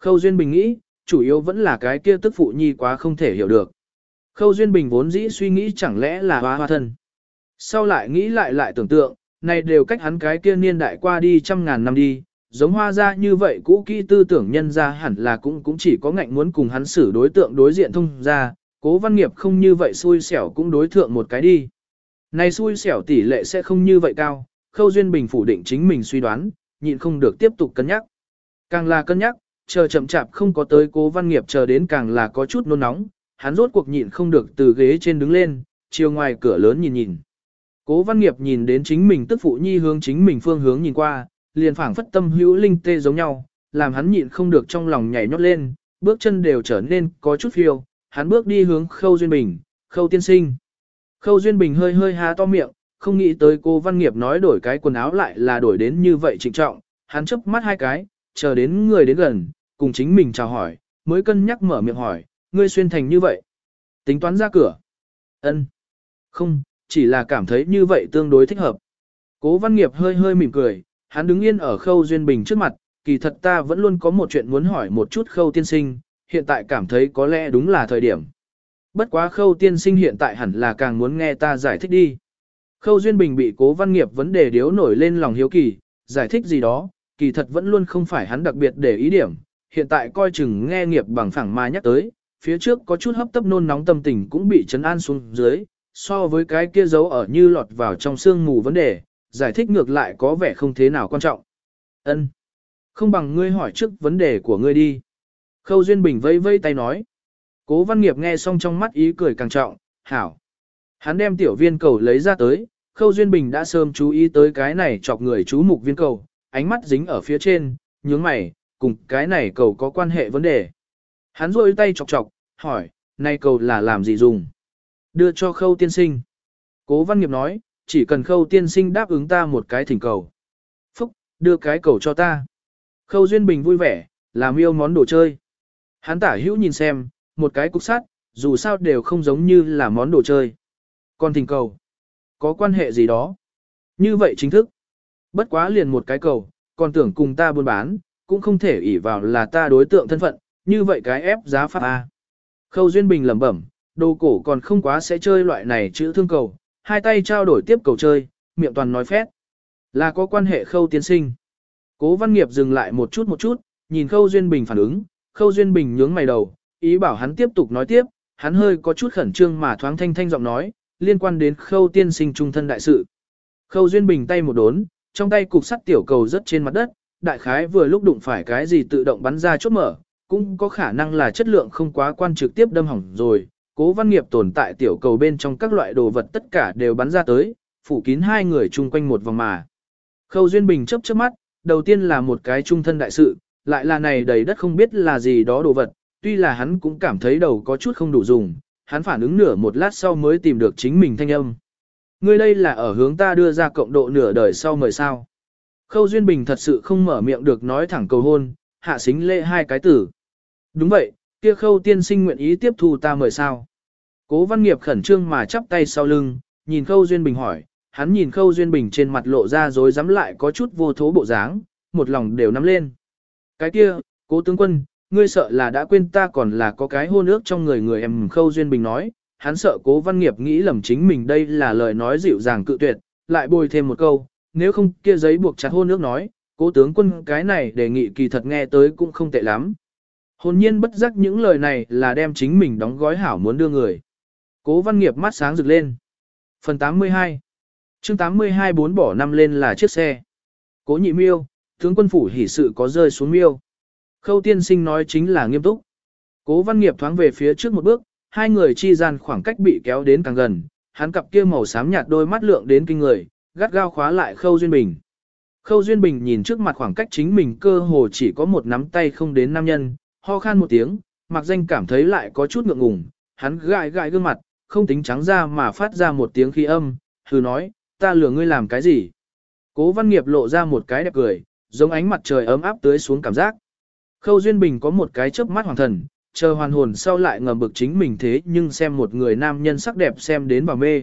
Khâu Duyên Bình nghĩ, chủ yếu vẫn là cái kia tức phụ nhi quá không thể hiểu được. Khâu Duyên Bình vốn dĩ suy nghĩ chẳng lẽ là hoa hoa thân. Sau lại nghĩ lại lại tưởng tượng, này đều cách hắn cái kia niên đại qua đi trăm ngàn năm đi, giống hoa ra như vậy cũ kỹ tư tưởng nhân ra hẳn là cũng cũng chỉ có ngạnh muốn cùng hắn xử đối tượng đối diện thông ra, cố văn nghiệp không như vậy xui xẻo cũng đối thượng một cái đi. Này xui xẻo tỷ lệ sẽ không như vậy cao, khâu duyên bình phủ định chính mình suy đoán, nhịn không được tiếp tục cân nhắc. Càng là cân nhắc, chờ chậm chạp không có tới cố văn nghiệp chờ đến càng là có chút nôn nóng, hắn rốt cuộc nhịn không được từ ghế trên đứng lên, chiều ngoài cửa lớn nhìn nhìn. Cố văn nghiệp nhìn đến chính mình tức phụ nhi hướng chính mình phương hướng nhìn qua, liền phảng phất tâm hữu linh tê giống nhau, làm hắn nhịn không được trong lòng nhảy nhót lên, bước chân đều trở nên có chút phiêu, hắn bước đi hướng khâu duyên bình, khâu tiên sinh. Khâu duyên bình hơi hơi há to miệng, không nghĩ tới cô văn nghiệp nói đổi cái quần áo lại là đổi đến như vậy trịnh trọng, hắn chớp mắt hai cái, chờ đến người đến gần, cùng chính mình chào hỏi, mới cân nhắc mở miệng hỏi, ngươi xuyên thành như vậy. Tính toán ra cửa. ân Không, chỉ là cảm thấy như vậy tương đối thích hợp. Cố văn nghiệp hơi hơi mỉm cười, hắn đứng yên ở khâu duyên bình trước mặt, kỳ thật ta vẫn luôn có một chuyện muốn hỏi một chút khâu tiên sinh, hiện tại cảm thấy có lẽ đúng là thời điểm. Bất quá khâu tiên sinh hiện tại hẳn là càng muốn nghe ta giải thích đi. Khâu duyên bình bị cố văn nghiệp vấn đề điếu nổi lên lòng hiếu kỳ, giải thích gì đó, kỳ thật vẫn luôn không phải hắn đặc biệt để ý điểm, hiện tại coi chừng nghe nghiệp bằng phẳng mà nhắc tới, phía trước có chút hấp tấp nôn nóng tâm tình cũng bị chấn an xuống dưới, so với cái kia giấu ở như lọt vào trong xương mù vấn đề, giải thích ngược lại có vẻ không thế nào quan trọng. Ân, Không bằng ngươi hỏi trước vấn đề của ngươi đi. Khâu Duyên Bình vây vây tay nói. Cố văn nghiệp nghe xong trong mắt ý cười càng trọng, hảo. Hắn đem tiểu viên cầu lấy ra tới, Khâu Duyên Bình đã sớm chú ý tới cái này chọc người chú mục viên cầu, ánh mắt dính ở phía trên, nhướng mày, cùng cái này cầu có quan hệ vấn đề. Hắn rôi tay chọc chọc, hỏi, này cầu là làm gì dùng? Đưa cho khâu tiên sinh. Cố văn nghiệp nói, chỉ cần khâu tiên sinh đáp ứng ta một cái thỉnh cầu. Phúc, đưa cái cầu cho ta. Khâu Duyên Bình vui vẻ, làm yêu món đồ chơi. Hắn tả hữu nhìn xem, một cái cục sắt, dù sao đều không giống như là món đồ chơi. Còn thỉnh cầu, có quan hệ gì đó. Như vậy chính thức. Bất quá liền một cái cầu, còn tưởng cùng ta buôn bán, cũng không thể ỷ vào là ta đối tượng thân phận, như vậy cái ép giá pháp A. Khâu Duyên Bình lẩm bẩm, đồ cổ còn không quá sẽ chơi loại này chữ thương cầu, hai tay trao đổi tiếp cầu chơi, miệng toàn nói phét. Là có quan hệ khâu tiến sinh. Cố văn nghiệp dừng lại một chút một chút, nhìn khâu Duyên Bình phản ứng, khâu Duyên Bình nhướng mày đầu, ý bảo hắn tiếp tục nói tiếp, hắn hơi có chút khẩn trương mà thoáng thanh thanh giọng nói, liên quan đến khâu tiên sinh trung thân đại sự. Khâu Duyên Bình tay một đốn, trong tay cục sắt tiểu cầu rất trên mặt đất, đại khái vừa lúc đụng phải cái gì tự động bắn ra chốt mở, cũng có khả năng là chất lượng không quá quan trực tiếp đâm hỏng rồi. Cố văn nghiệp tồn tại tiểu cầu bên trong các loại đồ vật tất cả đều bắn ra tới, phủ kín hai người chung quanh một vòng mà. Khâu Duyên Bình chấp chớp mắt, đầu tiên là một cái trung thân đại sự, lại là này đầy đất không biết là gì đó đồ vật, tuy là hắn cũng cảm thấy đầu có chút không đủ dùng, hắn phản ứng nửa một lát sau mới tìm được chính mình thanh âm. Ngươi đây là ở hướng ta đưa ra cộng độ nửa đời sau mời sao. Khâu Duyên Bình thật sự không mở miệng được nói thẳng cầu hôn, hạ xính lễ hai cái tử. Đúng vậy, kia khâu tiên sinh nguyện ý tiếp thu ta mời sao. Cố văn nghiệp khẩn trương mà chắp tay sau lưng, nhìn khâu Duyên Bình hỏi, hắn nhìn khâu Duyên Bình trên mặt lộ ra rồi dám lại có chút vô thố bộ dáng, một lòng đều nắm lên. Cái kia, cố tướng quân, ngươi sợ là đã quên ta còn là có cái hôn ước trong người người em khâu Duyên Bình nói, hắn sợ cố văn nghiệp nghĩ lầm chính mình đây là lời nói dịu dàng cự tuyệt, lại bồi thêm một câu, nếu không kia giấy buộc chặt hôn nước nói, cố tướng quân cái này đề nghị kỳ thật nghe tới cũng không tệ lắm. Hồn nhiên bất giác những lời này là đem chính mình đóng gói hảo muốn đưa người. Cố văn nghiệp mắt sáng rực lên. Phần 82 chương 82 bốn bỏ năm lên là chiếc xe. Cố nhị miêu, tướng quân phủ hỉ sự có rơi xuống miêu. Khâu tiên sinh nói chính là nghiêm túc. Cố văn nghiệp thoáng về phía trước một bước, hai người chi gian khoảng cách bị kéo đến càng gần, hắn cặp kia màu xám nhạt đôi mắt lượng đến kinh người, gắt gao khóa lại Khâu Duyên Bình. Khâu Duyên Bình nhìn trước mặt khoảng cách chính mình cơ hồ chỉ có một nắm tay không đến nam nhân, ho khan một tiếng, mặc danh cảm thấy lại có chút ngượng ngùng, hắn gãi gãi gương mặt, không tính trắng ra mà phát ra một tiếng khí âm, hừ nói, ta lừa ngươi làm cái gì. Cố văn nghiệp lộ ra một cái đẹp cười, giống ánh mặt trời ấm áp tưới xuống cảm giác. Khâu Duyên Bình có một cái chớp mắt hoàng thần, chờ hoàn hồn sau lại ngầm bực chính mình thế nhưng xem một người nam nhân sắc đẹp xem đến vào mê.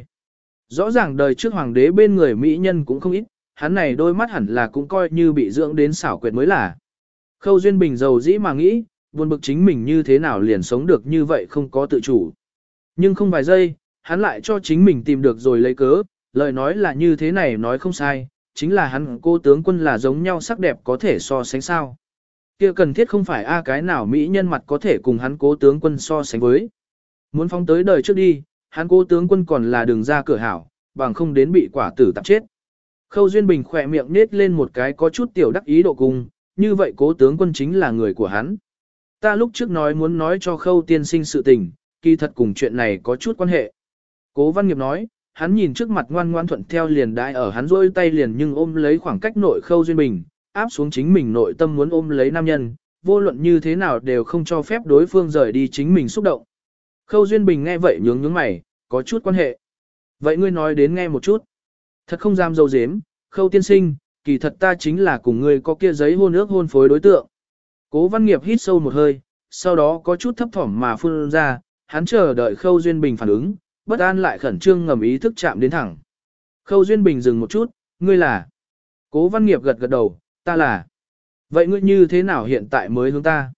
Rõ ràng đời trước hoàng đế bên người mỹ nhân cũng không ít, hắn này đôi mắt hẳn là cũng coi như bị dưỡng đến xảo quyệt mới là. Khâu Duyên Bình giàu dĩ mà nghĩ, buồn bực chính mình như thế nào liền sống được như vậy không có tự chủ. Nhưng không vài giây, hắn lại cho chính mình tìm được rồi lấy cớ, lời nói là như thế này nói không sai, chính là hắn cô tướng quân là giống nhau sắc đẹp có thể so sánh sao kia cần thiết không phải a cái nào Mỹ nhân mặt có thể cùng hắn cố tướng quân so sánh với. Muốn phóng tới đời trước đi, hắn cố tướng quân còn là đường ra cửa hảo, bằng không đến bị quả tử tạp chết. Khâu Duyên Bình khỏe miệng nết lên một cái có chút tiểu đắc ý độ cùng, như vậy cố tướng quân chính là người của hắn. Ta lúc trước nói muốn nói cho khâu tiên sinh sự tình, kỳ thật cùng chuyện này có chút quan hệ. Cố văn nghiệp nói, hắn nhìn trước mặt ngoan ngoan thuận theo liền đại ở hắn rôi tay liền nhưng ôm lấy khoảng cách nội khâu duyên bình, áp xuống chính mình nội tâm muốn ôm lấy nam nhân, vô luận như thế nào đều không cho phép đối phương rời đi chính mình xúc động. Khâu duyên bình nghe vậy nhướng nhướng mày, có chút quan hệ. Vậy ngươi nói đến nghe một chút. Thật không dám dâu dếm, khâu tiên sinh, kỳ thật ta chính là cùng ngươi có kia giấy hôn ước hôn phối đối tượng. Cố văn nghiệp hít sâu một hơi, sau đó có chút thấp thỏm mà phun ra, hắn chờ đợi khâu duyên bình phản ứng, bất an lại khẩn trương ngầm ý thức chạm đến thẳng. Khâu Duyên Bình dừng một chút, ngươi là. Cố văn nghiệp gật gật đầu, ta là. Vậy ngươi như thế nào hiện tại mới hướng ta?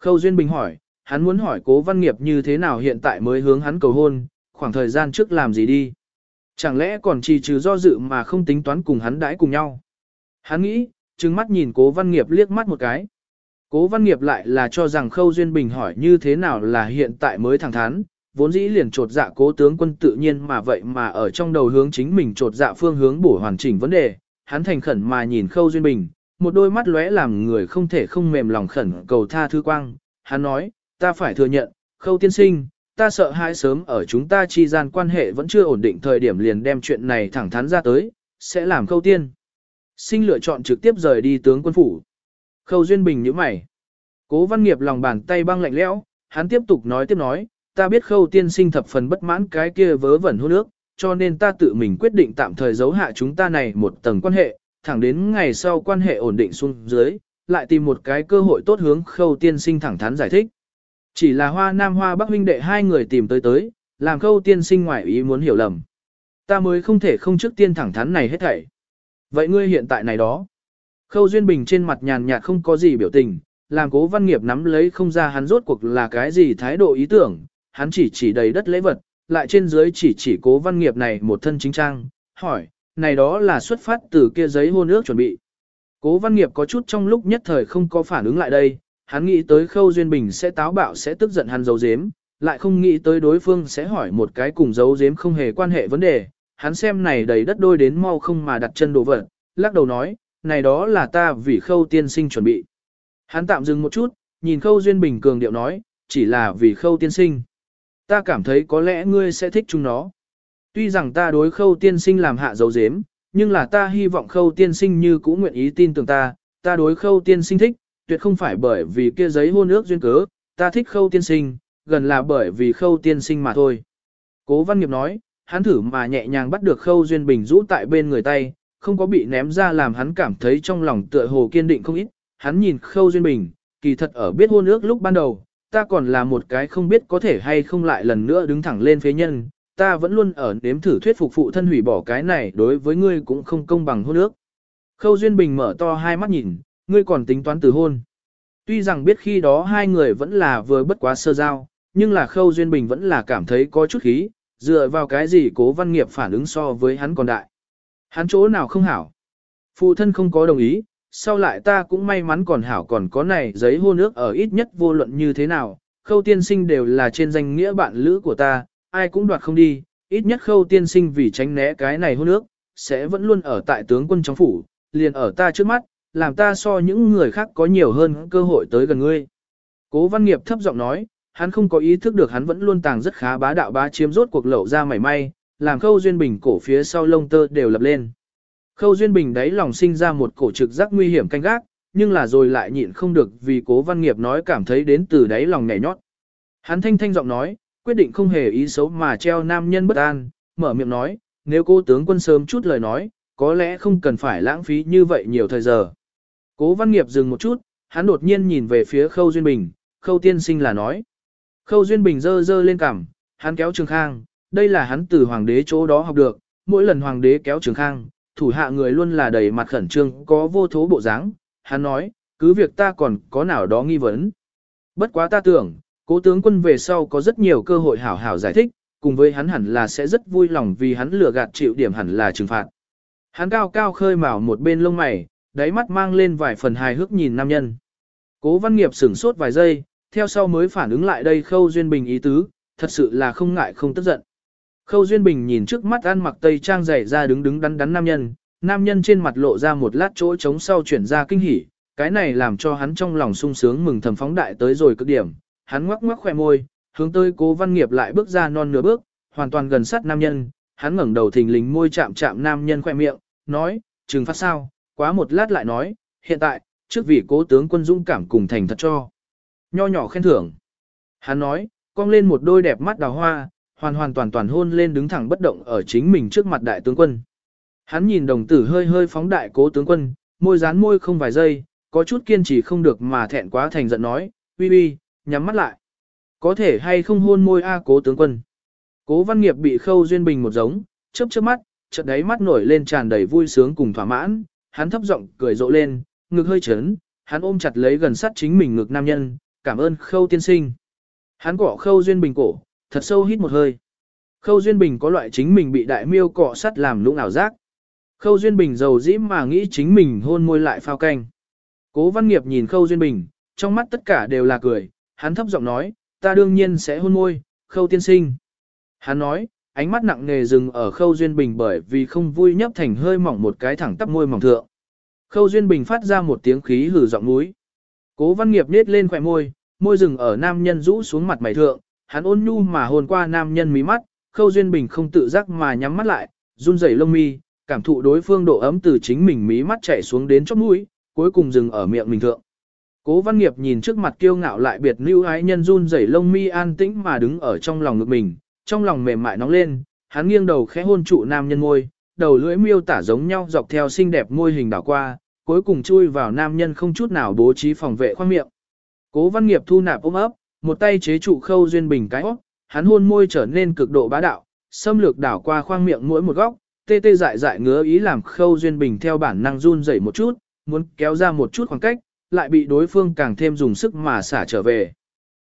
Khâu Duyên Bình hỏi, hắn muốn hỏi cố văn nghiệp như thế nào hiện tại mới hướng hắn cầu hôn, khoảng thời gian trước làm gì đi? Chẳng lẽ còn trì trừ do dự mà không tính toán cùng hắn đãi cùng nhau? Hắn nghĩ, trừng mắt nhìn cố văn nghiệp liếc mắt một cái. Cố văn nghiệp lại là cho rằng Khâu Duyên Bình hỏi như thế nào là hiện tại mới thẳng thắn, vốn dĩ liền trột dạ cố tướng quân tự nhiên mà vậy mà ở trong đầu hướng chính mình trột dạ phương hướng bổ hoàn chỉnh vấn đề, hắn thành khẩn mà nhìn Khâu Duyên Bình, một đôi mắt lóe làm người không thể không mềm lòng khẩn cầu tha thứ quang, hắn nói, ta phải thừa nhận, Khâu tiên sinh, ta sợ hãi sớm ở chúng ta chi gian quan hệ vẫn chưa ổn định thời điểm liền đem chuyện này thẳng thắn ra tới, sẽ làm Khâu tiên. Sinh lựa chọn trực tiếp rời đi tướng quân phủ. Khâu Duyên Bình như mày. Cố văn nghiệp lòng bàn tay băng lạnh lẽo, hắn tiếp tục nói tiếp nói, ta biết khâu tiên sinh thập phần bất mãn cái kia vớ vẩn hôn nước cho nên ta tự mình quyết định tạm thời giấu hạ chúng ta này một tầng quan hệ, thẳng đến ngày sau quan hệ ổn định xuống dưới, lại tìm một cái cơ hội tốt hướng khâu tiên sinh thẳng thắn giải thích. Chỉ là hoa nam hoa bắc huynh đệ hai người tìm tới tới, làm khâu tiên sinh ngoại ý muốn hiểu lầm. Ta mới không thể không trước tiên thẳng thắn này hết thảy. Vậy ngươi hiện tại này đó. Khâu Duyên Bình trên mặt nhàn nhạt không có gì biểu tình, làm cố văn nghiệp nắm lấy không ra hắn rốt cuộc là cái gì thái độ ý tưởng, hắn chỉ chỉ đầy đất lễ vật, lại trên dưới chỉ chỉ cố văn nghiệp này một thân chính trang, hỏi, này đó là xuất phát từ kia giấy hôn ước chuẩn bị. Cố văn nghiệp có chút trong lúc nhất thời không có phản ứng lại đây, hắn nghĩ tới khâu duyên bình sẽ táo bạo sẽ tức giận hắn giấu giếm, lại không nghĩ tới đối phương sẽ hỏi một cái cùng giấu giếm không hề quan hệ vấn đề, hắn xem này đầy đất đôi đến mau không mà đặt chân đồ vật, lắc đầu nói, này đó là ta vì khâu tiên sinh chuẩn bị. Hắn tạm dừng một chút, nhìn khâu duyên bình cường điệu nói, chỉ là vì khâu tiên sinh ta cảm thấy có lẽ ngươi sẽ thích chúng nó. Tuy rằng ta đối khâu tiên sinh làm hạ dấu dếm, nhưng là ta hy vọng khâu tiên sinh như cũng nguyện ý tin tưởng ta, ta đối khâu tiên sinh thích, tuyệt không phải bởi vì kia giấy hôn ước duyên cớ, ta thích khâu tiên sinh, gần là bởi vì khâu tiên sinh mà thôi. Cố văn nghiệp nói, hắn thử mà nhẹ nhàng bắt được khâu duyên bình rũ tại bên người tay, không có bị ném ra làm hắn cảm thấy trong lòng tựa hồ kiên định không ít, hắn nhìn khâu duyên bình, kỳ thật ở biết hôn ước lúc ban đầu, ta còn là một cái không biết có thể hay không lại lần nữa đứng thẳng lên phế nhân, ta vẫn luôn ở nếm thử thuyết phục phụ thân hủy bỏ cái này đối với ngươi cũng không công bằng hôn ước. Khâu Duyên Bình mở to hai mắt nhìn, ngươi còn tính toán từ hôn. Tuy rằng biết khi đó hai người vẫn là vừa bất quá sơ giao, nhưng là Khâu Duyên Bình vẫn là cảm thấy có chút khí, dựa vào cái gì cố văn nghiệp phản ứng so với hắn còn đại. Hắn chỗ nào không hảo. Phụ thân không có đồng ý, sau lại ta cũng may mắn còn hảo còn có này giấy hôn ước ở ít nhất vô luận như thế nào, khâu tiên sinh đều là trên danh nghĩa bạn lữ của ta, ai cũng đoạt không đi, ít nhất khâu tiên sinh vì tránh né cái này hôn nước sẽ vẫn luôn ở tại tướng quân trong phủ, liền ở ta trước mắt, làm ta so những người khác có nhiều hơn cơ hội tới gần ngươi. Cố văn nghiệp thấp giọng nói, hắn không có ý thức được hắn vẫn luôn tàng rất khá bá đạo bá chiếm rốt cuộc lậu ra mảy may, làm khâu duyên bình cổ phía sau lông tơ đều lập lên. Khâu duyên bình đáy lòng sinh ra một cổ trực giác nguy hiểm canh gác, nhưng là rồi lại nhịn không được vì cố văn nghiệp nói cảm thấy đến từ đáy lòng nhẹ nhót. Hắn thanh thanh giọng nói, quyết định không hề ý xấu mà treo nam nhân bất an, mở miệng nói, nếu cô tướng quân sớm chút lời nói, có lẽ không cần phải lãng phí như vậy nhiều thời giờ. Cố văn nghiệp dừng một chút, hắn đột nhiên nhìn về phía khâu duyên bình, khâu tiên sinh là nói. Khâu duyên bình dơ dơ lên cằm, hắn kéo trường khang, đây là hắn từ hoàng đế chỗ đó học được, mỗi lần hoàng đế kéo trường khang, thủ hạ người luôn là đầy mặt khẩn trương, có vô thố bộ dáng. Hắn nói, cứ việc ta còn có nào đó nghi vấn. Bất quá ta tưởng, cố tướng quân về sau có rất nhiều cơ hội hảo hảo giải thích, cùng với hắn hẳn là sẽ rất vui lòng vì hắn lừa gạt chịu điểm hẳn là trừng phạt. Hắn cao cao khơi mào một bên lông mày, đáy mắt mang lên vài phần hài hước nhìn nam nhân. Cố văn nghiệp sửng sốt vài giây, theo sau mới phản ứng lại đây khâu duyên bình ý tứ, thật sự là không ngại không tức giận. Khâu duyên bình nhìn trước mắt ăn mặc tây trang dày ra đứng đứng đắn đắn nam nhân, nam nhân trên mặt lộ ra một lát chỗ trống sau chuyển ra kinh hỉ, cái này làm cho hắn trong lòng sung sướng mừng thầm phóng đại tới rồi cực điểm, hắn ngoắc ngoắc khỏe môi, hướng tới cố văn nghiệp lại bước ra non nửa bước, hoàn toàn gần sát nam nhân, hắn ngẩng đầu thình lình môi chạm chạm nam nhân khỏe miệng, nói, trừng phát sao, quá một lát lại nói, hiện tại, trước vị cố tướng quân dũng cảm cùng thành thật cho. Nho nhỏ khen thưởng. Hắn nói, cong lên một đôi đẹp mắt đào hoa, hoàn hoàn toàn toàn hôn lên đứng thẳng bất động ở chính mình trước mặt đại tướng quân. Hắn nhìn đồng tử hơi hơi phóng đại cố tướng quân, môi dán môi không vài giây, có chút kiên trì không được mà thẹn quá thành giận nói, uy uy, nhắm mắt lại. Có thể hay không hôn môi a cố tướng quân. Cố văn nghiệp bị khâu duyên bình một giống, chớp chớp mắt, chợt đáy mắt nổi lên tràn đầy vui sướng cùng thỏa mãn, hắn thấp giọng cười rộ lên, ngực hơi chấn, hắn ôm chặt lấy gần sát chính mình ngực nam nhân, cảm ơn khâu tiên sinh. Hắn cọ khâu duyên bình cổ, thật sâu hít một hơi. Khâu duyên bình có loại chính mình bị đại miêu cọ sắt làm lũng ảo giác. Khâu duyên bình giàu dĩ mà nghĩ chính mình hôn môi lại phao canh. Cố văn nghiệp nhìn khâu duyên bình, trong mắt tất cả đều là cười, hắn thấp giọng nói, ta đương nhiên sẽ hôn môi, khâu tiên sinh. Hắn nói, ánh mắt nặng nề dừng ở khâu duyên bình bởi vì không vui nhấp thành hơi mỏng một cái thẳng tắp môi mỏng thượng. Khâu duyên bình phát ra một tiếng khí hử giọng núi. Cố văn nghiệp nết lên khỏe môi, môi dừng ở nam nhân rũ xuống mặt mày thượng, hắn ôn nhu mà hồn qua nam nhân mí mắt, khâu duyên bình không tự giác mà nhắm mắt lại, run rẩy lông mi, cảm thụ đối phương độ ấm từ chính mình mí mắt chảy xuống đến chóp mũi, cuối cùng dừng ở miệng mình thượng. Cố văn nghiệp nhìn trước mặt kiêu ngạo lại biệt lưu ái nhân run rẩy lông mi an tĩnh mà đứng ở trong lòng ngực mình, trong lòng mềm mại nóng lên, hắn nghiêng đầu khẽ hôn trụ nam nhân môi, đầu lưỡi miêu tả giống nhau dọc theo xinh đẹp môi hình đảo qua, cuối cùng chui vào nam nhân không chút nào bố trí phòng vệ khoang miệng. Cố văn nghiệp thu nạp ôm ấp, một tay chế trụ khâu duyên bình cái óc, hắn hôn môi trở nên cực độ bá đạo, xâm lược đảo qua khoang miệng mỗi một góc, tê tê dại dại ngứa ý làm khâu duyên bình theo bản năng run rẩy một chút, muốn kéo ra một chút khoảng cách, lại bị đối phương càng thêm dùng sức mà xả trở về.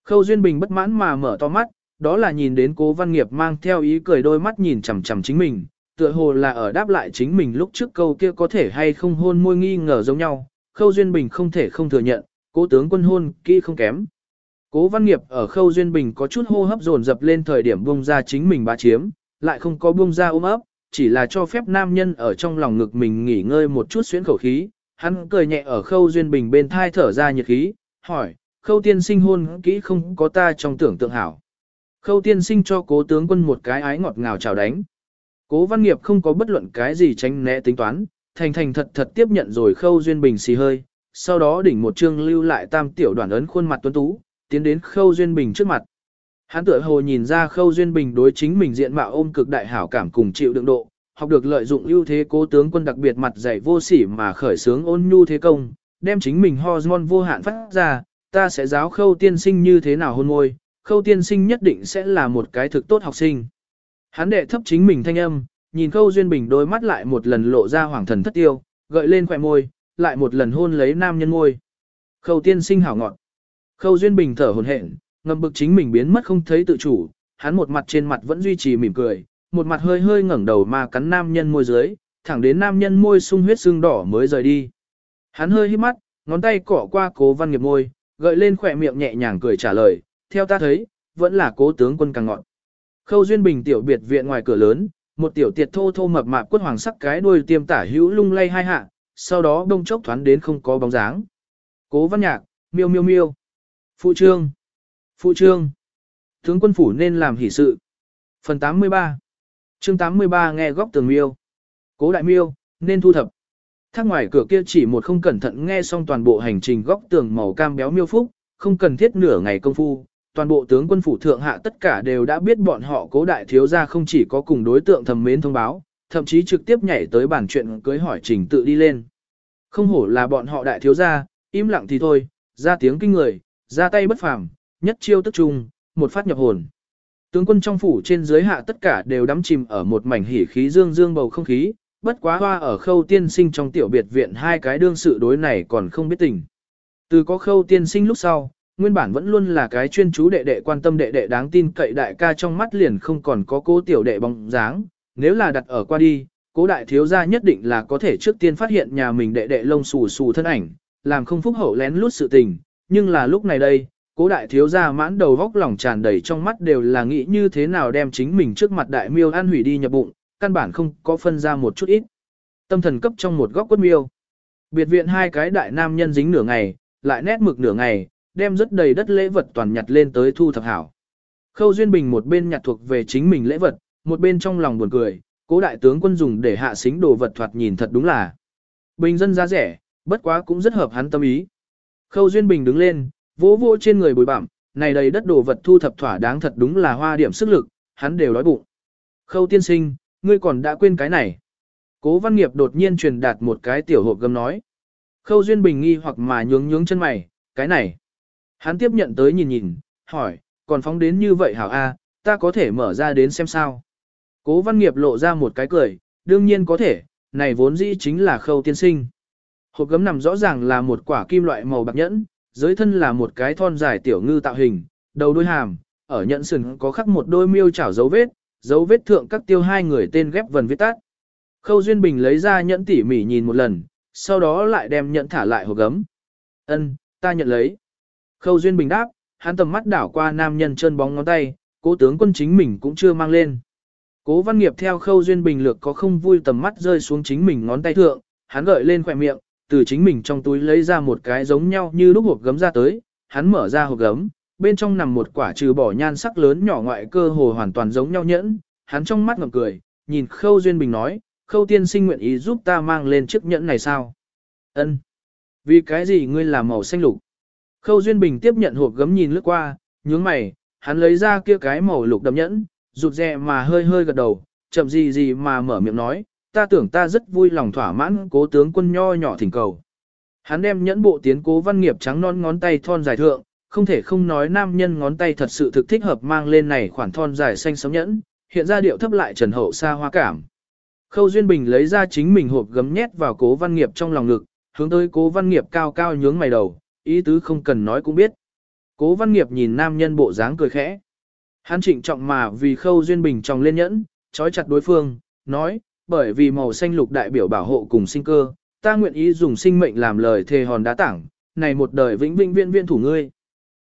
Khâu duyên bình bất mãn mà mở to mắt, đó là nhìn đến cố văn nghiệp mang theo ý cười đôi mắt nhìn chằm chằm chính mình, tựa hồ là ở đáp lại chính mình lúc trước câu kia có thể hay không hôn môi nghi ngờ giống nhau, khâu duyên bình không thể không thừa nhận, cố tướng quân hôn kỹ không kém. Cố văn nghiệp ở khâu duyên bình có chút hô hấp dồn dập lên thời điểm buông ra chính mình bá chiếm, lại không có buông ra ôm ấp, chỉ là cho phép nam nhân ở trong lòng ngực mình nghỉ ngơi một chút xuyến khẩu khí, hắn cười nhẹ ở khâu duyên bình bên thai thở ra nhiệt khí, hỏi, khâu tiên sinh hôn kỹ không có ta trong tưởng tượng hảo. Khâu tiên sinh cho cố tướng quân một cái ái ngọt ngào chào đánh. Cố văn nghiệp không có bất luận cái gì tránh né tính toán, thành thành thật thật tiếp nhận rồi khâu duyên bình xì hơi, sau đó đỉnh một chương lưu lại tam tiểu đoàn ấn khuôn mặt tuấn tú, tiến đến khâu duyên bình trước mặt. Hắn tựa hồ nhìn ra khâu duyên bình đối chính mình diện mạo ôm cực đại hảo cảm cùng chịu đựng độ, học được lợi dụng ưu thế cố tướng quân đặc biệt mặt dạy vô sỉ mà khởi sướng ôn nhu thế công, đem chính mình hormone vô hạn phát ra, ta sẽ giáo khâu tiên sinh như thế nào hôn môi, khâu tiên sinh nhất định sẽ là một cái thực tốt học sinh. Hắn đệ thấp chính mình thanh âm, nhìn khâu duyên bình đôi mắt lại một lần lộ ra hoàng thần thất tiêu, gợi lên khỏe môi, lại một lần hôn lấy nam nhân môi. Khâu tiên sinh hảo ngọn. Khâu duyên bình thở hồn hển, ngầm bực chính mình biến mất không thấy tự chủ, hắn một mặt trên mặt vẫn duy trì mỉm cười, một mặt hơi hơi ngẩng đầu mà cắn nam nhân môi dưới, thẳng đến nam nhân môi sung huyết sưng đỏ mới rời đi. Hắn hơi hít mắt, ngón tay cỏ qua cố văn nghiệp môi, gợi lên khỏe miệng nhẹ nhàng cười trả lời, theo ta thấy, vẫn là cố tướng quân càng ngọn. Khâu Duyên Bình tiểu biệt viện ngoài cửa lớn, một tiểu tiệt thô thô mập mạp quất hoàng sắc cái đuôi tiêm tả hữu lung lay hai hạ, sau đó đông chốc thoáng đến không có bóng dáng. Cố văn nhạc, miêu miêu miêu. Phụ trương. Phụ trương. Tướng quân phủ nên làm hỷ sự. Phần 83 chương 83 nghe góc tường miêu. Cố đại miêu, nên thu thập. Thác ngoài cửa kia chỉ một không cẩn thận nghe xong toàn bộ hành trình góc tường màu cam béo miêu phúc, không cần thiết nửa ngày công phu. Toàn bộ tướng quân phủ thượng hạ tất cả đều đã biết bọn họ cố đại thiếu gia không chỉ có cùng đối tượng thầm mến thông báo, thậm chí trực tiếp nhảy tới bản chuyện cưới hỏi trình tự đi lên. Không hổ là bọn họ đại thiếu gia, im lặng thì thôi, ra tiếng kinh người, ra tay bất phàm, nhất chiêu tức trung, một phát nhập hồn. Tướng quân trong phủ trên dưới hạ tất cả đều đắm chìm ở một mảnh hỉ khí dương dương bầu không khí, bất quá hoa ở khâu tiên sinh trong tiểu biệt viện hai cái đương sự đối này còn không biết tình. Từ có khâu tiên sinh lúc sau, nguyên bản vẫn luôn là cái chuyên chú đệ đệ quan tâm đệ đệ đáng tin cậy đại ca trong mắt liền không còn có cố tiểu đệ bóng dáng, nếu là đặt ở qua đi, cố đại thiếu gia nhất định là có thể trước tiên phát hiện nhà mình đệ đệ lông xù xù thân ảnh, làm không phúc hậu lén lút sự tình, nhưng là lúc này đây, cố đại thiếu gia mãn đầu vóc lòng tràn đầy trong mắt đều là nghĩ như thế nào đem chính mình trước mặt đại miêu ăn hủy đi nhập bụng, căn bản không có phân ra một chút ít. Tâm thần cấp trong một góc quất miêu. Biệt viện hai cái đại nam nhân dính nửa ngày, lại nét mực nửa ngày, đem rất đầy đất lễ vật toàn nhặt lên tới thu thập hảo. Khâu Duyên Bình một bên nhặt thuộc về chính mình lễ vật, một bên trong lòng buồn cười, cố đại tướng quân dùng để hạ xính đồ vật thoạt nhìn thật đúng là bình dân giá rẻ, bất quá cũng rất hợp hắn tâm ý. Khâu Duyên Bình đứng lên, vỗ vỗ trên người bồi bặm, này đầy đất đồ vật thu thập thỏa đáng thật đúng là hoa điểm sức lực, hắn đều đói bụng. Khâu tiên sinh, ngươi còn đã quên cái này. Cố văn nghiệp đột nhiên truyền đạt một cái tiểu hộp gấm nói. Khâu Duyên Bình nghi hoặc mà nhướng nhướng chân mày, cái này. Hắn tiếp nhận tới nhìn nhìn, hỏi, còn phóng đến như vậy hảo a, ta có thể mở ra đến xem sao. Cố văn nghiệp lộ ra một cái cười, đương nhiên có thể, này vốn dĩ chính là khâu tiên sinh. Hộp gấm nằm rõ ràng là một quả kim loại màu bạc nhẫn, dưới thân là một cái thon dài tiểu ngư tạo hình, đầu đôi hàm, ở nhẫn sừng có khắc một đôi miêu chảo dấu vết, dấu vết thượng các tiêu hai người tên ghép vần viết tắt. Khâu Duyên Bình lấy ra nhẫn tỉ mỉ nhìn một lần, sau đó lại đem nhẫn thả lại hộp gấm. Ân, ta nhận lấy. Khâu Duyên Bình đáp, hắn tầm mắt đảo qua nam nhân chân bóng ngón tay, cố tướng quân chính mình cũng chưa mang lên. Cố văn nghiệp theo khâu Duyên Bình lược có không vui tầm mắt rơi xuống chính mình ngón tay thượng, hắn gợi lên khỏe miệng, từ chính mình trong túi lấy ra một cái giống nhau như lúc hộp gấm ra tới, hắn mở ra hộp gấm, bên trong nằm một quả trừ bỏ nhan sắc lớn nhỏ ngoại cơ hồ hoàn toàn giống nhau nhẫn, hắn trong mắt ngậm cười, nhìn Khâu Duyên Bình nói, Khâu tiên sinh nguyện ý giúp ta mang lên chiếc nhẫn này sao? Ân. Vì cái gì ngươi làm màu xanh lục? Khâu Duyên Bình tiếp nhận hộp gấm nhìn lướt qua, nhướng mày, hắn lấy ra kia cái màu lục đậm nhẫn, rụt rè mà hơi hơi gật đầu, chậm gì gì mà mở miệng nói, ta tưởng ta rất vui lòng thỏa mãn cố tướng quân nho nhỏ thỉnh cầu. Hắn đem nhẫn bộ tiến cố văn nghiệp trắng non ngón tay thon dài thượng, không thể không nói nam nhân ngón tay thật sự thực thích hợp mang lên này khoản thon dài xanh sống nhẫn, hiện ra điệu thấp lại trần hậu xa hoa cảm. Khâu Duyên Bình lấy ra chính mình hộp gấm nhét vào cố văn nghiệp trong lòng ngực, hướng tới cố văn nghiệp cao cao nhướng mày đầu, ý tứ không cần nói cũng biết. Cố văn nghiệp nhìn nam nhân bộ dáng cười khẽ. Hắn trịnh trọng mà vì khâu Duyên Bình trong lên nhẫn, trói chặt đối phương, nói, bởi vì màu xanh lục đại biểu bảo hộ cùng sinh cơ, ta nguyện ý dùng sinh mệnh làm lời thề hòn đá tảng, này một đời vĩnh vĩnh viên viên thủ ngươi.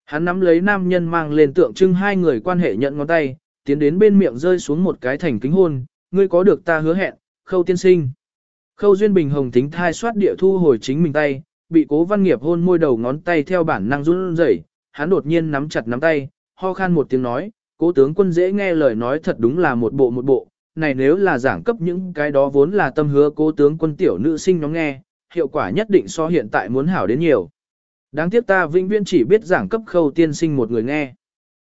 Hắn nắm lấy nam nhân mang lên tượng trưng hai người quan hệ nhận ngón tay, tiến đến bên miệng rơi xuống một cái thành kính hôn, ngươi có được ta hứa hẹn, khâu tiên sinh. Khâu duyên bình hồng tính thai soát địa thu hồi chính mình tay, bị cố văn nghiệp hôn môi đầu ngón tay theo bản năng run rẩy, hắn đột nhiên nắm chặt nắm tay, ho khan một tiếng nói, cố tướng quân dễ nghe lời nói thật đúng là một bộ một bộ, này nếu là giảng cấp những cái đó vốn là tâm hứa cố tướng quân tiểu nữ sinh nhóm nghe, hiệu quả nhất định so hiện tại muốn hảo đến nhiều. Đáng tiếc ta vĩnh viễn chỉ biết giảng cấp khâu tiên sinh một người nghe.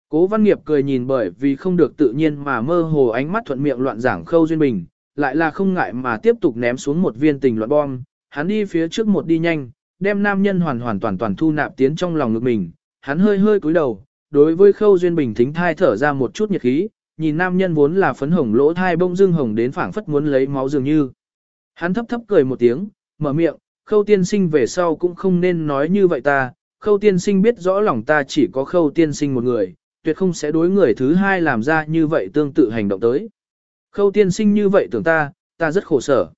Cố văn nghiệp cười nhìn bởi vì không được tự nhiên mà mơ hồ ánh mắt thuận miệng loạn giảng khâu duyên bình, lại là không ngại mà tiếp tục ném xuống một viên tình loạn bom, hắn đi phía trước một đi nhanh, đem nam nhân hoàn hoàn toàn toàn thu nạp tiến trong lòng ngực mình, hắn hơi hơi cúi đầu, đối với khâu duyên bình thính thai thở ra một chút nhiệt khí, nhìn nam nhân vốn là phấn hồng lỗ thai bông dưng hồng đến phảng phất muốn lấy máu dường như. Hắn thấp thấp cười một tiếng, mở miệng, khâu tiên sinh về sau cũng không nên nói như vậy ta, khâu tiên sinh biết rõ lòng ta chỉ có khâu tiên sinh một người, tuyệt không sẽ đối người thứ hai làm ra như vậy tương tự hành động tới. Khâu tiên sinh như vậy tưởng ta, ta rất khổ sở.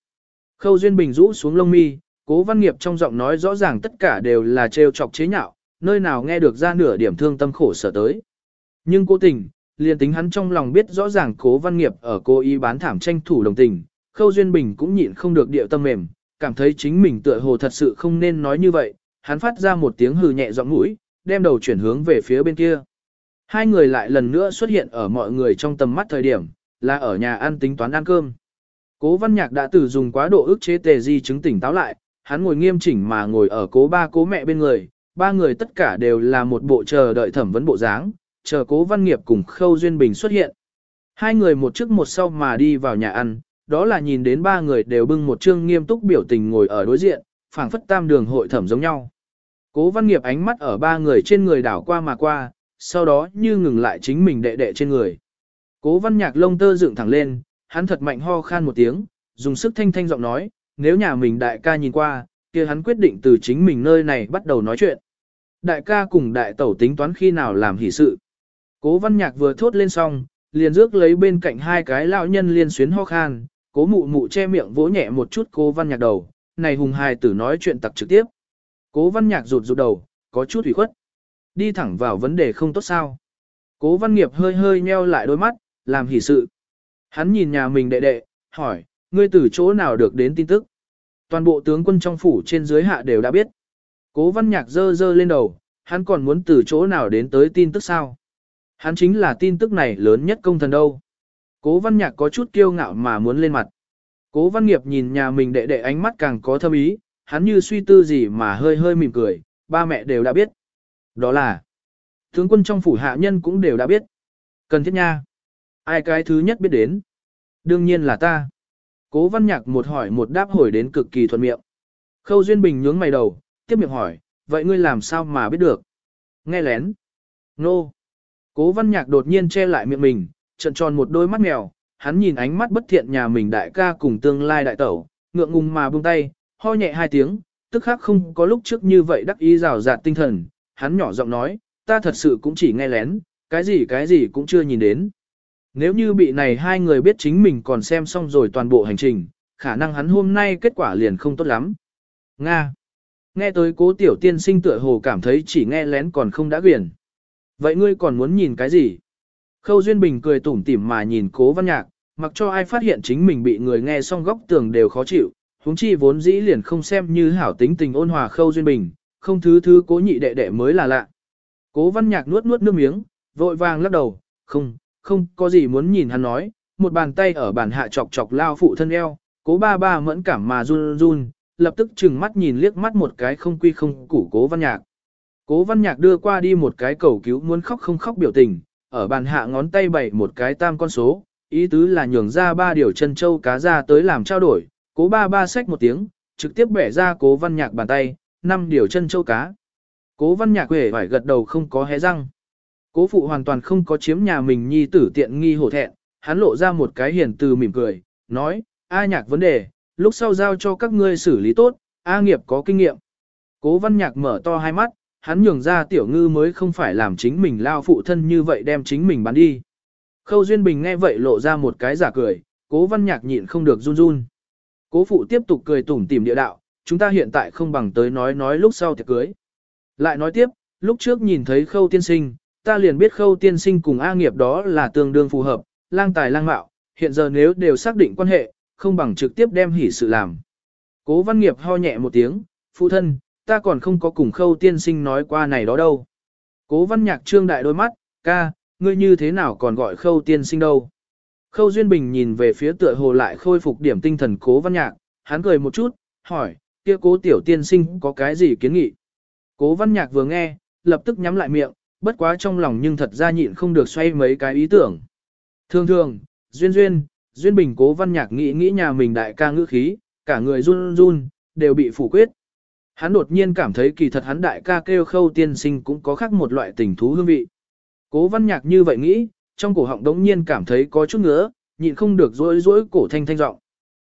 Khâu Duyên Bình rũ xuống lông mi, cố văn nghiệp trong giọng nói rõ ràng tất cả đều là trêu chọc chế nhạo, nơi nào nghe được ra nửa điểm thương tâm khổ sở tới. Nhưng cố tình, liền tính hắn trong lòng biết rõ ràng cố văn nghiệp ở cố ý bán thảm tranh thủ đồng tình, Khâu Duyên Bình cũng nhịn không được điệu tâm mềm, cảm thấy chính mình tựa hồ thật sự không nên nói như vậy, hắn phát ra một tiếng hừ nhẹ giọng mũi, đem đầu chuyển hướng về phía bên kia. Hai người lại lần nữa xuất hiện ở mọi người trong tầm mắt thời điểm, là ở nhà ăn tính toán ăn cơm. Cố văn nhạc đã từ dùng quá độ ức chế tề di chứng tỉnh táo lại, hắn ngồi nghiêm chỉnh mà ngồi ở cố ba cố mẹ bên người, ba người tất cả đều là một bộ chờ đợi thẩm vấn bộ dáng, chờ cố văn nghiệp cùng khâu duyên bình xuất hiện. Hai người một trước một sau mà đi vào nhà ăn, đó là nhìn đến ba người đều bưng một trương nghiêm túc biểu tình ngồi ở đối diện, phảng phất tam đường hội thẩm giống nhau. Cố văn nghiệp ánh mắt ở ba người trên người đảo qua mà qua, sau đó như ngừng lại chính mình đệ đệ trên người. Cố văn nhạc lông tơ dựng thẳng lên, hắn thật mạnh ho khan một tiếng, dùng sức thanh thanh giọng nói, nếu nhà mình đại ca nhìn qua, kia hắn quyết định từ chính mình nơi này bắt đầu nói chuyện. Đại ca cùng đại tẩu tính toán khi nào làm hỷ sự. Cố văn nhạc vừa thốt lên xong, liền rước lấy bên cạnh hai cái lão nhân liên xuyến ho khan, cố mụ mụ che miệng vỗ nhẹ một chút cố văn nhạc đầu, này hùng hài tử nói chuyện tặc trực tiếp. Cố văn nhạc rụt rụt đầu, có chút ủy khuất. Đi thẳng vào vấn đề không tốt sao. Cố văn nghiệp hơi hơi nheo lại đôi mắt, làm hỉ sự. Hắn nhìn nhà mình đệ đệ, hỏi, ngươi từ chỗ nào được đến tin tức? Toàn bộ tướng quân trong phủ trên dưới hạ đều đã biết. Cố văn nhạc dơ dơ lên đầu, hắn còn muốn từ chỗ nào đến tới tin tức sao? Hắn chính là tin tức này lớn nhất công thần đâu. Cố văn nhạc có chút kiêu ngạo mà muốn lên mặt. Cố văn nghiệp nhìn nhà mình đệ đệ ánh mắt càng có thâm ý, hắn như suy tư gì mà hơi hơi mỉm cười, ba mẹ đều đã biết. Đó là, tướng quân trong phủ hạ nhân cũng đều đã biết. Cần thiết nha. Ai cái thứ nhất biết đến? Đương nhiên là ta. Cố văn nhạc một hỏi một đáp hồi đến cực kỳ thuận miệng. Khâu Duyên Bình nhướng mày đầu, tiếp miệng hỏi, vậy ngươi làm sao mà biết được? Nghe lén. Nô. No. Cố văn nhạc đột nhiên che lại miệng mình, trận tròn một đôi mắt mèo, hắn nhìn ánh mắt bất thiện nhà mình đại ca cùng tương lai đại tẩu, ngượng ngùng mà buông tay, ho nhẹ hai tiếng, tức khắc không có lúc trước như vậy đắc ý rào rạt tinh thần, hắn nhỏ giọng nói, ta thật sự cũng chỉ nghe lén, cái gì cái gì cũng chưa nhìn đến. Nếu như bị này hai người biết chính mình còn xem xong rồi toàn bộ hành trình, khả năng hắn hôm nay kết quả liền không tốt lắm. Nga. Nghe tới cố tiểu tiên sinh tựa hồ cảm thấy chỉ nghe lén còn không đã quyển. Vậy ngươi còn muốn nhìn cái gì? Khâu Duyên Bình cười tủm tỉm mà nhìn cố văn nhạc, mặc cho ai phát hiện chính mình bị người nghe xong góc tường đều khó chịu, huống chi vốn dĩ liền không xem như hảo tính tình ôn hòa Khâu Duyên Bình, không thứ thứ cố nhị đệ đệ mới là lạ. Cố văn nhạc nuốt nuốt nước miếng, vội vàng lắc đầu, không, không có gì muốn nhìn hắn nói, một bàn tay ở bàn hạ chọc chọc lao phụ thân eo, cố ba ba mẫn cảm mà run run, lập tức chừng mắt nhìn liếc mắt một cái không quy không củ cố văn nhạc. Cố văn nhạc đưa qua đi một cái cầu cứu muốn khóc không khóc biểu tình, ở bàn hạ ngón tay bảy một cái tam con số, ý tứ là nhường ra ba điều chân châu cá ra tới làm trao đổi, cố ba ba xách một tiếng, trực tiếp bẻ ra cố văn nhạc bàn tay, năm điều chân châu cá. Cố văn nhạc hề phải gật đầu không có hé răng. Cố phụ hoàn toàn không có chiếm nhà mình nhi tử tiện nghi hổ thẹn, hắn lộ ra một cái hiền từ mỉm cười, nói, A nhạc vấn đề, lúc sau giao cho các ngươi xử lý tốt, A nghiệp có kinh nghiệm. Cố văn nhạc mở to hai mắt, hắn nhường ra tiểu ngư mới không phải làm chính mình lao phụ thân như vậy đem chính mình bán đi. Khâu Duyên Bình nghe vậy lộ ra một cái giả cười, cố văn nhạc nhịn không được run run. Cố phụ tiếp tục cười tủm tỉm địa đạo, chúng ta hiện tại không bằng tới nói nói lúc sau tiệc cưới. Lại nói tiếp, lúc trước nhìn thấy khâu tiên sinh, ta liền biết khâu tiên sinh cùng A nghiệp đó là tương đương phù hợp, lang tài lang mạo, hiện giờ nếu đều xác định quan hệ, không bằng trực tiếp đem hỉ sự làm. Cố văn nghiệp ho nhẹ một tiếng, phụ thân, ta còn không có cùng khâu tiên sinh nói qua này đó đâu. Cố văn nhạc trương đại đôi mắt, ca, ngươi như thế nào còn gọi khâu tiên sinh đâu. Khâu Duyên Bình nhìn về phía tựa hồ lại khôi phục điểm tinh thần cố văn nhạc, hắn cười một chút, hỏi, kia cố tiểu tiên sinh có cái gì kiến nghị. Cố văn nhạc vừa nghe, lập tức nhắm lại miệng, bất quá trong lòng nhưng thật ra nhịn không được xoay mấy cái ý tưởng. Thường thường, duyên duyên, duyên bình cố văn nhạc nghĩ nghĩ nhà mình đại ca ngữ khí, cả người run run, đều bị phủ quyết. Hắn đột nhiên cảm thấy kỳ thật hắn đại ca kêu khâu tiên sinh cũng có khác một loại tình thú hương vị. Cố văn nhạc như vậy nghĩ, trong cổ họng đống nhiên cảm thấy có chút ngứa, nhịn không được rối rối cổ thanh thanh giọng.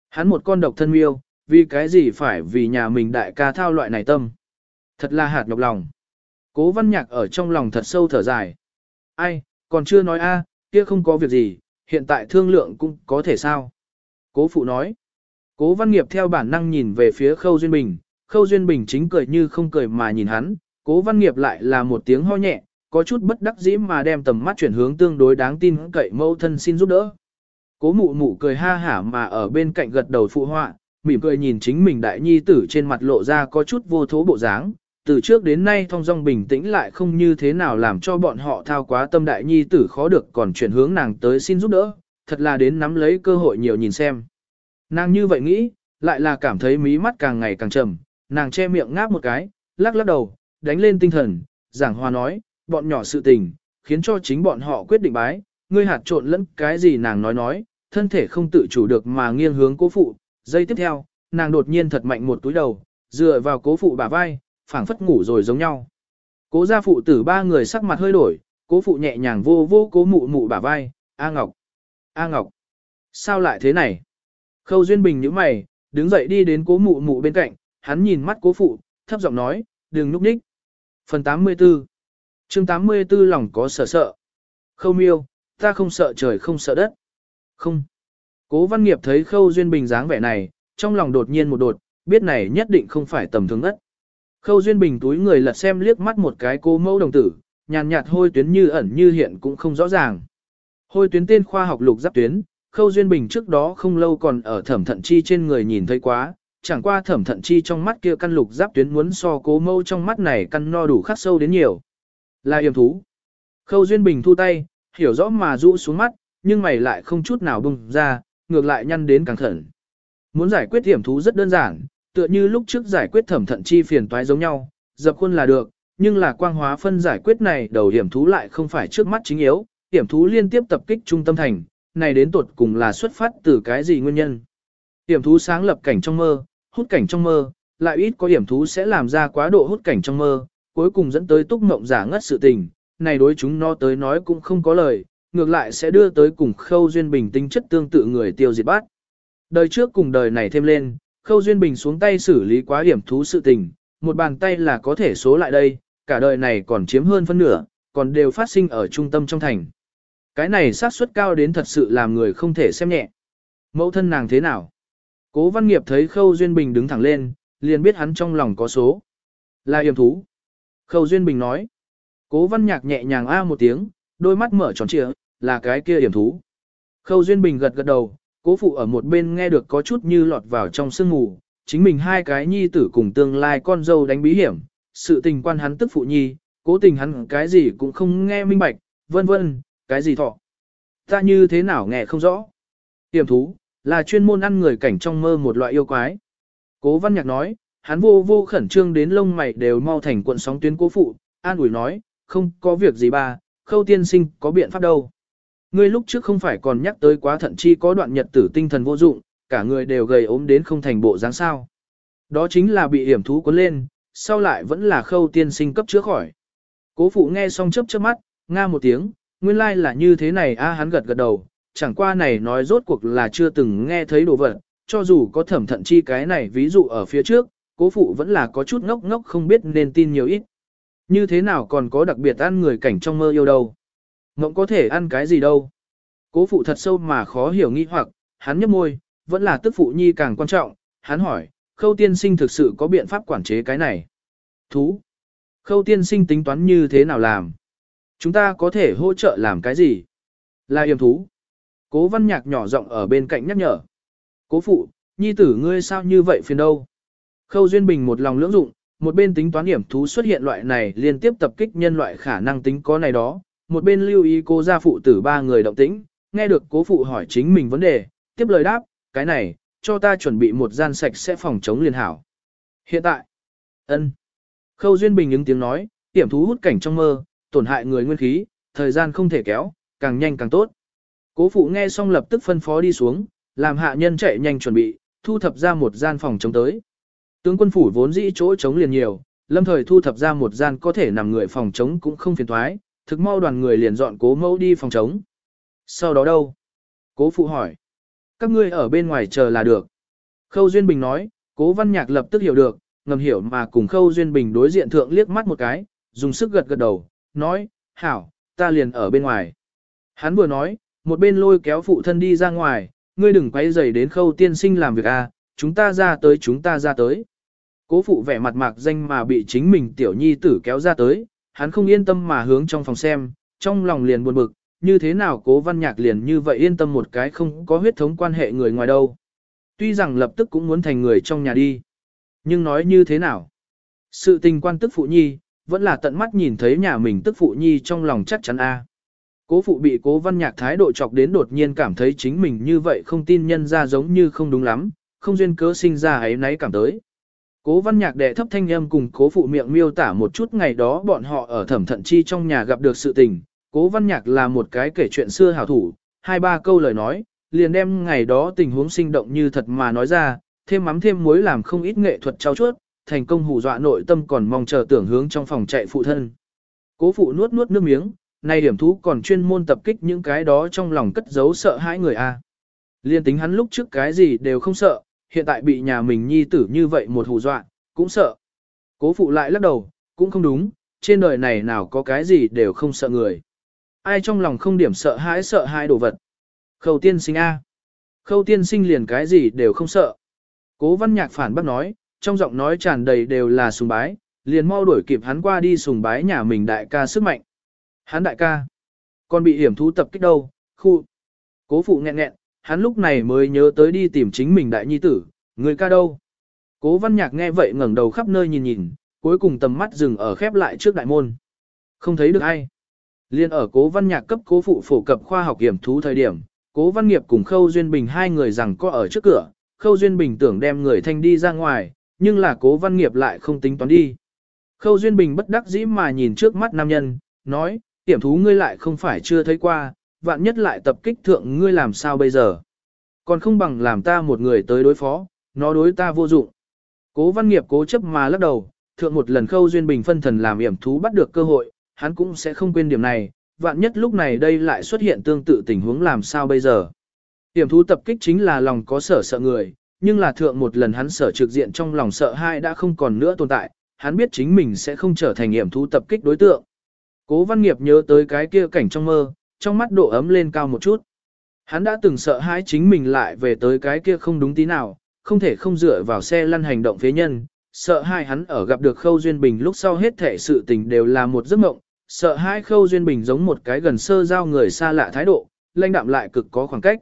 Hắn một con độc thân miêu, vì cái gì phải vì nhà mình đại ca thao loại này tâm. Thật là hạt nhọc lòng. Cố văn nhạc ở trong lòng thật sâu thở dài. Ai, còn chưa nói a, kia không có việc gì, hiện tại thương lượng cũng có thể sao. Cố phụ nói. Cố văn nghiệp theo bản năng nhìn về phía khâu duyên bình, khâu duyên bình chính cười như không cười mà nhìn hắn, cố văn nghiệp lại là một tiếng ho nhẹ, có chút bất đắc dĩ mà đem tầm mắt chuyển hướng tương đối đáng tin cậy mẫu thân xin giúp đỡ. Cố mụ mụ cười ha hả mà ở bên cạnh gật đầu phụ họa, mỉm cười nhìn chính mình đại nhi tử trên mặt lộ ra có chút vô thố bộ dáng. Từ trước đến nay thong dong bình tĩnh lại không như thế nào làm cho bọn họ thao quá tâm đại nhi tử khó được còn chuyển hướng nàng tới xin giúp đỡ, thật là đến nắm lấy cơ hội nhiều nhìn xem. Nàng như vậy nghĩ, lại là cảm thấy mí mắt càng ngày càng trầm, nàng che miệng ngáp một cái, lắc lắc đầu, đánh lên tinh thần, giảng hòa nói, bọn nhỏ sự tình, khiến cho chính bọn họ quyết định bái, ngươi hạt trộn lẫn cái gì nàng nói nói, thân thể không tự chủ được mà nghiêng hướng cố phụ, giây tiếp theo, nàng đột nhiên thật mạnh một túi đầu, dựa vào cố phụ bả vai, phảng phất ngủ rồi giống nhau. Cố gia phụ tử ba người sắc mặt hơi đổi, cố phụ nhẹ nhàng vô vô cố mụ mụ bả vai, A Ngọc, A Ngọc, sao lại thế này? Khâu Duyên Bình nhíu mày, đứng dậy đi đến cố mụ mụ bên cạnh, hắn nhìn mắt cố phụ, thấp giọng nói, đừng núp đích. Phần 84 chương 84 lòng có sợ sợ. Khâu miêu, ta không sợ trời không sợ đất. Không. Cố văn nghiệp thấy khâu duyên bình dáng vẻ này, trong lòng đột nhiên một đột, biết này nhất định không phải tầm thường đất. Khâu duyên bình túi người lật xem liếc mắt một cái cô mẫu đồng tử, nhàn nhạt hôi tuyến như ẩn như hiện cũng không rõ ràng. Hôi tuyến tên khoa học lục giáp tuyến, khâu duyên bình trước đó không lâu còn ở thẩm thận chi trên người nhìn thấy quá, chẳng qua thẩm thận chi trong mắt kia căn lục giáp tuyến muốn so cố mâu trong mắt này căn no đủ khắc sâu đến nhiều. Là yểm thú. Khâu duyên bình thu tay, hiểu rõ mà rũ xuống mắt, nhưng mày lại không chút nào bùng ra, ngược lại nhăn đến càng thận. Muốn giải quyết hiểm thú rất đơn giản, tựa như lúc trước giải quyết thẩm thận chi phiền toái giống nhau, dập khuôn là được, nhưng là quang hóa phân giải quyết này đầu hiểm thú lại không phải trước mắt chính yếu, hiểm thú liên tiếp tập kích trung tâm thành, này đến tột cùng là xuất phát từ cái gì nguyên nhân. Hiểm thú sáng lập cảnh trong mơ, hút cảnh trong mơ, lại ít có hiểm thú sẽ làm ra quá độ hút cảnh trong mơ, cuối cùng dẫn tới túc mộng giả ngất sự tình, này đối chúng nó tới nói cũng không có lời, ngược lại sẽ đưa tới cùng khâu duyên bình tính chất tương tự người tiêu diệt bát. Đời trước cùng đời này thêm lên, khâu duyên bình xuống tay xử lý quá hiểm thú sự tình, một bàn tay là có thể số lại đây, cả đời này còn chiếm hơn phân nửa, còn đều phát sinh ở trung tâm trong thành. Cái này xác suất cao đến thật sự làm người không thể xem nhẹ. Mẫu thân nàng thế nào? Cố văn nghiệp thấy Khâu Duyên Bình đứng thẳng lên, liền biết hắn trong lòng có số. Là yểm thú. Khâu Duyên Bình nói. Cố văn nhạc nhẹ nhàng a một tiếng, đôi mắt mở tròn trịa, là cái kia yểm thú. Khâu Duyên Bình gật gật đầu, cố phụ ở một bên nghe được có chút như lọt vào trong sương mù, chính mình hai cái nhi tử cùng tương lai con dâu đánh bí hiểm, sự tình quan hắn tức phụ nhi, cố tình hắn cái gì cũng không nghe minh bạch, vân vân, cái gì thọ. Ta như thế nào nghe không rõ. Tiềm thú, là chuyên môn ăn người cảnh trong mơ một loại yêu quái. Cố văn nhạc nói, hắn vô vô khẩn trương đến lông mày đều mau thành cuộn sóng tuyến cố phụ, an ủi nói, không có việc gì ba, khâu tiên sinh có biện pháp đâu. Ngươi lúc trước không phải còn nhắc tới quá thận chi có đoạn nhật tử tinh thần vô dụng, cả người đều gầy ốm đến không thành bộ dáng sao. Đó chính là bị hiểm thú cuốn lên, sau lại vẫn là khâu tiên sinh cấp chữa khỏi. Cố phụ nghe xong chớp chớp mắt, nga một tiếng, nguyên lai like là như thế này a hắn gật gật đầu, chẳng qua này nói rốt cuộc là chưa từng nghe thấy đồ vật, cho dù có thẩm thận chi cái này ví dụ ở phía trước, cố phụ vẫn là có chút ngốc ngốc không biết nên tin nhiều ít. Như thế nào còn có đặc biệt ăn người cảnh trong mơ yêu đâu. Mộng có thể ăn cái gì đâu. Cố phụ thật sâu mà khó hiểu nghi hoặc, hắn nhấp môi, vẫn là tức phụ nhi càng quan trọng, hắn hỏi, khâu tiên sinh thực sự có biện pháp quản chế cái này. Thú. Khâu tiên sinh tính toán như thế nào làm? Chúng ta có thể hỗ trợ làm cái gì? Là yểm thú. Cố văn nhạc nhỏ giọng ở bên cạnh nhắc nhở. Cố phụ, nhi tử ngươi sao như vậy phiền đâu? Khâu Duyên Bình một lòng lưỡng dụng, một bên tính toán hiểm thú xuất hiện loại này liên tiếp tập kích nhân loại khả năng tính có này đó, một bên lưu ý cô gia phụ tử ba người động tĩnh, nghe được cố phụ hỏi chính mình vấn đề, tiếp lời đáp, cái này, cho ta chuẩn bị một gian sạch sẽ phòng chống liên hảo. Hiện tại, ân. Khâu Duyên Bình ứng tiếng nói, hiểm thú hút cảnh trong mơ, tổn hại người nguyên khí, thời gian không thể kéo, càng nhanh càng tốt. Cố phụ nghe xong lập tức phân phó đi xuống, làm hạ nhân chạy nhanh chuẩn bị, thu thập ra một gian phòng chống tới. Tướng quân phủ vốn dĩ chỗ chống liền nhiều, lâm thời thu thập ra một gian có thể nằm người phòng chống cũng không phiền thoái, thực mau đoàn người liền dọn cố mẫu đi phòng chống. Sau đó đâu? Cố phụ hỏi. Các ngươi ở bên ngoài chờ là được. Khâu Duyên Bình nói, cố văn nhạc lập tức hiểu được, ngầm hiểu mà cùng Khâu Duyên Bình đối diện thượng liếc mắt một cái, dùng sức gật gật đầu, nói, hảo, ta liền ở bên ngoài. Hắn vừa nói, một bên lôi kéo phụ thân đi ra ngoài, ngươi đừng quay dày đến khâu tiên sinh làm việc a, à, chúng ta ra tới chúng ta ra tới. Cố phụ vẻ mặt mạc danh mà bị chính mình tiểu nhi tử kéo ra tới, hắn không yên tâm mà hướng trong phòng xem, trong lòng liền buồn bực, như thế nào cố văn nhạc liền như vậy yên tâm một cái không có huyết thống quan hệ người ngoài đâu. Tuy rằng lập tức cũng muốn thành người trong nhà đi. Nhưng nói như thế nào? Sự tình quan tức phụ nhi, vẫn là tận mắt nhìn thấy nhà mình tức phụ nhi trong lòng chắc chắn a. Cố phụ bị cố văn nhạc thái độ chọc đến đột nhiên cảm thấy chính mình như vậy không tin nhân ra giống như không đúng lắm, không duyên cớ sinh ra ấy nấy cảm tới. Cố văn nhạc đệ thấp thanh âm cùng cố phụ miệng miêu tả một chút ngày đó bọn họ ở thẩm thận chi trong nhà gặp được sự tình. Cố văn nhạc là một cái kể chuyện xưa hảo thủ, hai ba câu lời nói, liền đem ngày đó tình huống sinh động như thật mà nói ra, thêm mắm thêm muối làm không ít nghệ thuật trao chuốt, thành công hù dọa nội tâm còn mong chờ tưởng hướng trong phòng chạy phụ thân. Cố phụ nuốt nuốt nước miếng, nay điểm thú còn chuyên môn tập kích những cái đó trong lòng cất giấu sợ hãi người a. Liên tính hắn lúc trước cái gì đều không sợ, hiện tại bị nhà mình nhi tử như vậy một hù dọa, cũng sợ. Cố phụ lại lắc đầu, cũng không đúng, trên đời này nào có cái gì đều không sợ người. Ai trong lòng không điểm sợ hãi sợ hai đồ vật. Khâu tiên sinh A. Khâu tiên sinh liền cái gì đều không sợ. Cố văn nhạc phản bác nói, trong giọng nói tràn đầy đều là sùng bái, liền mau đuổi kịp hắn qua đi sùng bái nhà mình đại ca sức mạnh. Hắn đại ca, còn bị hiểm thú tập kích đâu, khu. Cố phụ nghẹn nghẹn, hắn lúc này mới nhớ tới đi tìm chính mình đại nhi tử, người ca đâu. Cố văn nhạc nghe vậy ngẩng đầu khắp nơi nhìn nhìn, cuối cùng tầm mắt dừng ở khép lại trước đại môn. Không thấy được ai. Liên ở cố văn nhạc cấp cố phụ phổ cập khoa học hiểm thú thời điểm, cố văn nghiệp cùng Khâu Duyên Bình hai người rằng có ở trước cửa, Khâu Duyên Bình tưởng đem người thanh đi ra ngoài, nhưng là cố văn nghiệp lại không tính toán đi. Khâu Duyên Bình bất đắc dĩ mà nhìn trước mắt nam nhân, nói, Tiểm thú ngươi lại không phải chưa thấy qua, vạn nhất lại tập kích thượng ngươi làm sao bây giờ. Còn không bằng làm ta một người tới đối phó, nó đối ta vô dụng. Cố văn nghiệp cố chấp mà lắc đầu, thượng một lần khâu duyên bình phân thần làm yểm thú bắt được cơ hội, hắn cũng sẽ không quên điểm này, vạn nhất lúc này đây lại xuất hiện tương tự tình huống làm sao bây giờ. Yểm thú tập kích chính là lòng có sở sợ người, nhưng là thượng một lần hắn sở trực diện trong lòng sợ hai đã không còn nữa tồn tại, hắn biết chính mình sẽ không trở thành yểm thú tập kích đối tượng. Cố văn nghiệp nhớ tới cái kia cảnh trong mơ, trong mắt độ ấm lên cao một chút. Hắn đã từng sợ hãi chính mình lại về tới cái kia không đúng tí nào, không thể không dựa vào xe lăn hành động phế nhân, sợ hai hắn ở gặp được Khâu Duyên Bình lúc sau hết thể sự tình đều là một giấc mộng, sợ hai Khâu Duyên Bình giống một cái gần sơ giao người xa lạ thái độ, lãnh đạm lại cực có khoảng cách.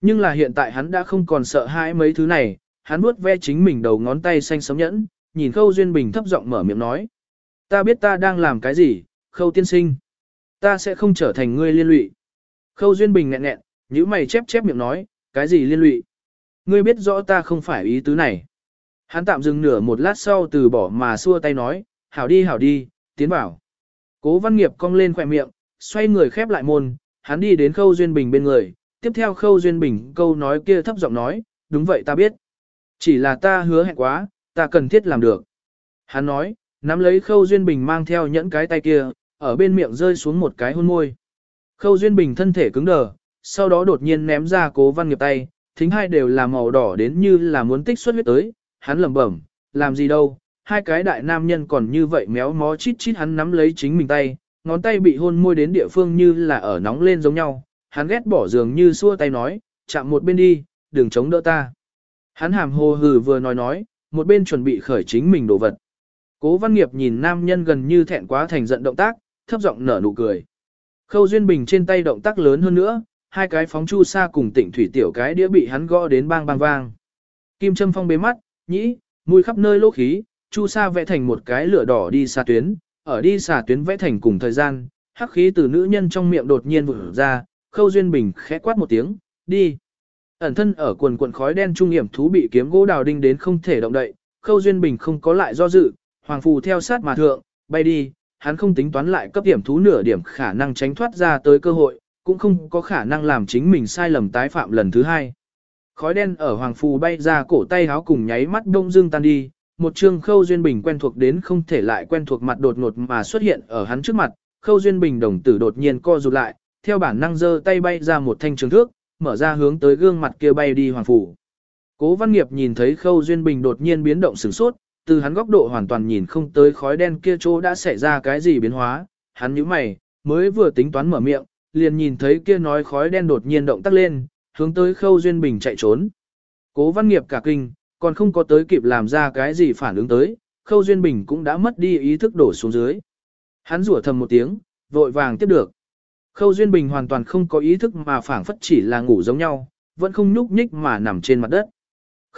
Nhưng là hiện tại hắn đã không còn sợ hãi mấy thứ này, hắn vuốt ve chính mình đầu ngón tay xanh sấm nhẫn, nhìn Khâu Duyên Bình thấp giọng mở miệng nói. Ta biết ta đang làm cái gì, Khâu tiên sinh. Ta sẽ không trở thành ngươi liên lụy. Khâu Duyên Bình nghẹn nghẹn, nhíu mày chép chép miệng nói, cái gì liên lụy? Ngươi biết rõ ta không phải ý tứ này. Hắn tạm dừng nửa một lát sau từ bỏ mà xua tay nói, hảo đi hảo đi, tiến bảo. Cố văn nghiệp cong lên khỏe miệng, xoay người khép lại môn, hắn đi đến khâu duyên bình bên người, tiếp theo khâu duyên bình câu nói kia thấp giọng nói, đúng vậy ta biết. Chỉ là ta hứa hẹn quá, ta cần thiết làm được. Hắn nói, nắm lấy khâu duyên bình mang theo nhẫn cái tay kia, ở bên miệng rơi xuống một cái hôn môi. Khâu duyên bình thân thể cứng đờ, sau đó đột nhiên ném ra cố văn nghiệp tay, thính hai đều là màu đỏ đến như là muốn tích xuất huyết tới, hắn lẩm bẩm, làm gì đâu, hai cái đại nam nhân còn như vậy méo mó chít chít hắn nắm lấy chính mình tay, ngón tay bị hôn môi đến địa phương như là ở nóng lên giống nhau, hắn ghét bỏ giường như xua tay nói, chạm một bên đi, đừng chống đỡ ta. Hắn hàm hồ hừ vừa nói nói, một bên chuẩn bị khởi chính mình đồ vật. Cố văn nghiệp nhìn nam nhân gần như thẹn quá thành giận động tác, thấp giọng nở nụ cười. Khâu Duyên Bình trên tay động tác lớn hơn nữa, hai cái phóng chu sa cùng tịnh thủy tiểu cái đĩa bị hắn gõ đến bang bang vang. Kim châm phong bế mắt, nhĩ, mùi khắp nơi lỗ khí, chu sa vẽ thành một cái lửa đỏ đi xa tuyến, ở đi xa tuyến vẽ thành cùng thời gian, hắc khí từ nữ nhân trong miệng đột nhiên vụt ra, khâu duyên bình khẽ quát một tiếng, đi. Ẩn thân ở quần quần khói đen trung hiểm thú bị kiếm gỗ đào đinh đến không thể động đậy, khâu duyên bình không có lại do dự, hoàng phù theo sát mà thượng, bay đi, hắn không tính toán lại cấp điểm thú nửa điểm khả năng tránh thoát ra tới cơ hội, cũng không có khả năng làm chính mình sai lầm tái phạm lần thứ hai. Khói đen ở hoàng phù bay ra cổ tay háo cùng nháy mắt đông dương tan đi, một chương khâu duyên bình quen thuộc đến không thể lại quen thuộc mặt đột ngột mà xuất hiện ở hắn trước mặt, khâu duyên bình đồng tử đột nhiên co rụt lại, theo bản năng giơ tay bay ra một thanh trường thước, mở ra hướng tới gương mặt kia bay đi hoàng phù. Cố văn nghiệp nhìn thấy khâu duyên bình đột nhiên biến động sửng sốt, từ hắn góc độ hoàn toàn nhìn không tới khói đen kia chỗ đã xảy ra cái gì biến hóa, hắn nhíu mày, mới vừa tính toán mở miệng, liền nhìn thấy kia nói khói đen đột nhiên động tác lên, hướng tới khâu duyên bình chạy trốn. Cố văn nghiệp cả kinh, Còn không có tới kịp làm ra cái gì phản ứng tới, Khâu Duyên Bình cũng đã mất đi ý thức đổ xuống dưới. Hắn rủa thầm một tiếng, vội vàng tiếp được. Khâu Duyên Bình hoàn toàn không có ý thức mà phản phất chỉ là ngủ giống nhau, vẫn không nhúc nhích mà nằm trên mặt đất.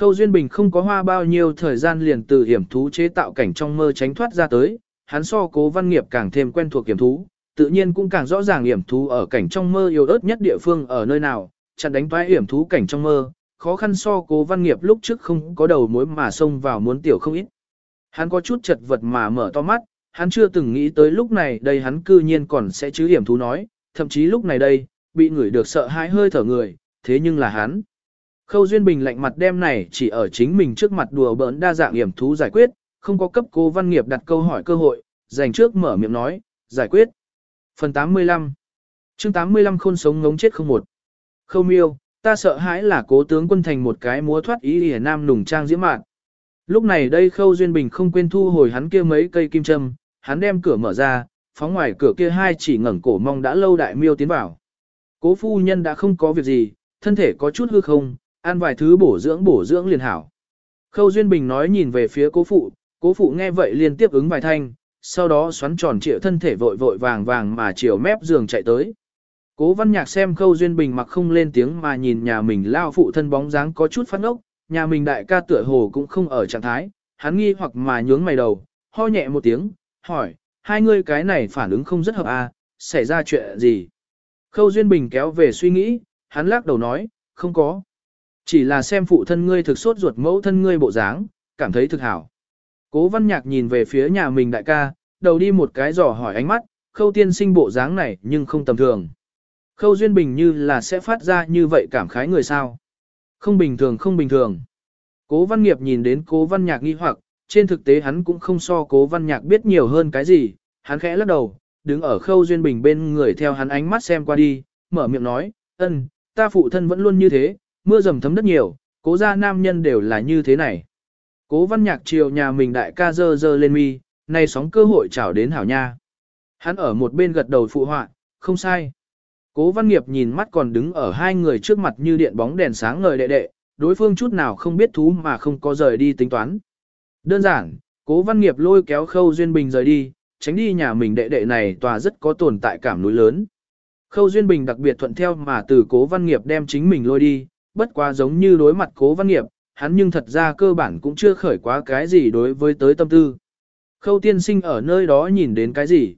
Khâu Duyên Bình không có hoa bao nhiêu thời gian liền từ hiểm thú chế tạo cảnh trong mơ tránh thoát ra tới, hắn so cố văn nghiệp càng thêm quen thuộc hiểm thú, tự nhiên cũng càng rõ ràng hiểm thú ở cảnh trong mơ yếu ớt nhất địa phương ở nơi nào, chặn đánh toái hiểm thú cảnh trong mơ, khó khăn so cố văn nghiệp lúc trước không có đầu mối mà xông vào muốn tiểu không ít. Hắn có chút chật vật mà mở to mắt, hắn chưa từng nghĩ tới lúc này đây hắn cư nhiên còn sẽ chứ hiểm thú nói, thậm chí lúc này đây, bị người được sợ hãi hơi thở người, thế nhưng là hắn. Khâu Duyên Bình lạnh mặt đem này chỉ ở chính mình trước mặt đùa bỡn đa dạng hiểm thú giải quyết, không có cấp cố văn nghiệp đặt câu hỏi cơ hội, dành trước mở miệng nói, giải quyết. Phần 85 chương 85 khôn sống ngống chết không một. Khâu miêu, ta sợ hãi là cố tướng quân thành một cái múa thoát ý hề nam nùng trang diễm mạn. Lúc này đây Khâu Duyên Bình không quên thu hồi hắn kia mấy cây kim châm, hắn đem cửa mở ra, phóng ngoài cửa kia hai chỉ ngẩng cổ mong đã lâu đại miêu tiến vào. Cố phu nhân đã không có việc gì, thân thể có chút hư không, ăn vài thứ bổ dưỡng bổ dưỡng liền hảo. Khâu Duyên Bình nói nhìn về phía cố phụ, cố phụ nghe vậy liên tiếp ứng vài thanh, sau đó xoắn tròn trịa thân thể vội vội vàng vàng mà chiều mép giường chạy tới. Cố văn nhạc xem Khâu Duyên Bình mặc không lên tiếng mà nhìn nhà mình lao phụ thân bóng dáng có chút phát ốc, nhà mình đại ca tựa hồ cũng không ở trạng thái, hắn nghi hoặc mà nhướng mày đầu, ho nhẹ một tiếng, hỏi, hai ngươi cái này phản ứng không rất hợp à, xảy ra chuyện gì? Khâu Duyên Bình kéo về suy nghĩ, hắn lắc đầu nói, không có. Chỉ là xem phụ thân ngươi thực sốt ruột mẫu thân ngươi bộ dáng, cảm thấy thực hảo. Cố văn nhạc nhìn về phía nhà mình đại ca, đầu đi một cái giỏ hỏi ánh mắt, khâu tiên sinh bộ dáng này nhưng không tầm thường. Khâu Duyên Bình như là sẽ phát ra như vậy cảm khái người sao. Không bình thường không bình thường. Cố văn nghiệp nhìn đến cố văn nhạc nghi hoặc, trên thực tế hắn cũng không so cố văn nhạc biết nhiều hơn cái gì, hắn khẽ lắc đầu, đứng ở khâu duyên bình bên người theo hắn ánh mắt xem qua đi, mở miệng nói, ân, ta phụ thân vẫn luôn như thế, mưa dầm thấm đất nhiều, cố gia nam nhân đều là như thế này. Cố văn nhạc chiều nhà mình đại ca dơ dơ lên mi, nay sóng cơ hội chào đến hảo nha. Hắn ở một bên gật đầu phụ họa, không sai. Cố văn nghiệp nhìn mắt còn đứng ở hai người trước mặt như điện bóng đèn sáng ngời đệ đệ, đối phương chút nào không biết thú mà không có rời đi tính toán. Đơn giản, cố văn nghiệp lôi kéo khâu duyên bình rời đi, tránh đi nhà mình đệ đệ này tòa rất có tồn tại cảm núi lớn. Khâu duyên bình đặc biệt thuận theo mà từ cố văn nghiệp đem chính mình lôi đi, bất quá giống như đối mặt cố văn nghiệp, hắn nhưng thật ra cơ bản cũng chưa khởi quá cái gì đối với tới tâm tư. Khâu tiên sinh ở nơi đó nhìn đến cái gì?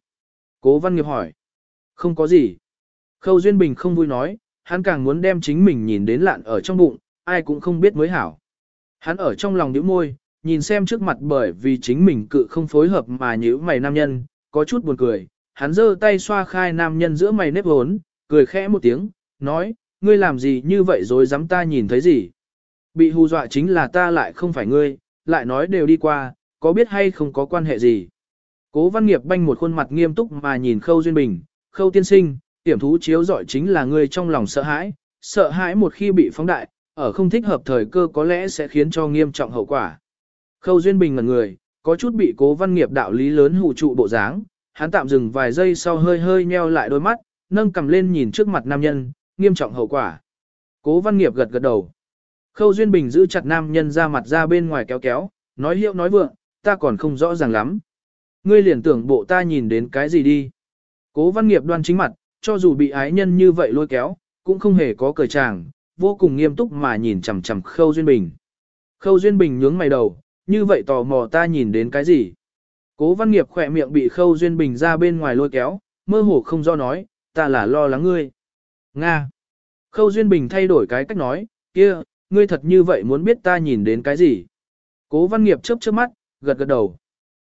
Cố văn nghiệp hỏi. Không có gì. Khâu Duyên Bình không vui nói, hắn càng muốn đem chính mình nhìn đến lạn ở trong bụng, ai cũng không biết mới hảo. Hắn ở trong lòng nhíu môi, nhìn xem trước mặt bởi vì chính mình cự không phối hợp mà nhíu mày nam nhân, có chút buồn cười. Hắn giơ tay xoa khai nam nhân giữa mày nếp hốn, cười khẽ một tiếng, nói, ngươi làm gì như vậy rồi dám ta nhìn thấy gì. Bị hù dọa chính là ta lại không phải ngươi, lại nói đều đi qua, có biết hay không có quan hệ gì. Cố văn nghiệp banh một khuôn mặt nghiêm túc mà nhìn khâu duyên bình, khâu tiên sinh, tiểm thú chiếu giỏi chính là ngươi trong lòng sợ hãi, sợ hãi một khi bị phóng đại, ở không thích hợp thời cơ có lẽ sẽ khiến cho nghiêm trọng hậu quả. Khâu Duyên Bình ngẩn người, có chút bị cố văn nghiệp đạo lý lớn hù trụ bộ dáng, hắn tạm dừng vài giây sau hơi hơi nheo lại đôi mắt, nâng cầm lên nhìn trước mặt nam nhân, nghiêm trọng hậu quả. Cố văn nghiệp gật gật đầu. Khâu Duyên Bình giữ chặt nam nhân ra mặt ra bên ngoài kéo kéo, nói hiệu nói vượng, ta còn không rõ ràng lắm. Ngươi liền tưởng bộ ta nhìn đến cái gì đi. Cố văn nghiệp đoan chính mặt, cho dù bị ái nhân như vậy lôi kéo, cũng không hề có cởi tràng, vô cùng nghiêm túc mà nhìn chằm chằm Khâu Duyên Bình. Khâu Duyên Bình nhướng mày đầu, như vậy tò mò ta nhìn đến cái gì? Cố văn nghiệp khỏe miệng bị Khâu Duyên Bình ra bên ngoài lôi kéo, mơ hồ không do nói, ta là lo lắng ngươi. Nga. Khâu Duyên Bình thay đổi cái cách nói, kia, ngươi thật như vậy muốn biết ta nhìn đến cái gì? Cố văn nghiệp chớp chớp mắt, gật gật đầu.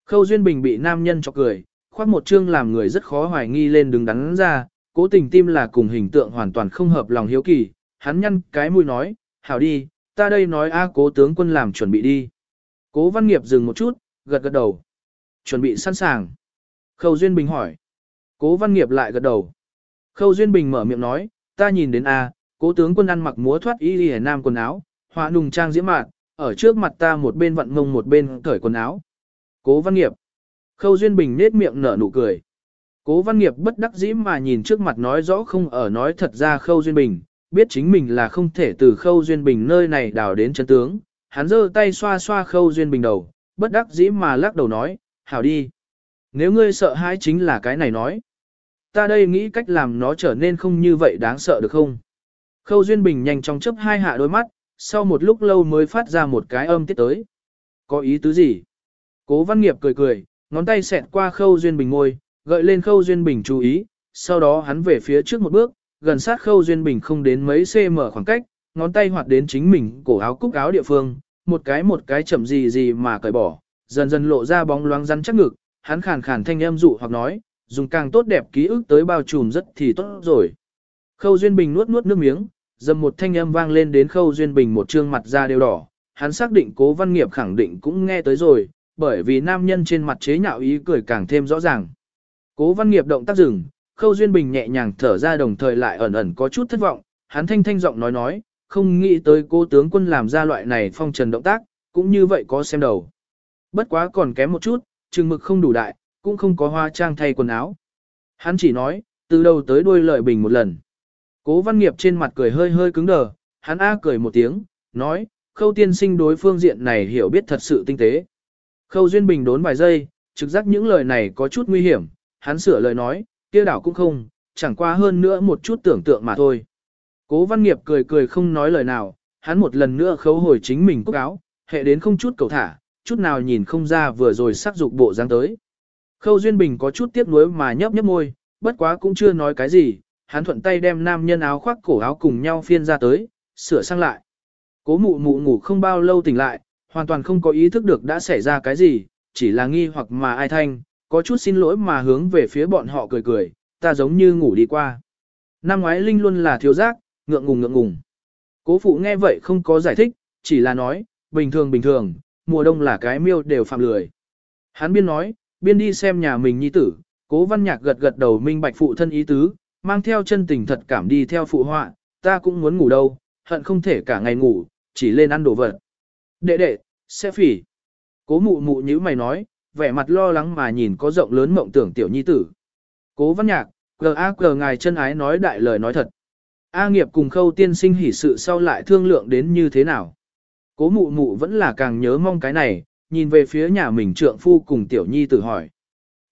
Khâu Duyên Bình bị nam nhân chọc cười, khoác một chương làm người rất khó hoài nghi lên đứng đắn ra, cố tình tim là cùng hình tượng hoàn toàn không hợp lòng hiếu kỳ, hắn nhăn cái mũi nói, hảo đi, ta đây nói a cố tướng quân làm chuẩn bị đi. Cố văn nghiệp dừng một chút, gật gật đầu. Chuẩn bị sẵn sàng. Khâu Duyên Bình hỏi. Cố văn nghiệp lại gật đầu. Khâu Duyên Bình mở miệng nói, ta nhìn đến a, cố tướng quân ăn mặc múa thoát y lìa nam quần áo, họa nùng trang diễm mạn, ở trước mặt ta một bên vận ngông một bên cởi quần áo. Cố văn nghiệp. Khâu Duyên Bình nết miệng nở nụ cười. Cố văn nghiệp bất đắc dĩ mà nhìn trước mặt nói rõ không ở nói thật ra Khâu Duyên Bình, biết chính mình là không thể từ Khâu Duyên Bình nơi này đào đến chân tướng, hắn giơ tay xoa xoa khâu duyên bình đầu, bất đắc dĩ mà lắc đầu nói, hảo đi. Nếu ngươi sợ hãi chính là cái này nói. Ta đây nghĩ cách làm nó trở nên không như vậy đáng sợ được không? Khâu Duyên Bình nhanh chóng chấp hai hạ đôi mắt, sau một lúc lâu mới phát ra một cái âm tiết tới. Có ý tứ gì? Cố Văn Nghiệp cười cười, ngón tay xẹt qua Khâu Duyên Bình ngôi, gợi lên Khâu Duyên Bình chú ý, sau đó hắn về phía trước một bước, gần sát Khâu Duyên Bình không đến mấy cm khoảng cách, ngón tay hoạt đến chính mình cổ áo cúc áo địa phương, một cái một cái chậm gì gì mà cởi bỏ, dần dần lộ ra bóng loáng rắn chắc ngực, hắn khàn khàn thanh âm dụ hoặc nói, dùng càng tốt đẹp ký ức tới bao trùm rất thì tốt rồi. Khâu Duyên Bình nuốt nuốt nước miếng, dầm một thanh âm vang lên đến Khâu Duyên Bình một trương mặt da đều đỏ, hắn xác định cố văn nghiệp khẳng định cũng nghe tới rồi, bởi vì nam nhân trên mặt chế nhạo ý cười càng thêm rõ ràng. Cố văn nghiệp động tác dừng, Khâu Duyên Bình nhẹ nhàng thở ra đồng thời lại ẩn ẩn có chút thất vọng, hắn thanh thanh giọng nói nói, không nghĩ tới cố tướng quân làm ra loại này phong trần động tác, cũng như vậy có xem đầu. Bất quá còn kém một chút, chừng mực không đủ đại, cũng không có hoa trang thay quần áo. Hắn chỉ nói, từ đầu tới đuôi lợi bình một lần. Cố văn nghiệp trên mặt cười hơi hơi cứng đờ, hắn a cười một tiếng, nói, khâu tiên sinh đối phương diện này hiểu biết thật sự tinh tế. Khâu duyên bình đốn vài giây, trực giác những lời này có chút nguy hiểm, hắn sửa lời nói, kia đảo cũng không, chẳng qua hơn nữa một chút tưởng tượng mà thôi. Cố văn nghiệp cười cười không nói lời nào, hắn một lần nữa khấu hồi chính mình cúc áo, hệ đến không chút cầu thả, chút nào nhìn không ra vừa rồi sắc dục bộ dáng tới. Khâu Duyên Bình có chút tiếc nuối mà nhấp nhấp môi, bất quá cũng chưa nói cái gì, hắn thuận tay đem nam nhân áo khoác cổ áo cùng nhau phiên ra tới, sửa sang lại. Cố mụ mụ ngủ không bao lâu tỉnh lại, hoàn toàn không có ý thức được đã xảy ra cái gì, chỉ là nghi hoặc mà ai thanh, có chút xin lỗi mà hướng về phía bọn họ cười cười, ta giống như ngủ đi qua. Năm ngoái Linh luôn là thiếu giác, ngượng ngùng ngượng ngùng. Cố phụ nghe vậy không có giải thích, chỉ là nói, bình thường bình thường, mùa đông là cái miêu đều phạm lười. Hắn biên nói, biên đi xem nhà mình nhi tử, cố văn nhạc gật gật đầu minh bạch phụ thân ý tứ, mang theo chân tình thật cảm đi theo phụ họa, ta cũng muốn ngủ đâu, hận không thể cả ngày ngủ, chỉ lên ăn đồ vật. Đệ đệ, sẽ phỉ. Cố mụ mụ như mày nói, vẻ mặt lo lắng mà nhìn có rộng lớn mộng tưởng tiểu nhi tử. Cố văn nhạc, gờ a gờ ngài chân ái nói đại lời nói thật. A nghiệp cùng khâu tiên sinh hỉ sự sau lại thương lượng đến như thế nào. Cố mụ mụ vẫn là càng nhớ mong cái này, nhìn về phía nhà mình trượng phu cùng tiểu nhi tử hỏi.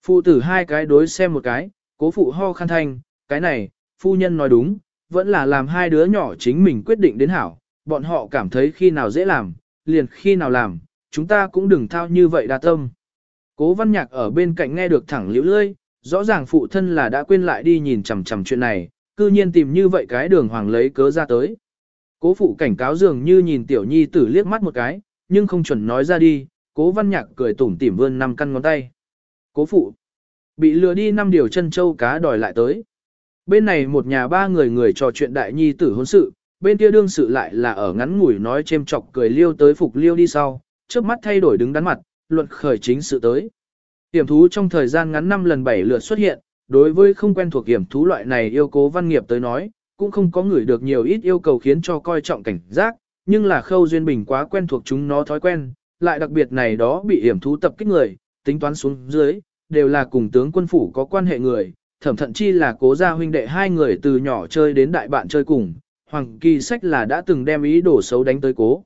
Phụ tử hai cái đối xem một cái, cố phụ ho khăn thanh, cái này, phu nhân nói đúng, vẫn là làm hai đứa nhỏ chính mình quyết định đến hảo, bọn họ cảm thấy khi nào dễ làm, liền khi nào làm, chúng ta cũng đừng thao như vậy đa tâm. Cố văn nhạc ở bên cạnh nghe được thẳng liễu lơi, rõ ràng phụ thân là đã quên lại đi nhìn chằm chằm chuyện này, cư nhiên tìm như vậy cái đường hoàng lấy cớ ra tới. Cố phụ cảnh cáo dường như nhìn tiểu nhi tử liếc mắt một cái, nhưng không chuẩn nói ra đi, cố văn nhạc cười tủm tỉm vươn năm căn ngón tay. Cố phụ, bị lừa đi năm điều chân châu cá đòi lại tới. Bên này một nhà ba người người trò chuyện đại nhi tử hôn sự, bên kia đương sự lại là ở ngắn ngủi nói chêm chọc cười liêu tới phục liêu đi sau, trước mắt thay đổi đứng đắn mặt, luận khởi chính sự tới. Hiểm thú trong thời gian ngắn năm lần bảy lượt xuất hiện, đối với không quen thuộc hiểm thú loại này yêu cố văn nghiệp tới nói, cũng không có người được nhiều ít yêu cầu khiến cho coi trọng cảnh giác, nhưng là khâu duyên bình quá quen thuộc chúng nó thói quen, lại đặc biệt này đó bị hiểm thú tập kích người, tính toán xuống dưới, đều là cùng tướng quân phủ có quan hệ người, thẩm thận chi là cố gia huynh đệ hai người từ nhỏ chơi đến đại bạn chơi cùng, hoàng kỳ sách là đã từng đem ý đồ xấu đánh tới cố.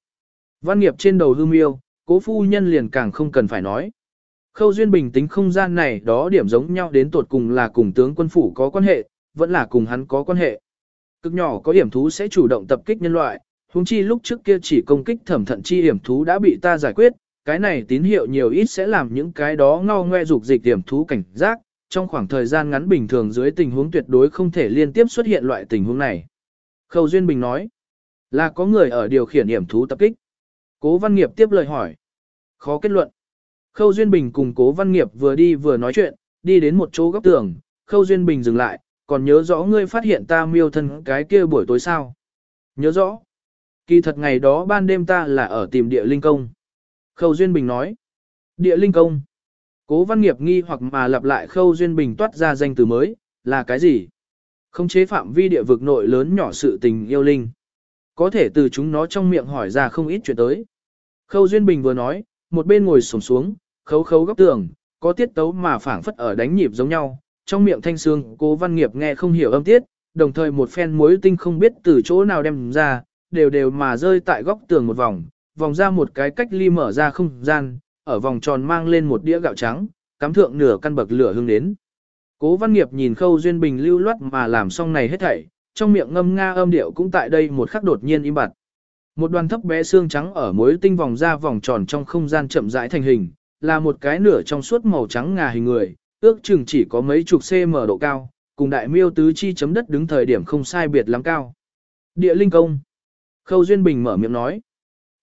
Văn nghiệp trên đầu hư miêu, cố phu nhân liền càng không cần phải nói. Khâu duyên bình tính không gian này đó điểm giống nhau đến tột cùng là cùng tướng quân phủ có quan hệ, vẫn là cùng hắn có quan hệ. Cực nhỏ có hiểm thú sẽ chủ động tập kích nhân loại, huống chi lúc trước kia chỉ công kích thẩm thận chi hiểm thú đã bị ta giải quyết, cái này tín hiệu nhiều ít sẽ làm những cái đó ngao ngoe dục dịch hiểm thú cảnh giác, trong khoảng thời gian ngắn bình thường dưới tình huống tuyệt đối không thể liên tiếp xuất hiện loại tình huống này. Khâu Duyên Bình nói, là có người ở điều khiển hiểm thú tập kích. Cố Văn Nghiệp tiếp lời hỏi. Khó kết luận. Khâu Duyên Bình cùng Cố Văn Nghiệp vừa đi vừa nói chuyện, đi đến một chỗ góc tường, Khâu Duyên Bình dừng lại, còn nhớ rõ ngươi phát hiện ta miêu thân cái kia buổi tối sao? Nhớ rõ. Kỳ thật ngày đó ban đêm ta là ở tìm địa linh công. Khâu Duyên Bình nói. Địa linh công. Cố văn nghiệp nghi hoặc mà lặp lại Khâu Duyên Bình toát ra danh từ mới, là cái gì? Không chế phạm vi địa vực nội lớn nhỏ sự tình yêu linh. Có thể từ chúng nó trong miệng hỏi ra không ít chuyện tới. Khâu Duyên Bình vừa nói, một bên ngồi sổm xuống, khấu khấu góc tường, có tiết tấu mà phảng phất ở đánh nhịp giống nhau, trong miệng thanh xương cố văn nghiệp nghe không hiểu âm tiết, đồng thời một phen muối tinh không biết từ chỗ nào đem ra, đều đều mà rơi tại góc tường một vòng, vòng ra một cái cách ly mở ra không gian, ở vòng tròn mang lên một đĩa gạo trắng, cắm thượng nửa căn bậc lửa hương đến. Cố Văn Nghiệp nhìn Khâu Duyên Bình lưu loát mà làm xong này hết thảy, trong miệng ngâm nga âm điệu cũng tại đây một khắc đột nhiên im bặt. Một đoàn thấp bé xương trắng ở mối tinh vòng ra vòng tròn trong không gian chậm rãi thành hình, là một cái nửa trong suốt màu trắng ngà hình người, ước chừng chỉ có mấy chục cm độ cao, cùng đại miêu tứ chi chấm đất đứng thời điểm không sai biệt lắm cao. Địa linh công. Khâu Duyên Bình mở miệng nói.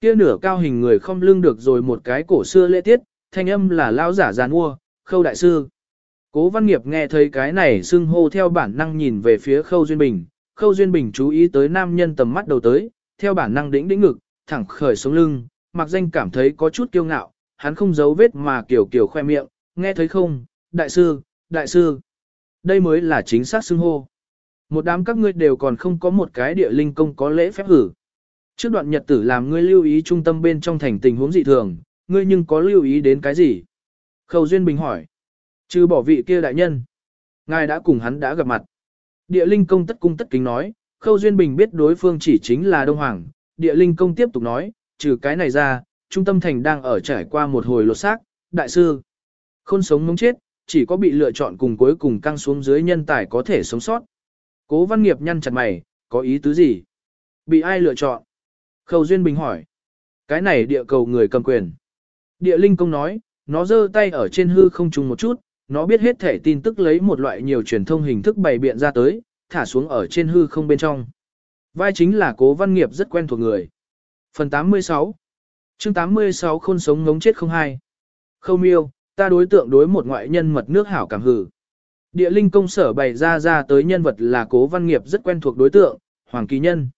Kia nửa cao hình người không lưng được rồi một cái cổ xưa lễ tiết, thanh âm là lao giả giàn mua, khâu đại sư. Cố văn nghiệp nghe thấy cái này xưng hô theo bản năng nhìn về phía khâu Duyên Bình, khâu Duyên Bình chú ý tới nam nhân tầm mắt đầu tới, theo bản năng đĩnh đĩnh ngực, thẳng khởi sống lưng, mặc danh cảm thấy có chút kiêu ngạo, hắn không giấu vết mà kiểu kiểu khoe miệng, nghe thấy không, đại sư, đại sư. Đây mới là chính xác xưng hô. Một đám các ngươi đều còn không có một cái địa linh công có lễ phép hử. Trước đoạn nhật tử làm ngươi lưu ý trung tâm bên trong thành tình huống dị thường, ngươi nhưng có lưu ý đến cái gì? Khâu Duyên Bình hỏi. Trừ bỏ vị kia đại nhân. Ngài đã cùng hắn đã gặp mặt. Địa linh công tất cung tất kính nói, Khâu Duyên Bình biết đối phương chỉ chính là Đông Hoàng. Địa linh công tiếp tục nói, trừ cái này ra, trung tâm thành đang ở trải qua một hồi lột xác, đại sư. Khôn sống mống chết, chỉ có bị lựa chọn cùng cuối cùng căng xuống dưới nhân tài có thể sống sót. Cố văn nghiệp nhăn chặt mày, có ý tứ gì? Bị ai lựa chọn? Khâu Duyên Bình hỏi. Cái này địa cầu người cầm quyền. Địa linh công nói, nó giơ tay ở trên hư không trùng một chút, nó biết hết thể tin tức lấy một loại nhiều truyền thông hình thức bày biện ra tới, thả xuống ở trên hư không bên trong. Vai chính là cố văn nghiệp rất quen thuộc người. Phần 86 chương 86 khôn sống ngống chết không hai. Khâu miêu, ta đối tượng đối một ngoại nhân mật nước hảo cảm hử. Địa linh công sở bày ra ra tới nhân vật là cố văn nghiệp rất quen thuộc đối tượng, Hoàng Kỳ Nhân.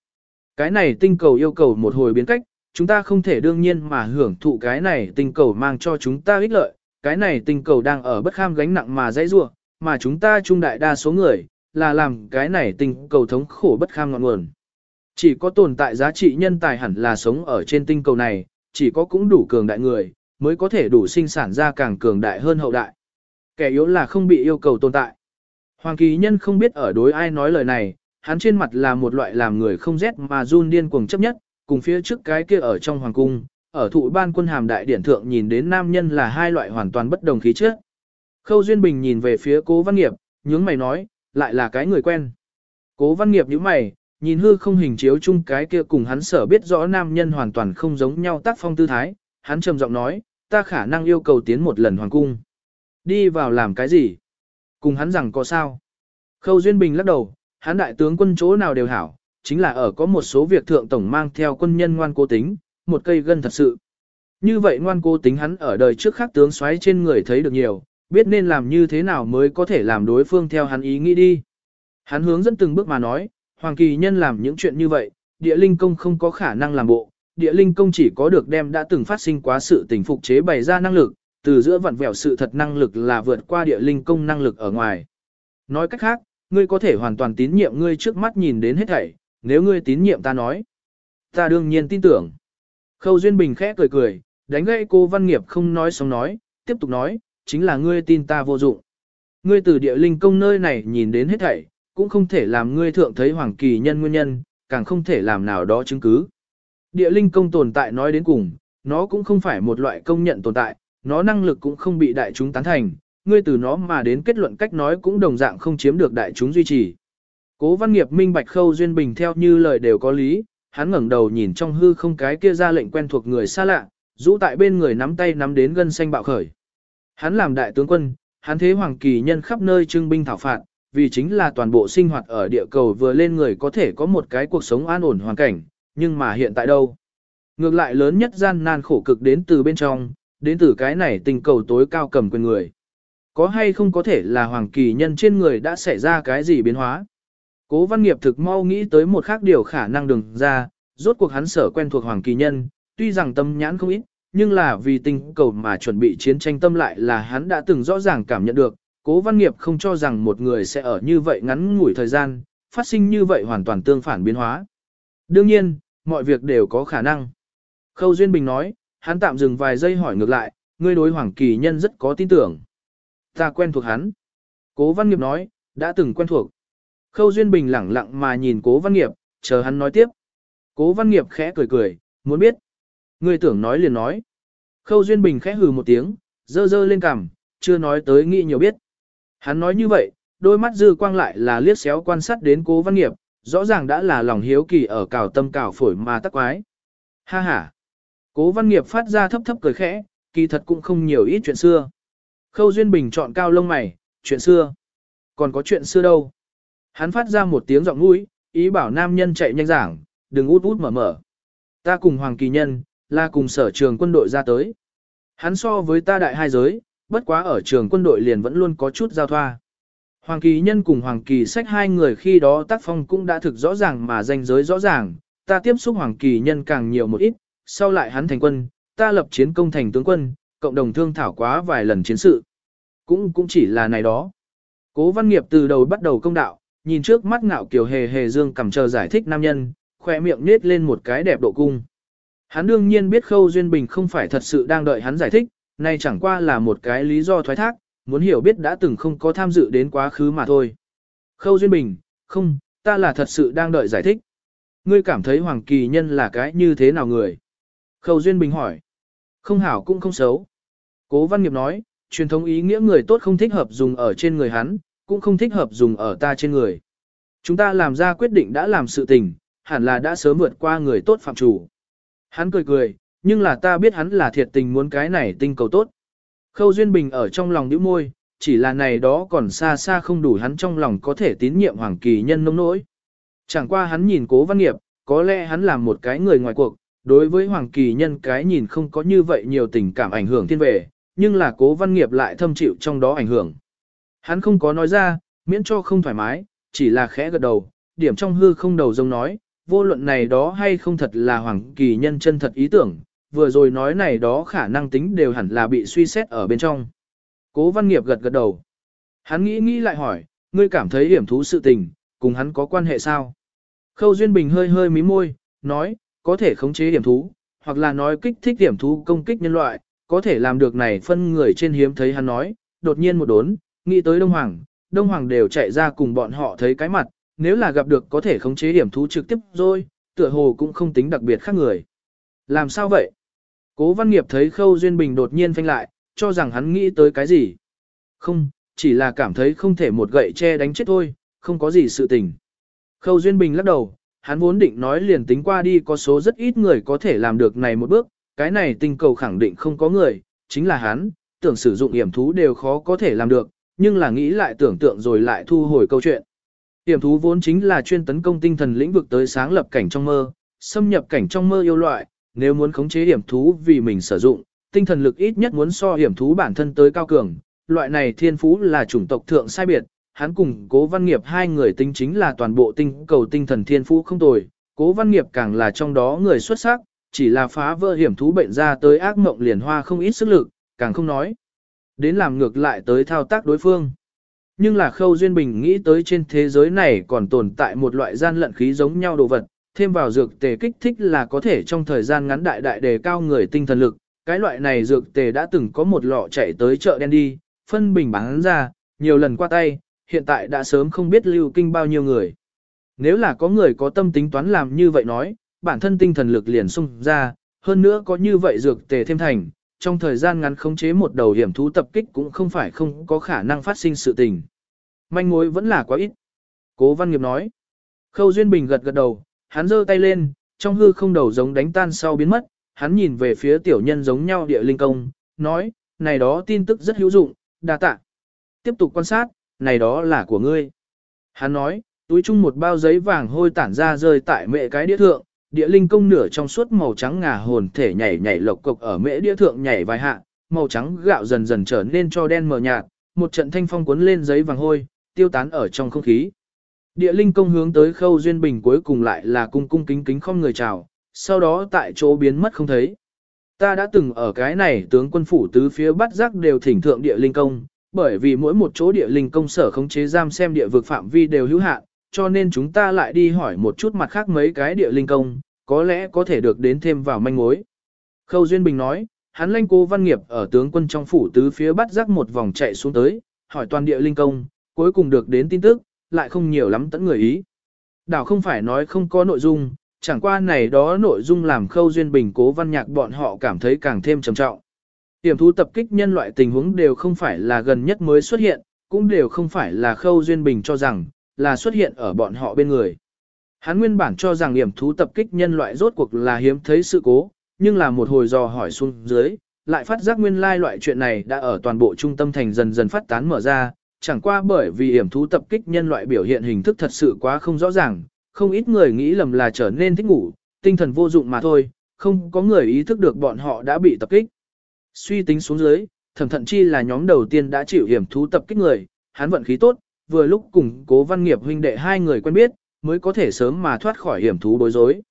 Cái này tinh cầu yêu cầu một hồi biến cách, chúng ta không thể đương nhiên mà hưởng thụ cái này tinh cầu mang cho chúng ta ích lợi, cái này tinh cầu đang ở bất kham gánh nặng mà dãy rua, mà chúng ta trung đại đa số người, là làm cái này tinh cầu thống khổ bất kham ngọn nguồn. Chỉ có tồn tại giá trị nhân tài hẳn là sống ở trên tinh cầu này, chỉ có cũng đủ cường đại người, mới có thể đủ sinh sản ra càng cường đại hơn hậu đại. Kẻ yếu là không bị yêu cầu tồn tại. Hoàng kỳ nhân không biết ở đối ai nói lời này, hắn trên mặt là một loại làm người không rét mà run điên cuồng chấp nhất, cùng phía trước cái kia ở trong hoàng cung, ở thụ ban quân hàm đại điển thượng nhìn đến nam nhân là hai loại hoàn toàn bất đồng khí chất. Khâu Duyên Bình nhìn về phía cố văn nghiệp, nhướng mày nói, lại là cái người quen. Cố văn nghiệp nhíu mày, nhìn hư không hình chiếu chung cái kia cùng hắn sở biết rõ nam nhân hoàn toàn không giống nhau tác phong tư thái, hắn trầm giọng nói, ta khả năng yêu cầu tiến một lần hoàng cung. Đi vào làm cái gì? Cùng hắn rằng có sao? Khâu Duyên Bình lắc đầu, Hán đại tướng quân chỗ nào đều hảo, chính là ở có một số việc thượng tổng mang theo quân nhân ngoan cố tính, một cây gân thật sự. Như vậy ngoan cố tính hắn ở đời trước khác tướng xoáy trên người thấy được nhiều, biết nên làm như thế nào mới có thể làm đối phương theo hắn ý nghĩ đi. Hắn hướng dẫn từng bước mà nói, Hoàng Kỳ Nhân làm những chuyện như vậy, địa linh công không có khả năng làm bộ, địa linh công chỉ có được đem đã từng phát sinh quá sự tình phục chế bày ra năng lực, từ giữa vặn vẹo sự thật năng lực là vượt qua địa linh công năng lực ở ngoài. Nói cách khác, ngươi có thể hoàn toàn tín nhiệm ngươi trước mắt nhìn đến hết thảy, nếu ngươi tín nhiệm ta nói. Ta đương nhiên tin tưởng. Khâu Duyên Bình khẽ cười cười, đánh gãy cô Văn Nghiệp không nói xong nói, tiếp tục nói, chính là ngươi tin ta vô dụng. Ngươi từ địa linh công nơi này nhìn đến hết thảy, cũng không thể làm ngươi thượng thấy hoàng kỳ nhân nguyên nhân, càng không thể làm nào đó chứng cứ. Địa linh công tồn tại nói đến cùng, nó cũng không phải một loại công nhận tồn tại, nó năng lực cũng không bị đại chúng tán thành, ngươi từ nó mà đến kết luận cách nói cũng đồng dạng không chiếm được đại chúng duy trì. Cố văn nghiệp minh bạch khâu duyên bình theo như lời đều có lý, hắn ngẩng đầu nhìn trong hư không cái kia ra lệnh quen thuộc người xa lạ, rũ tại bên người nắm tay nắm đến gân xanh bạo khởi. Hắn làm đại tướng quân, hắn thế hoàng kỳ nhân khắp nơi trưng binh thảo phạt, vì chính là toàn bộ sinh hoạt ở địa cầu vừa lên người có thể có một cái cuộc sống an ổn hoàn cảnh, nhưng mà hiện tại đâu? Ngược lại lớn nhất gian nan khổ cực đến từ bên trong, đến từ cái này tình cầu tối cao cầm quyền người. Có hay không có thể là hoàng kỳ nhân trên người đã xảy ra cái gì biến hóa? Cố văn nghiệp thực mau nghĩ tới một khác điều khả năng đừng ra, rốt cuộc hắn sở quen thuộc hoàng kỳ nhân, tuy rằng tâm nhãn không ít, nhưng là vì tình cầu mà chuẩn bị chiến tranh tâm lại là hắn đã từng rõ ràng cảm nhận được, cố văn nghiệp không cho rằng một người sẽ ở như vậy ngắn ngủi thời gian, phát sinh như vậy hoàn toàn tương phản biến hóa. Đương nhiên, mọi việc đều có khả năng. Khâu Duyên Bình nói, hắn tạm dừng vài giây hỏi ngược lại, ngươi đối Hoàng Kỳ Nhân rất có tin tưởng. Ta quen thuộc hắn. Cố Văn Nghiệp nói, đã từng quen thuộc. Khâu Duyên Bình lẳng lặng mà nhìn Cố Văn Nghiệp, chờ hắn nói tiếp. Cố Văn Nghiệp khẽ cười cười, muốn biết. người tưởng nói liền nói. Khâu Duyên Bình khẽ hừ một tiếng, dơ dơ lên cằm, chưa nói tới nghĩ nhiều biết. Hắn nói như vậy, đôi mắt dư quang lại là liếc xéo quan sát đến cố văn nghiệp, rõ ràng đã là lòng hiếu kỳ ở cào tâm cào phổi mà tắc quái. Ha ha. Cố văn nghiệp phát ra thấp thấp cười khẽ, kỳ thật cũng không nhiều ít chuyện xưa. Khâu Duyên Bình chọn cao lông mày, chuyện xưa. Còn có chuyện xưa đâu? Hắn phát ra một tiếng giọng mũi, ý bảo nam nhân chạy nhanh giảng, đừng út út mở mở. Ta cùng Hoàng Kỳ Nhân, là cùng sở trường quân đội ra tới. Hắn so với ta đại hai giới, bất quá ở trường quân đội liền vẫn luôn có chút giao thoa. Hoàng Kỳ Nhân cùng Hoàng Kỳ sách hai người khi đó tác phong cũng đã thực rõ ràng mà danh giới rõ ràng, ta tiếp xúc Hoàng Kỳ Nhân càng nhiều một ít, sau lại hắn thành quân, ta lập chiến công thành tướng quân, cộng đồng thương thảo quá vài lần chiến sự. Cũng cũng chỉ là này đó. Cố văn nghiệp từ đầu bắt đầu công đạo, nhìn trước mắt ngạo kiều hề hề dương cầm chờ giải thích nam nhân, khỏe miệng nết lên một cái đẹp độ cung. Hắn đương nhiên biết Khâu Duyên Bình không phải thật sự đang đợi hắn giải thích, nay chẳng qua là một cái lý do thoái thác, muốn hiểu biết đã từng không có tham dự đến quá khứ mà thôi. Khâu Duyên Bình, không, ta là thật sự đang đợi giải thích. Ngươi cảm thấy Hoàng Kỳ Nhân là cái như thế nào người? Khâu Duyên Bình hỏi. Không hảo cũng không xấu. Cố Văn Nghiệp nói, truyền thống ý nghĩa người tốt không thích hợp dùng ở trên người hắn, cũng không thích hợp dùng ở ta trên người. Chúng ta làm ra quyết định đã làm sự tình, hẳn là đã sớm vượt qua người tốt phạm chủ. Hắn cười cười, nhưng là ta biết hắn là thiệt tình muốn cái này tinh cầu tốt. Khâu Duyên Bình ở trong lòng nhíu môi, chỉ là này đó còn xa xa không đủ hắn trong lòng có thể tín nhiệm Hoàng Kỳ Nhân nông nỗi. Chẳng qua hắn nhìn cố văn nghiệp, có lẽ hắn là một cái người ngoài cuộc, đối với Hoàng Kỳ Nhân cái nhìn không có như vậy nhiều tình cảm ảnh hưởng thiên về, nhưng là cố văn nghiệp lại thâm chịu trong đó ảnh hưởng. Hắn không có nói ra, miễn cho không thoải mái, chỉ là khẽ gật đầu, điểm trong hư không đầu giống nói, vô luận này đó hay không thật là Hoàng Kỳ Nhân chân thật ý tưởng, vừa rồi nói này đó khả năng tính đều hẳn là bị suy xét ở bên trong. Cố văn nghiệp gật gật đầu. Hắn nghĩ nghĩ lại hỏi, ngươi cảm thấy hiểm thú sự tình, cùng hắn có quan hệ sao? Khâu Duyên Bình hơi hơi mí môi, nói, có thể khống chế hiểm thú, hoặc là nói kích thích hiểm thú công kích nhân loại, có thể làm được này phân người trên hiếm thấy hắn nói, đột nhiên một đốn, nghĩ tới Đông Hoàng, Đông Hoàng đều chạy ra cùng bọn họ thấy cái mặt, nếu là gặp được có thể khống chế điểm thú trực tiếp rồi, tựa hồ cũng không tính đặc biệt khác người. Làm sao vậy? Cố văn nghiệp thấy Khâu Duyên Bình đột nhiên phanh lại, cho rằng hắn nghĩ tới cái gì. Không, chỉ là cảm thấy không thể một gậy che đánh chết thôi, không có gì sự tình. Khâu Duyên Bình lắc đầu, hắn vốn định nói liền tính qua đi có số rất ít người có thể làm được này một bước, cái này tinh cầu khẳng định không có người, chính là hắn, tưởng sử dụng hiểm thú đều khó có thể làm được, nhưng là nghĩ lại tưởng tượng rồi lại thu hồi câu chuyện. Hiểm thú vốn chính là chuyên tấn công tinh thần lĩnh vực tới sáng lập cảnh trong mơ, xâm nhập cảnh trong mơ yêu loại, nếu muốn khống chế hiểm thú vì mình sử dụng, tinh thần lực ít nhất muốn so hiểm thú bản thân tới cao cường, loại này thiên phú là chủng tộc thượng sai biệt, hắn cùng cố văn nghiệp hai người tính chính là toàn bộ tinh cầu tinh thần thiên phú không tồi, cố văn nghiệp càng là trong đó người xuất sắc, chỉ là phá vỡ hiểm thú bệnh ra tới ác mộng liền hoa không ít sức lực, càng không nói. Đến làm ngược lại tới thao tác đối phương. Nhưng là Khâu Duyên Bình nghĩ tới trên thế giới này còn tồn tại một loại gian lận khí giống nhau đồ vật, thêm vào dược tề kích thích là có thể trong thời gian ngắn đại đại đề cao người tinh thần lực. Cái loại này dược tề đã từng có một lọ chạy tới chợ đen đi, phân bình bán ra, nhiều lần qua tay, hiện tại đã sớm không biết lưu kinh bao nhiêu người. Nếu là có người có tâm tính toán làm như vậy nói, bản thân tinh thần lực liền sung ra, hơn nữa có như vậy dược tề thêm thành, trong thời gian ngắn khống chế một đầu hiểm thú tập kích cũng không phải không có khả năng phát sinh sự tình. Manh mối vẫn là quá ít. Cố Văn Nghiệp nói. Khâu Duyên Bình gật gật đầu, hắn giơ tay lên, trong hư không đầu giống đánh tan sau biến mất, hắn nhìn về phía tiểu nhân giống nhau địa linh công, nói, này đó tin tức rất hữu dụng, đa tạ. Tiếp tục quan sát, này đó là của ngươi. Hắn nói, túi chung một bao giấy vàng hôi tản ra rơi tại mẹ cái đĩa thượng, địa linh công nửa trong suốt màu trắng ngà hồn thể nhảy nhảy lộc cộc ở mễ đĩa thượng nhảy vài hạ, màu trắng gạo dần dần trở nên cho đen mờ nhạt, một trận thanh phong cuốn lên giấy vàng hôi, tiêu tán ở trong không khí. Địa linh công hướng tới khâu duyên bình cuối cùng lại là cung cung kính kính không người chào, sau đó tại chỗ biến mất không thấy. Ta đã từng ở cái này tướng quân phủ tứ phía bắt giác đều thỉnh thượng địa linh công, bởi vì mỗi một chỗ địa linh công sở khống chế giam xem địa vực phạm vi đều hữu hạn, cho nên chúng ta lại đi hỏi một chút mặt khác mấy cái địa linh công, có lẽ có thể được đến thêm vào manh mối. Khâu Duyên Bình nói, hắn lanh cô văn nghiệp ở tướng quân trong phủ tứ phía bắt rắc một vòng chạy xuống tới, hỏi toàn địa linh công, cuối cùng được đến tin tức, lại không nhiều lắm tẫn người ý. Đảo không phải nói không có nội dung, chẳng qua này đó nội dung làm khâu duyên bình cố văn nhạc bọn họ cảm thấy càng thêm trầm trọng. Tiềm thú tập kích nhân loại tình huống đều không phải là gần nhất mới xuất hiện, cũng đều không phải là khâu duyên bình cho rằng, là xuất hiện ở bọn họ bên người. Hắn nguyên bản cho rằng điểm thú tập kích nhân loại rốt cuộc là hiếm thấy sự cố, nhưng là một hồi dò hỏi xuống dưới, lại phát giác nguyên lai loại chuyện này đã ở toàn bộ trung tâm thành dần dần phát tán mở ra, chẳng qua bởi vì hiểm thú tập kích nhân loại biểu hiện hình thức thật sự quá không rõ ràng, không ít người nghĩ lầm là trở nên thích ngủ, tinh thần vô dụng mà thôi, không có người ý thức được bọn họ đã bị tập kích. Suy tính xuống dưới, thẩm thận chi là nhóm đầu tiên đã chịu hiểm thú tập kích người, hắn vận khí tốt, vừa lúc cùng cố văn nghiệp huynh đệ hai người quen biết, mới có thể sớm mà thoát khỏi hiểm thú bối rối.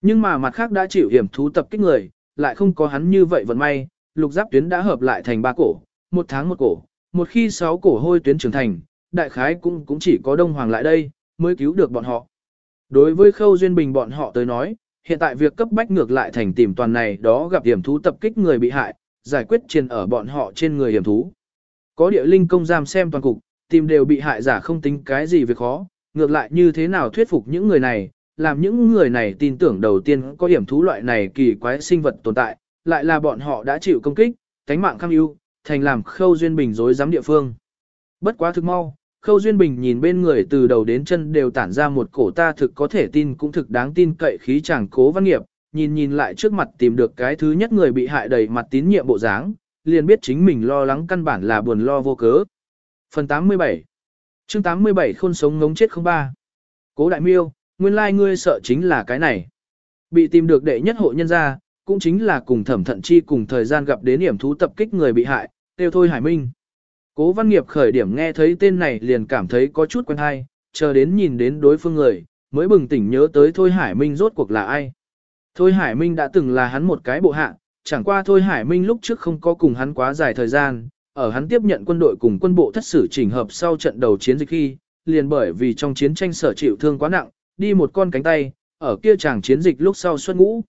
Nhưng mà mặt khác đã chịu hiểm thú tập kích người, lại không có hắn như vậy vận may, lục giáp tuyến đã hợp lại thành ba cổ, một tháng một cổ, một khi sáu cổ hôi tuyến trưởng thành, đại khái cũng cũng chỉ có đông hoàng lại đây, mới cứu được bọn họ. Đối với khâu duyên bình bọn họ tới nói, hiện tại việc cấp bách ngược lại thành tìm toàn này đó gặp hiểm thú tập kích người bị hại, giải quyết trên ở bọn họ trên người hiểm thú. Có địa linh công giam xem toàn cục, tìm đều bị hại giả không tính cái gì việc khó, ngược lại như thế nào thuyết phục những người này, làm những người này tin tưởng đầu tiên có hiểm thú loại này kỳ quái sinh vật tồn tại, lại là bọn họ đã chịu công kích, cánh mạng kham ưu, thành làm khâu duyên bình dối giám địa phương. Bất quá thực mau, khâu duyên bình nhìn bên người từ đầu đến chân đều tản ra một cổ ta thực có thể tin cũng thực đáng tin cậy khí chàng cố văn nghiệp, nhìn nhìn lại trước mặt tìm được cái thứ nhất người bị hại đầy mặt tín nhiệm bộ dáng, liền biết chính mình lo lắng căn bản là buồn lo vô cớ. Phần 87 chương 87 khôn sống ngống chết không ba Cố đại miêu, nguyên lai ngươi sợ chính là cái này. Bị tìm được đệ nhất hộ nhân gia, cũng chính là cùng thẩm thận chi cùng thời gian gặp đến điểm thú tập kích người bị hại, tiêu thôi Hải Minh. Cố văn nghiệp khởi điểm nghe thấy tên này liền cảm thấy có chút quen hay, chờ đến nhìn đến đối phương người, mới bừng tỉnh nhớ tới Thôi Hải Minh rốt cuộc là ai. Thôi Hải Minh đã từng là hắn một cái bộ hạ, chẳng qua Thôi Hải Minh lúc trước không có cùng hắn quá dài thời gian, ở hắn tiếp nhận quân đội cùng quân bộ thất xử chỉnh hợp sau trận đầu chiến dịch khi, liền bởi vì trong chiến tranh sở chịu thương quá nặng, đi một con cánh tay, ở kia chàng chiến dịch lúc sau xuất ngũ.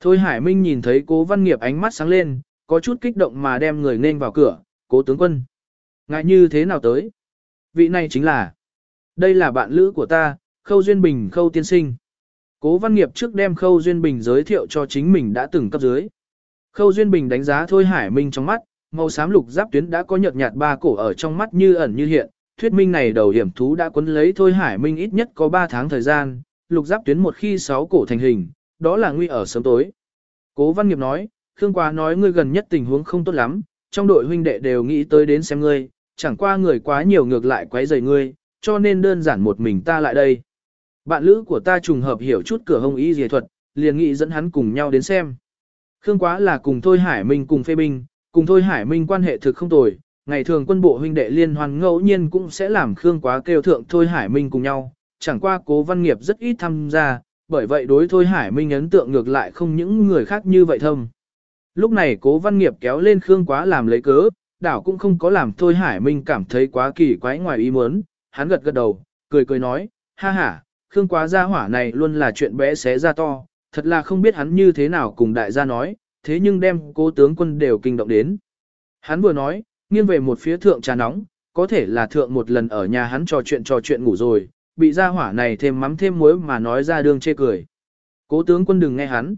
Thôi Hải Minh nhìn thấy cố văn nghiệp ánh mắt sáng lên, có chút kích động mà đem người nên vào cửa, cố tướng quân. Ngại như thế nào tới? Vị này chính là, đây là bạn lữ của ta, Khâu Duyên Bình Khâu Tiên Sinh. Cố văn nghiệp trước đem Khâu Duyên Bình giới thiệu cho chính mình đã từng cấp dưới. Khâu Duyên Bình đánh giá Thôi Hải Minh trong mắt, màu xám lục giáp tuyến đã có nhợt nhạt ba cổ ở trong mắt như ẩn như hiện, thuyết minh này đầu hiểm thú đã quấn lấy Thôi Hải Minh ít nhất có 3 tháng thời gian, lục giáp tuyến một khi sáu cổ thành hình, đó là nguy ở sớm tối. Cố Văn Nghiệp nói, Khương Quá nói ngươi gần nhất tình huống không tốt lắm, trong đội huynh đệ đều nghĩ tới đến xem ngươi, chẳng qua người quá nhiều ngược lại quấy rầy ngươi, cho nên đơn giản một mình ta lại đây. Bạn lữ của ta trùng hợp hiểu chút cửa hông y dề thuật, liền nghĩ dẫn hắn cùng nhau đến xem. Khương Quá là cùng Thôi Hải Minh cùng phê binh, cùng Thôi Hải Minh quan hệ thực không tồi, ngày thường quân bộ huynh đệ liên hoan ngẫu nhiên cũng sẽ làm Khương Quá kêu thượng Thôi Hải Minh cùng nhau, chẳng qua cố văn nghiệp rất ít tham gia, bởi vậy đối Thôi Hải Minh ấn tượng ngược lại không những người khác như vậy thâm. Lúc này cố văn nghiệp kéo lên Khương quá làm lấy cớ, đảo cũng không có làm Thôi Hải Minh cảm thấy quá kỳ quái ngoài ý muốn, hắn gật gật đầu, cười cười nói, ha ha, Khương quá gia hỏa này luôn là chuyện bé xé ra to, thật là không biết hắn như thế nào cùng đại gia nói, thế nhưng đem cố tướng quân đều kinh động đến. Hắn vừa nói, nghiêng về một phía thượng trà nóng, có thể là thượng một lần ở nhà hắn trò chuyện trò chuyện ngủ rồi, bị ra hỏa này thêm mắm thêm muối mà nói ra đường chê cười. Cố tướng quân đừng nghe hắn.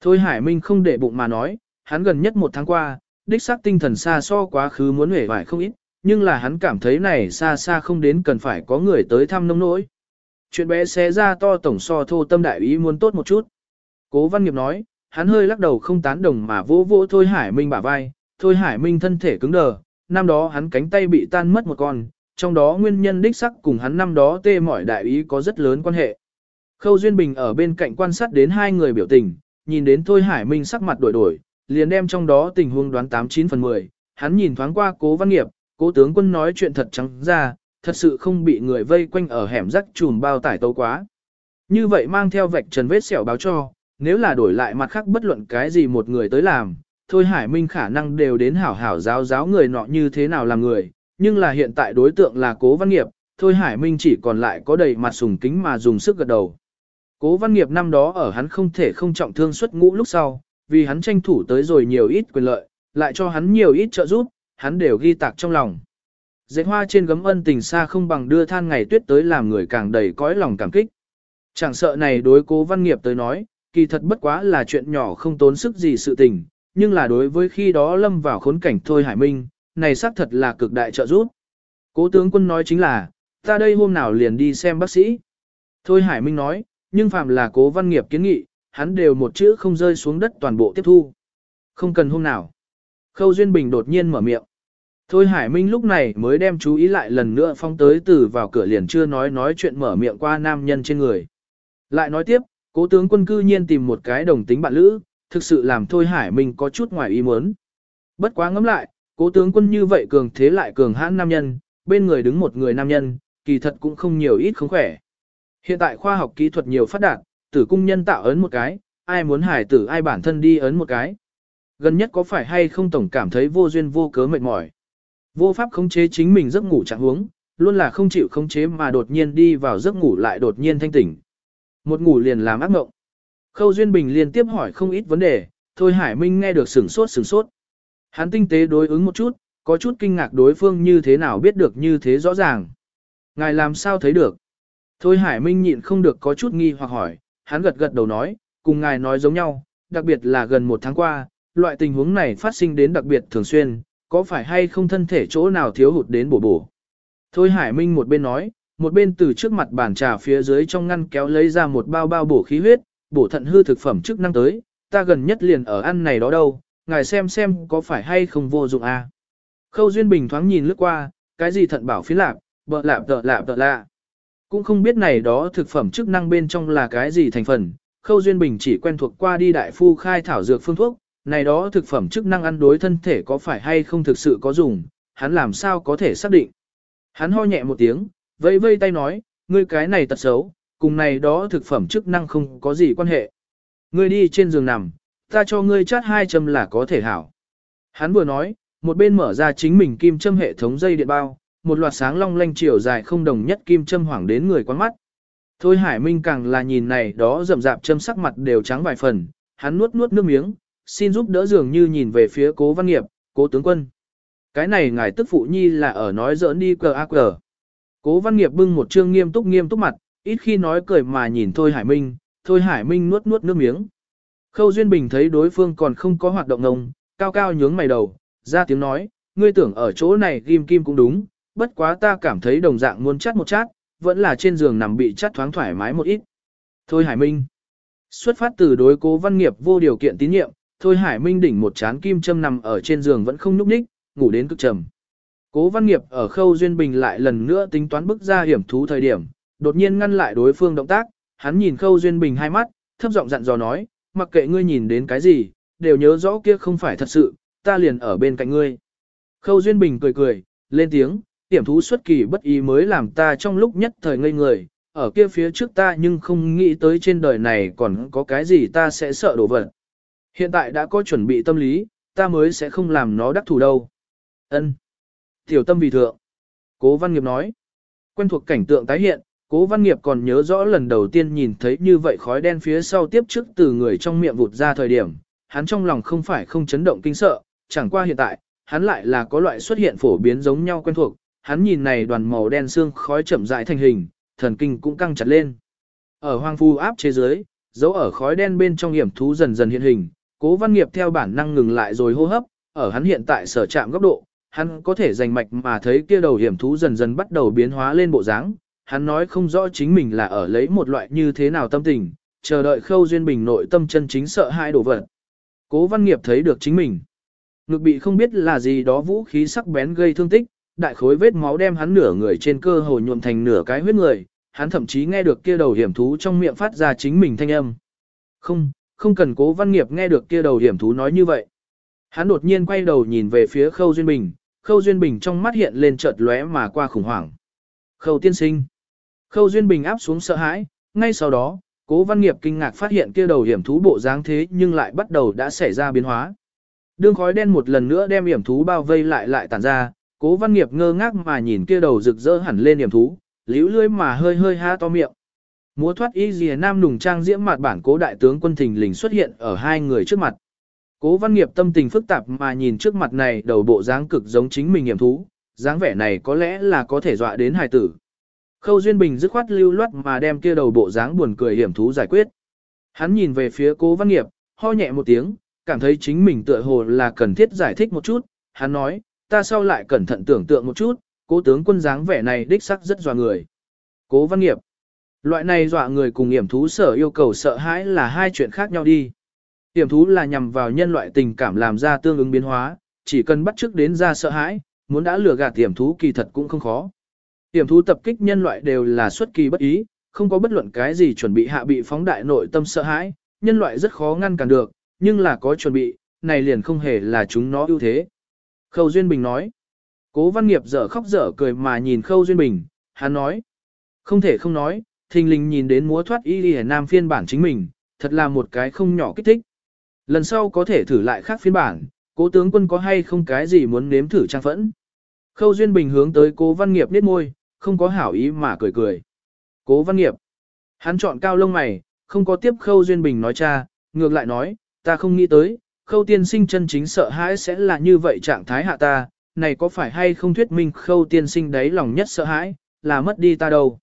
Thôi Hải Minh không để bụng mà nói, hắn gần nhất một tháng qua, đích xác tinh thần xa so quá khứ muốn hể vải không ít, nhưng là hắn cảm thấy này xa xa không đến cần phải có người tới thăm nông nỗi. Chuyện bé xé ra to tổng so thô tâm đại ý muốn tốt một chút. Cố Văn Nghiệp nói, hắn hơi lắc đầu không tán đồng mà vỗ vỗ Thôi Hải Minh bả vai, Thôi Hải Minh thân thể cứng đờ, năm đó hắn cánh tay bị tan mất một con, trong đó nguyên nhân đích sắc cùng hắn năm đó tê mỏi đại ý có rất lớn quan hệ. Khâu Duyên Bình ở bên cạnh quan sát đến hai người biểu tình, nhìn đến Thôi Hải Minh sắc mặt đổi đổi, liền đem trong đó tình huống đoán 89 phần 10, hắn nhìn thoáng qua cố văn nghiệp, cố tướng quân nói chuyện thật trắng ra, thật sự không bị người vây quanh ở hẻm rắc chùm bao tải tấu quá. Như vậy mang theo vạch trần vết sẹo báo cho, nếu là đổi lại mặt khác bất luận cái gì một người tới làm, thôi Hải Minh khả năng đều đến hảo hảo giáo giáo người nọ như thế nào làm người, nhưng là hiện tại đối tượng là cố văn nghiệp, thôi Hải Minh chỉ còn lại có đầy mặt sùng kính mà dùng sức gật đầu. Cố văn nghiệp năm đó ở hắn không thể không trọng thương xuất ngũ lúc sau, vì hắn tranh thủ tới rồi nhiều ít quyền lợi, lại cho hắn nhiều ít trợ giúp, hắn đều ghi tạc trong lòng. Dệt hoa trên gấm ân tình xa không bằng đưa than ngày tuyết tới làm người càng đầy cõi lòng cảm kích. Chẳng sợ này đối cố văn nghiệp tới nói, kỳ thật bất quá là chuyện nhỏ không tốn sức gì sự tình, nhưng là đối với khi đó lâm vào khốn cảnh thôi Hải Minh, này xác thật là cực đại trợ giúp. Cố tướng quân nói chính là, ta đây hôm nào liền đi xem bác sĩ. Thôi Hải Minh nói, nhưng phạm là cố văn nghiệp kiến nghị, hắn đều một chữ không rơi xuống đất toàn bộ tiếp thu. Không cần hôm nào. Khâu Duyên Bình đột nhiên mở miệng. Thôi Hải Minh lúc này mới đem chú ý lại lần nữa phong tới từ vào cửa liền chưa nói nói chuyện mở miệng qua nam nhân trên người. Lại nói tiếp, cố tướng quân cư nhiên tìm một cái đồng tính bạn lữ, thực sự làm Thôi Hải Minh có chút ngoài ý muốn. Bất quá ngẫm lại, cố tướng quân như vậy cường thế lại cường hãn nam nhân, bên người đứng một người nam nhân, kỳ thật cũng không nhiều ít không khỏe. Hiện tại khoa học kỹ thuật nhiều phát đạt, tử cung nhân tạo ấn một cái, ai muốn hải tử ai bản thân đi ấn một cái. Gần nhất có phải hay không tổng cảm thấy vô duyên vô cớ mệt mỏi. Vô pháp khống chế chính mình giấc ngủ trạng huống, luôn là không chịu khống chế mà đột nhiên đi vào giấc ngủ lại đột nhiên thanh tỉnh. Một ngủ liền làm ác mộng. Khâu Duyên Bình liên tiếp hỏi không ít vấn đề, Thôi Hải Minh nghe được sửng sốt sửng sốt. Hắn tinh tế đối ứng một chút, có chút kinh ngạc đối phương như thế nào biết được như thế rõ ràng. Ngài làm sao thấy được? Thôi Hải Minh nhịn không được có chút nghi hoặc hỏi, hắn gật gật đầu nói, cùng ngài nói giống nhau, đặc biệt là gần một tháng qua, loại tình huống này phát sinh đến đặc biệt thường xuyên, có phải hay không thân thể chỗ nào thiếu hụt đến bổ bổ. Thôi Hải Minh một bên nói, một bên từ trước mặt bàn trà phía dưới trong ngăn kéo lấy ra một bao bao bổ khí huyết, bổ thận hư thực phẩm chức năng tới, ta gần nhất liền ở ăn này đó đâu, ngài xem xem có phải hay không vô dụng à. Khâu Duyên Bình thoáng nhìn lướt qua, cái gì thận bảo phiến lạp, bợ lạp tợ lạp tợ lạ. Cũng không biết này đó thực phẩm chức năng bên trong là cái gì thành phần, Khâu Duyên Bình chỉ quen thuộc qua đi đại phu khai thảo dược phương thuốc, này đó thực phẩm chức năng ăn đối thân thể có phải hay không thực sự có dùng, hắn làm sao có thể xác định. Hắn ho nhẹ một tiếng, vây vây tay nói, ngươi cái này tật xấu, cùng này đó thực phẩm chức năng không có gì quan hệ. Ngươi đi trên giường nằm, ta cho ngươi chát hai châm là có thể hảo. Hắn vừa nói, một bên mở ra chính mình kim châm hệ thống dây điện bao, một loạt sáng long lanh chiều dài không đồng nhất kim châm hoảng đến người quan mắt. Thôi Hải Minh càng là nhìn này đó rậm rạp châm sắc mặt đều trắng vài phần, hắn nuốt nuốt nước miếng, xin giúp đỡ dường như nhìn về phía cố văn nghiệp, cố tướng quân. Cái này ngài tức phụ nhi là ở nói giỡn đi cờ ác cờ. Cố văn nghiệp bưng một trương nghiêm túc nghiêm túc mặt, ít khi nói cười mà nhìn Thôi Hải Minh, Thôi Hải Minh nuốt nuốt nước miếng. Khâu Duyên Bình thấy đối phương còn không có hoạt động ngông, cao cao nhướng mày đầu, ra tiếng nói, ngươi tưởng ở chỗ này ghim kim cũng đúng, bất quá ta cảm thấy đồng dạng muốn chát một chát, vẫn là trên giường nằm bị chát thoáng thoải mái một ít. Thôi Hải Minh. Xuất phát từ đối cố văn nghiệp vô điều kiện tín nhiệm, Thôi Hải Minh đỉnh một chán kim châm nằm ở trên giường vẫn không nhúc nhích, ngủ đến cực trầm. Cố văn nghiệp ở khâu duyên bình lại lần nữa tính toán bức ra hiểm thú thời điểm, đột nhiên ngăn lại đối phương động tác, hắn nhìn khâu duyên bình hai mắt, thấp giọng dặn dò nói, mặc kệ ngươi nhìn đến cái gì, đều nhớ rõ kia không phải thật sự, ta liền ở bên cạnh ngươi. Khâu duyên bình cười cười, lên tiếng, hiểm thú xuất kỳ bất ý mới làm ta trong lúc nhất thời ngây người, ở kia phía trước ta nhưng không nghĩ tới trên đời này còn có cái gì ta sẽ sợ đổ vật. Hiện tại đã có chuẩn bị tâm lý, ta mới sẽ không làm nó đắc thủ đâu. Ân. Tiểu tâm vì thượng. Cố Văn Nghiệp nói. Quen thuộc cảnh tượng tái hiện, Cố Văn Nghiệp còn nhớ rõ lần đầu tiên nhìn thấy như vậy khói đen phía sau tiếp trước từ người trong miệng vụt ra thời điểm, hắn trong lòng không phải không chấn động kinh sợ, chẳng qua hiện tại, hắn lại là có loại xuất hiện phổ biến giống nhau quen thuộc, hắn nhìn này đoàn màu đen xương khói chậm rãi thành hình, thần kinh cũng căng chặt lên. Ở hoang phu áp chế dưới, dấu ở khói đen bên trong hiểm thú dần dần hiện hình, Cố Văn Nghiệp theo bản năng ngừng lại rồi hô hấp, ở hắn hiện tại sở chạm góc độ, hắn có thể rành mạch mà thấy kia đầu hiểm thú dần dần bắt đầu biến hóa lên bộ dáng. Hắn nói không rõ chính mình là ở lấy một loại như thế nào tâm tình, chờ đợi khâu duyên bình nội tâm chân chính sợ hai đổ vật. Cố Văn Nghiệp thấy được chính mình. Ngực bị không biết là gì đó vũ khí sắc bén gây thương tích, đại khối vết máu đem hắn nửa người trên cơ hồ nhuộm thành nửa cái huyết người, hắn thậm chí nghe được kia đầu hiểm thú trong miệng phát ra chính mình thanh âm. Không, không cần cố văn nghiệp nghe được kia đầu hiểm thú nói như vậy. Hắn đột nhiên quay đầu nhìn về phía Khâu Duyên Bình, Khâu Duyên Bình trong mắt hiện lên chợt lóe mà qua khủng hoảng. Khâu tiên sinh. Khâu Duyên Bình áp xuống sợ hãi, ngay sau đó, cố văn nghiệp kinh ngạc phát hiện kia đầu hiểm thú bộ dáng thế nhưng lại bắt đầu đã xảy ra biến hóa. Đương khói đen một lần nữa đem hiểm thú bao vây lại lại tản ra, cố văn nghiệp ngơ ngác mà nhìn kia đầu rực rỡ hẳn lên hiểm thú, liễu lưỡi mà hơi hơi há to miệng. Múa thoát y dìa nam nùng trang diễm mặt bản cố đại tướng quân thình lình xuất hiện ở hai người trước mặt. Cố văn nghiệp tâm tình phức tạp mà nhìn trước mặt này đầu bộ dáng cực giống chính mình nghiệm thú, dáng vẻ này có lẽ là có thể dọa đến hài tử. Khâu Duyên Bình dứt khoát lưu loát mà đem kia đầu bộ dáng buồn cười hiểm thú giải quyết. Hắn nhìn về phía cố văn nghiệp, ho nhẹ một tiếng, cảm thấy chính mình tựa hồ là cần thiết giải thích một chút. Hắn nói, ta sau lại cẩn thận tưởng tượng một chút, cố tướng quân dáng vẻ này đích sắc rất dọa người. Cố văn nghiệp, loại này dọa người cùng hiểm thú sở yêu cầu sợ hãi là hai chuyện khác nhau đi. Hiểm thú là nhằm vào nhân loại tình cảm làm ra tương ứng biến hóa, chỉ cần bắt chước đến ra sợ hãi, muốn đã lừa gạt hiểm thú kỳ thật cũng không khó. Hiểm thú tập kích nhân loại đều là xuất kỳ bất ý, không có bất luận cái gì chuẩn bị hạ bị phóng đại nội tâm sợ hãi, nhân loại rất khó ngăn cản được, nhưng là có chuẩn bị, này liền không hề là chúng nó ưu thế. Khâu Duyên Bình nói, cố văn nghiệp dở khóc dở cười mà nhìn Khâu Duyên Bình, hắn nói, không thể không nói, thình lình nhìn đến múa thoát y đi nam phiên bản chính mình, thật là một cái không nhỏ kích thích. Lần sau có thể thử lại khác phiên bản, cố tướng quân có hay không cái gì muốn nếm thử trang phẫn. Khâu Duyên Bình hướng tới cố văn nghiệp niết môi, không có hảo ý mà cười cười. Cố văn nghiệp. Hắn chọn cao lông mày, không có tiếp Khâu Duyên Bình nói cha, ngược lại nói, ta không nghĩ tới, Khâu tiên sinh chân chính sợ hãi sẽ là như vậy trạng thái hạ ta, này có phải hay không thuyết minh Khâu tiên sinh đấy lòng nhất sợ hãi, là mất đi ta đâu.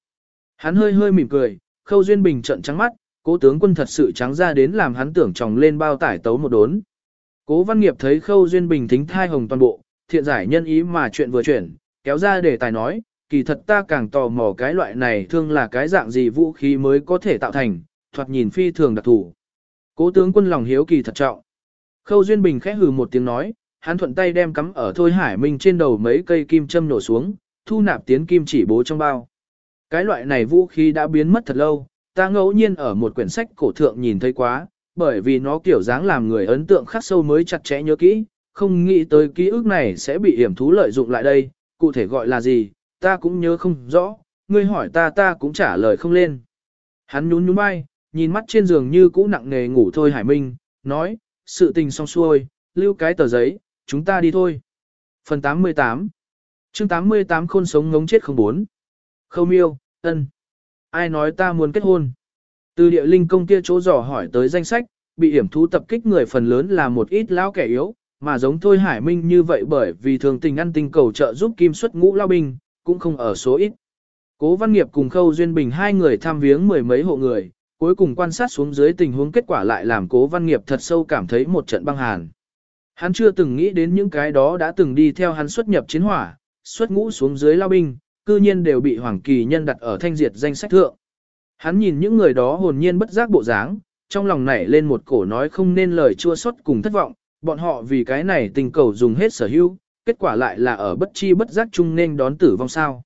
Hắn hơi hơi mỉm cười, Khâu Duyên Bình trận trắng mắt, cố tướng quân thật sự trắng ra đến làm hắn tưởng chồng lên bao tải tấu một đốn. Cố văn nghiệp thấy Khâu Duyên Bình thính thai hồng toàn bộ, thiện giải nhân ý mà chuyện vừa chuyển, kéo ra để tài nói, kỳ thật ta càng tò mò cái loại này thương là cái dạng gì vũ khí mới có thể tạo thành, thoạt nhìn phi thường đặc thủ. Cố tướng quân lòng hiếu kỳ thật trọng. Khâu Duyên Bình khẽ hừ một tiếng nói, hắn thuận tay đem cắm ở Thôi Hải Minh trên đầu mấy cây kim châm nổ xuống, thu nạp tiến kim chỉ bố trong bao. Cái loại này vũ khí đã biến mất thật lâu, ta ngẫu nhiên ở một quyển sách cổ thượng nhìn thấy quá, bởi vì nó kiểu dáng làm người ấn tượng khắc sâu mới chặt chẽ nhớ kỹ, không nghĩ tới ký ức này sẽ bị hiểm thú lợi dụng lại đây, cụ thể gọi là gì, ta cũng nhớ không rõ, ngươi hỏi ta ta cũng trả lời không lên. Hắn nhún nhún vai, nhìn mắt trên giường như cũ nặng nề ngủ thôi Hải Minh, nói, sự tình xong xuôi, lưu cái tờ giấy, chúng ta đi thôi. Phần 88 chương 88 khôn sống ngống chết không bốn. Khâu miêu, ân. Ai nói ta muốn kết hôn? Từ địa linh công kia chỗ dò hỏi tới danh sách, bị hiểm thú tập kích người phần lớn là một ít lão kẻ yếu, mà giống Thôi Hải Minh như vậy bởi vì thường tình ăn tinh cầu trợ giúp kim xuất ngũ lao binh, cũng không ở số ít. Cố Văn Nghiệp cùng Khâu Duyên Bình hai người tham viếng mười mấy hộ người, cuối cùng quan sát xuống dưới tình huống kết quả lại làm Cố Văn Nghiệp thật sâu cảm thấy một trận băng hàn. Hắn chưa từng nghĩ đến những cái đó đã từng đi theo hắn xuất nhập chiến hỏa, xuất ngũ xuống dưới lao binh, cư nhiên đều bị Hoàng Kỳ Nhân đặt ở thanh diệt danh sách thượng. Hắn nhìn những người đó hồn nhiên bất giác bộ dáng, trong lòng nảy lên một cổ nói không nên lời chua xót cùng thất vọng, bọn họ vì cái này tình cầu dùng hết sở hữu, kết quả lại là ở bất chi bất giác chung nên đón tử vong sao.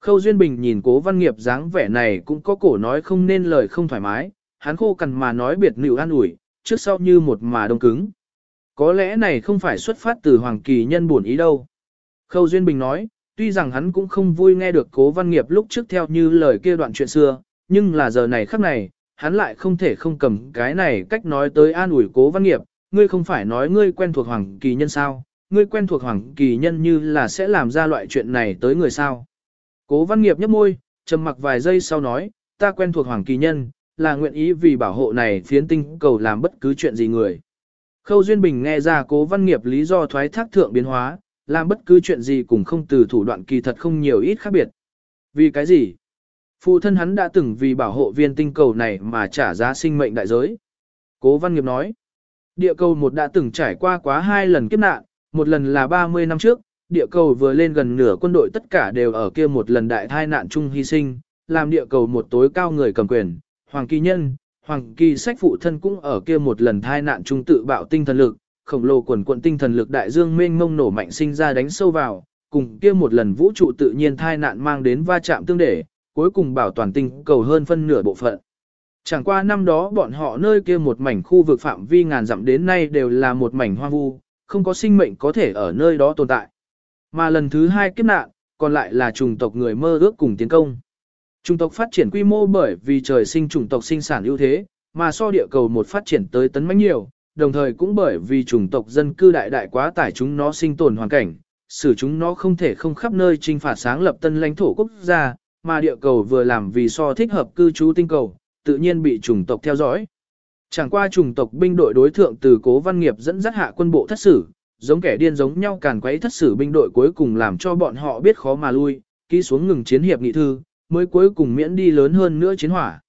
Khâu Duyên Bình nhìn cố văn nghiệp dáng vẻ này cũng có cổ nói không nên lời không thoải mái, hắn khô cằn mà nói biệt nịu an ủi, trước sau như một mà đông cứng. Có lẽ này không phải xuất phát từ Hoàng Kỳ nhân buồn ý đâu. Khâu Duyên Bình nói, tuy rằng hắn cũng không vui nghe được cố văn nghiệp lúc trước theo như lời kia đoạn chuyện xưa, nhưng là giờ này khắc này, hắn lại không thể không cầm cái này cách nói tới an ủi cố văn nghiệp, ngươi không phải nói ngươi quen thuộc Hoàng Kỳ Nhân sao, ngươi quen thuộc Hoàng Kỳ Nhân như là sẽ làm ra loại chuyện này tới người sao. Cố văn nghiệp nhấp môi, trầm mặc vài giây sau nói, ta quen thuộc Hoàng Kỳ Nhân, là nguyện ý vì bảo hộ này phiến tinh cầu làm bất cứ chuyện gì người. Khâu Duyên Bình nghe ra cố văn nghiệp lý do thoái thác thượng biến hóa, làm bất cứ chuyện gì cũng không từ thủ đoạn kỳ thật không nhiều ít khác biệt. Vì cái gì? Phụ thân hắn đã từng vì bảo hộ viên tinh cầu này mà trả giá sinh mệnh đại giới. Cố Văn Nghiệp nói, địa cầu một đã từng trải qua quá hai lần kiếp nạn, một lần là 30 năm trước, địa cầu vừa lên gần nửa quân đội tất cả đều ở kia một lần đại thai nạn chung hy sinh, làm địa cầu một tối cao người cầm quyền, Hoàng Kỳ Nhân, Hoàng Kỳ sách phụ thân cũng ở kia một lần thai nạn chung tự bạo tinh thần lực, khổng lồ quần quận tinh thần lực đại dương mênh mông nổ mạnh sinh ra đánh sâu vào, cùng kia một lần vũ trụ tự nhiên thai nạn mang đến va chạm tương để, cuối cùng bảo toàn tinh cầu hơn phân nửa bộ phận. Chẳng qua năm đó bọn họ nơi kia một mảnh khu vực phạm vi ngàn dặm đến nay đều là một mảnh hoang vu, không có sinh mệnh có thể ở nơi đó tồn tại. Mà lần thứ hai kiếp nạn, còn lại là chủng tộc người mơ ước cùng tiến công. Chủng tộc phát triển quy mô bởi vì trời sinh chủng tộc sinh sản ưu thế, mà so địa cầu một phát triển tới tấn mãnh nhiều, đồng thời cũng bởi vì chủng tộc dân cư đại đại quá tải chúng nó sinh tồn hoàn cảnh, xử chúng nó không thể không khắp nơi trinh phạt sáng lập tân lãnh thổ quốc gia, mà địa cầu vừa làm vì so thích hợp cư trú tinh cầu, tự nhiên bị chủng tộc theo dõi. Chẳng qua chủng tộc binh đội đối thượng từ cố văn nghiệp dẫn dắt hạ quân bộ thất sử, giống kẻ điên giống nhau càn quấy thất sử binh đội cuối cùng làm cho bọn họ biết khó mà lui, ký xuống ngừng chiến hiệp nghị thư, mới cuối cùng miễn đi lớn hơn nữa chiến hỏa.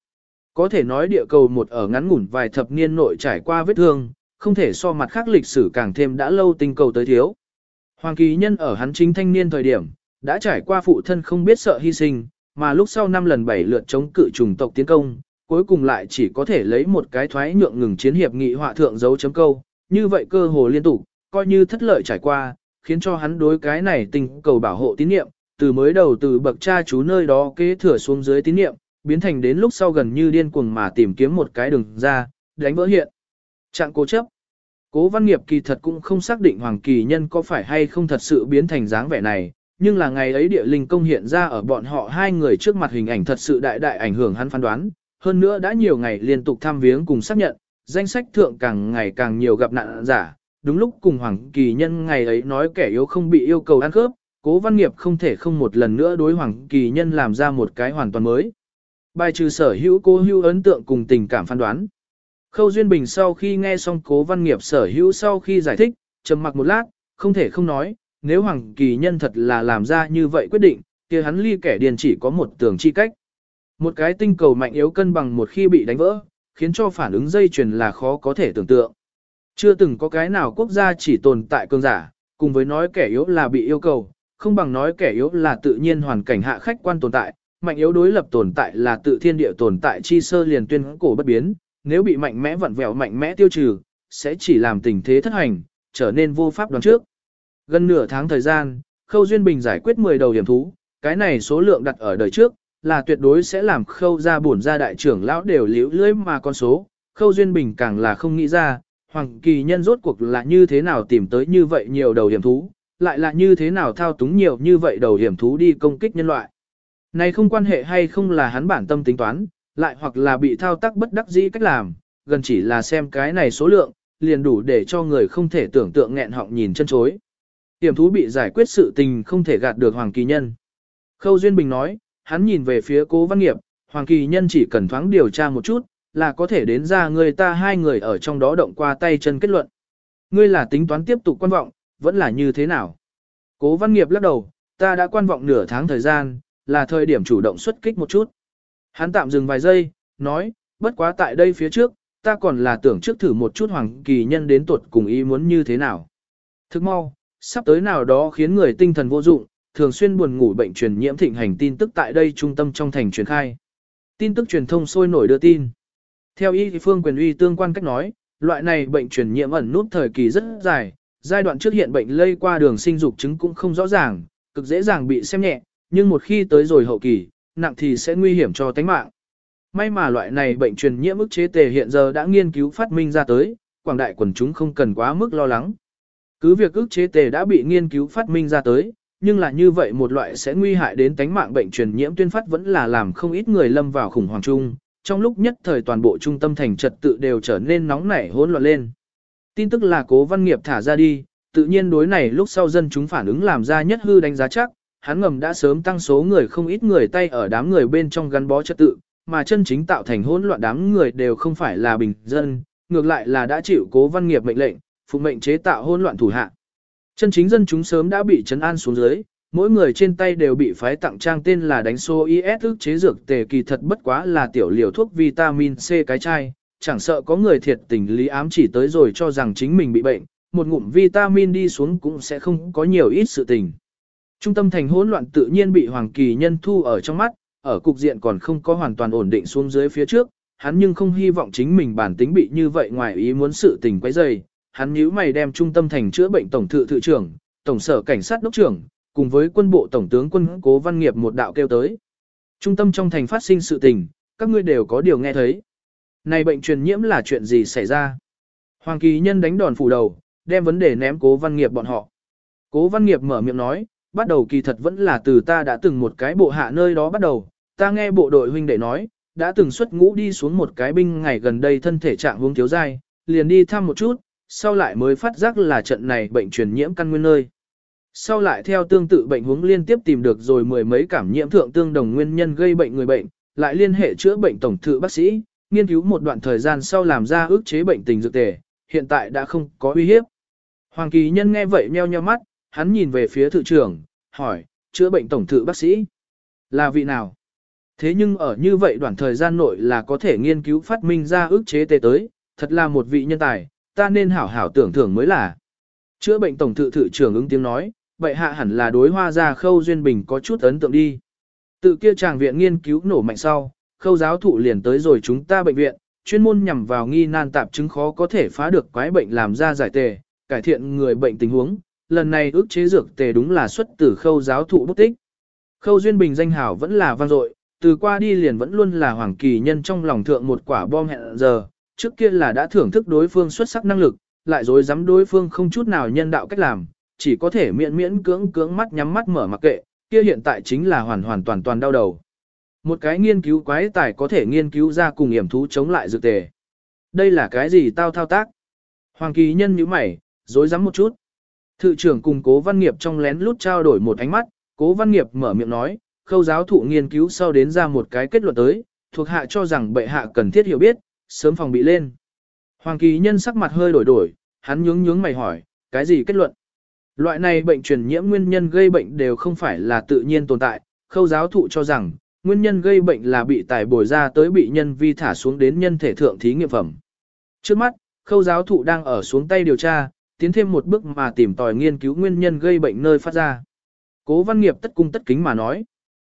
Có thể nói địa cầu một ở ngắn ngủn vài thập niên nội trải qua vết thương, không thể so mặt khác lịch sử càng thêm đã lâu tinh cầu tới thiếu. Hoàng kỳ nhân ở hắn chính thanh niên thời điểm, đã trải qua phụ thân không biết sợ hy sinh, mà lúc sau năm lần bảy lượt chống cự trùng tộc tiến công, cuối cùng lại chỉ có thể lấy một cái thoái nhượng ngừng chiến hiệp nghị họa thượng dấu chấm câu, như vậy cơ hồ liên tục, coi như thất lợi trải qua, khiến cho hắn đối cái này tình cầu bảo hộ tín nhiệm từ mới đầu từ bậc cha chú nơi đó kế thừa xuống dưới tín nhiệm biến thành đến lúc sau gần như điên cuồng mà tìm kiếm một cái đường ra, đánh vỡ hiện. Trạng cố chấp. Cố văn nghiệp kỳ thật cũng không xác định Hoàng Kỳ Nhân có phải hay không thật sự biến thành dáng vẻ này, nhưng là ngày ấy địa linh công hiện ra ở bọn họ hai người trước mặt hình ảnh thật sự đại đại ảnh hưởng hắn phán đoán, hơn nữa đã nhiều ngày liên tục thăm viếng cùng xác nhận, danh sách thượng càng ngày càng nhiều gặp nạn giả, đúng lúc cùng Hoàng Kỳ Nhân ngày ấy nói kẻ yếu không bị yêu cầu ăn cướp, cố văn nghiệp không thể không một lần nữa đối Hoàng Kỳ Nhân làm ra một cái hoàn toàn mới. Bài trừ sở hữu cố hữu ấn tượng cùng tình cảm phán đoán. Khâu Duyên Bình sau khi nghe xong cố văn nghiệp sở hữu sau khi giải thích, trầm mặc một lát, không thể không nói, nếu Hoàng Kỳ Nhân thật là làm ra như vậy quyết định, kia hắn ly kẻ điền chỉ có một tường chi cách. Một cái tinh cầu mạnh yếu cân bằng một khi bị đánh vỡ, khiến cho phản ứng dây chuyền là khó có thể tưởng tượng. Chưa từng có cái nào quốc gia chỉ tồn tại cường giả, cùng với nói kẻ yếu là bị yêu cầu, không bằng nói kẻ yếu là tự nhiên hoàn cảnh hạ khách quan tồn tại, mạnh yếu đối lập tồn tại là tự thiên địa tồn tại chi sơ liền tuyên cổ bất biến, nếu bị mạnh mẽ vặn vẹo mạnh mẽ tiêu trừ, sẽ chỉ làm tình thế thất hành, trở nên vô pháp đoán trước. Gần nửa tháng thời gian, Khâu Duyên Bình giải quyết 10 đầu điểm thú, cái này số lượng đặt ở đời trước, là tuyệt đối sẽ làm Khâu ra bổn ra đại trưởng lão đều liễu lưỡi mà con số, Khâu Duyên Bình càng là không nghĩ ra, Hoàng Kỳ Nhân rốt cuộc là như thế nào tìm tới như vậy nhiều đầu điểm thú, lại là như thế nào thao túng nhiều như vậy đầu điểm thú đi công kích nhân loại. Này không quan hệ hay không là hắn bản tâm tính toán, lại hoặc là bị thao tác bất đắc dĩ cách làm, gần chỉ là xem cái này số lượng, liền đủ để cho người không thể tưởng tượng nghẹn họng nhìn chân chối. Tiềm thú bị giải quyết sự tình không thể gạt được Hoàng Kỳ Nhân. Khâu Duyên Bình nói, hắn nhìn về phía cố văn nghiệp, Hoàng Kỳ Nhân chỉ cần thoáng điều tra một chút, là có thể đến ra người ta hai người ở trong đó động qua tay chân kết luận. Ngươi là tính toán tiếp tục quan vọng, vẫn là như thế nào? Cố văn nghiệp lắc đầu, ta đã quan vọng nửa tháng thời gian, là thời điểm chủ động xuất kích một chút. Hắn tạm dừng vài giây, nói, bất quá tại đây phía trước, ta còn là tưởng trước thử một chút hoàng kỳ nhân đến tuột cùng ý muốn như thế nào. Thức mau, sắp tới nào đó khiến người tinh thần vô dụng, thường xuyên buồn ngủ bệnh truyền nhiễm thịnh hành tin tức tại đây trung tâm trong thành truyền khai. Tin tức truyền thông sôi nổi đưa tin. Theo y phương quyền uy tương quan cách nói, loại này bệnh truyền nhiễm ẩn nút thời kỳ rất dài, giai đoạn trước hiện bệnh lây qua đường sinh dục chứng cũng không rõ ràng, cực dễ dàng bị xem nhẹ, nhưng một khi tới rồi hậu kỳ, nặng thì sẽ nguy hiểm cho tính mạng. May mà loại này bệnh truyền nhiễm ức chế tề hiện giờ đã nghiên cứu phát minh ra tới, quảng đại quần chúng không cần quá mức lo lắng. Cứ việc ức chế tề đã bị nghiên cứu phát minh ra tới, nhưng là như vậy một loại sẽ nguy hại đến tánh mạng bệnh truyền nhiễm tuyên phát vẫn là làm không ít người lâm vào khủng hoảng chung, trong lúc nhất thời toàn bộ trung tâm thành trật tự đều trở nên nóng nảy hỗn loạn lên. Tin tức là cố văn nghiệp thả ra đi, tự nhiên đối này lúc sau dân chúng phản ứng làm ra nhất hư đánh giá chắc, hắn ngầm đã sớm tăng số người không ít người tay ở đám người bên trong gắn bó trật tự, mà chân chính tạo thành hỗn loạn đám người đều không phải là bình dân, ngược lại là đã chịu cố văn nghiệp mệnh lệnh, phụ mệnh chế tạo hỗn loạn thủ hạ. Chân chính dân chúng sớm đã bị trấn an xuống dưới, mỗi người trên tay đều bị phái tặng trang tên là đánh số IS ức chế dược tề kỳ thật bất quá là tiểu liều thuốc vitamin C cái chai, chẳng sợ có người thiệt tình lý ám chỉ tới rồi cho rằng chính mình bị bệnh, một ngụm vitamin đi xuống cũng sẽ không có nhiều ít sự tình. Trung tâm thành hỗn loạn tự nhiên bị Hoàng Kỳ Nhân thu ở trong mắt, ở cục diện còn không có hoàn toàn ổn định xuống dưới phía trước, hắn nhưng không hy vọng chính mình bản tính bị như vậy ngoài ý muốn sự tình quấy rầy. Hắn nhíu mày đem trung tâm thành chữa bệnh tổng thự thự trưởng, tổng sở cảnh sát đốc trưởng, cùng với quân bộ tổng tướng quân cố văn nghiệp một đạo kêu tới. Trung tâm trong thành phát sinh sự tình, các ngươi đều có điều nghe thấy. Này bệnh truyền nhiễm là chuyện gì xảy ra? Hoàng kỳ nhân đánh đòn phủ đầu, đem vấn đề ném cố văn nghiệp bọn họ. Cố văn nghiệp mở miệng nói, bắt đầu kỳ thật vẫn là từ ta đã từng một cái bộ hạ nơi đó bắt đầu, ta nghe bộ đội huynh đệ nói, đã từng xuất ngũ đi xuống một cái binh ngày gần đây thân thể trạng huống thiếu dai, liền đi thăm một chút, sau lại mới phát giác là trận này bệnh truyền nhiễm căn nguyên nơi. Sau lại theo tương tự bệnh huống liên tiếp tìm được rồi mười mấy cảm nhiễm thượng tương đồng nguyên nhân gây bệnh người bệnh, lại liên hệ chữa bệnh tổng thự bác sĩ, nghiên cứu một đoạn thời gian sau làm ra ước chế bệnh tình dược tề, hiện tại đã không có uy hiếp. Hoàng kỳ nhân nghe vậy meo nheo mắt, hắn nhìn về phía thự trưởng, hỏi, chữa bệnh tổng thự bác sĩ. Là vị nào? Thế nhưng ở như vậy đoạn thời gian nội là có thể nghiên cứu phát minh ra ước chế tê tới, thật là một vị nhân tài, ta nên hảo hảo tưởng thưởng mới là. Chữa bệnh tổng thự thự trưởng ứng tiếng nói, vậy hạ hẳn là đối hoa ra khâu duyên bình có chút ấn tượng đi. Tự kia chàng viện nghiên cứu nổ mạnh sau, khâu giáo thụ liền tới rồi chúng ta bệnh viện, chuyên môn nhằm vào nghi nan tạp chứng khó có thể phá được quái bệnh làm ra giải tề, cải thiện người bệnh tình huống. Lần này ước chế dược tề đúng là xuất từ khâu giáo thụ bút tích. Khâu duyên bình danh hảo vẫn là vang dội, từ qua đi liền vẫn luôn là hoàng kỳ nhân trong lòng thượng một quả bom hẹn giờ, trước kia là đã thưởng thức đối phương xuất sắc năng lực, lại dối dám đối phương không chút nào nhân đạo cách làm, chỉ có thể miễn miễn cưỡng cưỡng mắt nhắm mắt mở mặc kệ, kia hiện tại chính là hoàn hoàn toàn toàn đau đầu. Một cái nghiên cứu quái tài có thể nghiên cứu ra cùng hiểm thú chống lại dược tề. Đây là cái gì tao thao tác? Hoàng kỳ nhân như mày, dối dám một chút. Thự trưởng cùng cố văn nghiệp trong lén lút trao đổi một ánh mắt, cố văn nghiệp mở miệng nói, khâu giáo thụ nghiên cứu sau đến ra một cái kết luận tới, thuộc hạ cho rằng bệ hạ cần thiết hiểu biết, sớm phòng bị lên. Hoàng kỳ nhân sắc mặt hơi đổi đổi, hắn nhướng nhướng mày hỏi, cái gì kết luận? Loại này bệnh truyền nhiễm nguyên nhân gây bệnh đều không phải là tự nhiên tồn tại, khâu giáo thụ cho rằng, nguyên nhân gây bệnh là bị tài bồi ra tới bị nhân vi thả xuống đến nhân thể thượng thí nghiệm phẩm. Trước mắt, khâu giáo thụ đang ở xuống tay điều tra, tiến thêm một bước mà tìm tòi nghiên cứu nguyên nhân gây bệnh nơi phát ra. Cố văn nghiệp tất cung tất kính mà nói.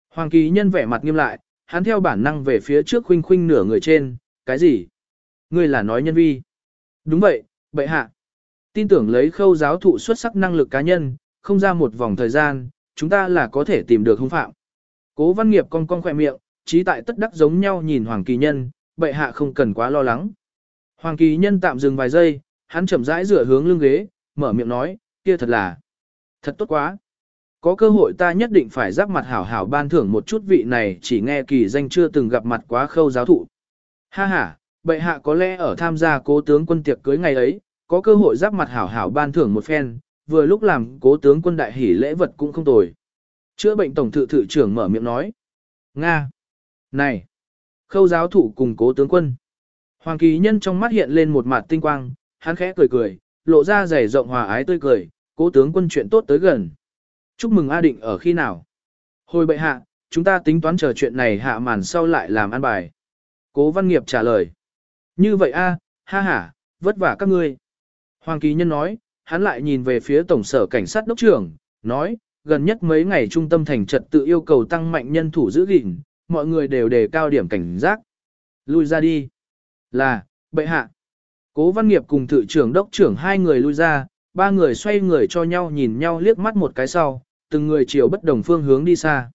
Hoàng kỳ nhân vẻ mặt nghiêm lại, hắn theo bản năng về phía trước khuynh khuynh nửa người trên, cái gì? Ngươi là nói nhân vi. Đúng vậy, bệ hạ. Tin tưởng lấy khâu giáo thụ xuất sắc năng lực cá nhân, không ra một vòng thời gian, chúng ta là có thể tìm được hung phạm. Cố văn nghiệp con con khỏe miệng, trí tại tất đắc giống nhau nhìn Hoàng kỳ nhân, bệ hạ không cần quá lo lắng. Hoàng kỳ nhân tạm dừng vài giây, hắn chậm rãi rửa hướng lưng ghế, mở miệng nói, kia thật là, thật tốt quá. Có cơ hội ta nhất định phải giáp mặt hảo hảo ban thưởng một chút vị này chỉ nghe kỳ danh chưa từng gặp mặt quá khâu giáo thụ. Ha ha, bệ hạ có lẽ ở tham gia cố tướng quân tiệc cưới ngày ấy, có cơ hội giáp mặt hảo hảo ban thưởng một phen, vừa lúc làm cố tướng quân đại hỉ lễ vật cũng không tồi. Chữa bệnh tổng thự thự trưởng mở miệng nói. Nga! Này! Khâu giáo thụ cùng cố tướng quân. Hoàng kỳ nhân trong mắt hiện lên một mặt tinh quang, hắn khẽ cười cười, lộ ra rẻ rộng hòa ái tươi cười, cố tướng quân chuyện tốt tới gần. Chúc mừng A Định ở khi nào? Hồi bệ hạ, chúng ta tính toán chờ chuyện này hạ màn sau lại làm ăn bài. Cố văn nghiệp trả lời. Như vậy a, ha ha, vất vả các ngươi. Hoàng kỳ nhân nói, hắn lại nhìn về phía tổng sở cảnh sát đốc trưởng, nói, gần nhất mấy ngày trung tâm thành trật tự yêu cầu tăng mạnh nhân thủ giữ gìn, mọi người đều đề cao điểm cảnh giác. Lui ra đi. Là, bệ hạ. Cố văn nghiệp cùng thự trưởng đốc trưởng hai người lui ra, ba người xoay người cho nhau nhìn nhau liếc mắt một cái sau, từng người chiều bất đồng phương hướng đi xa.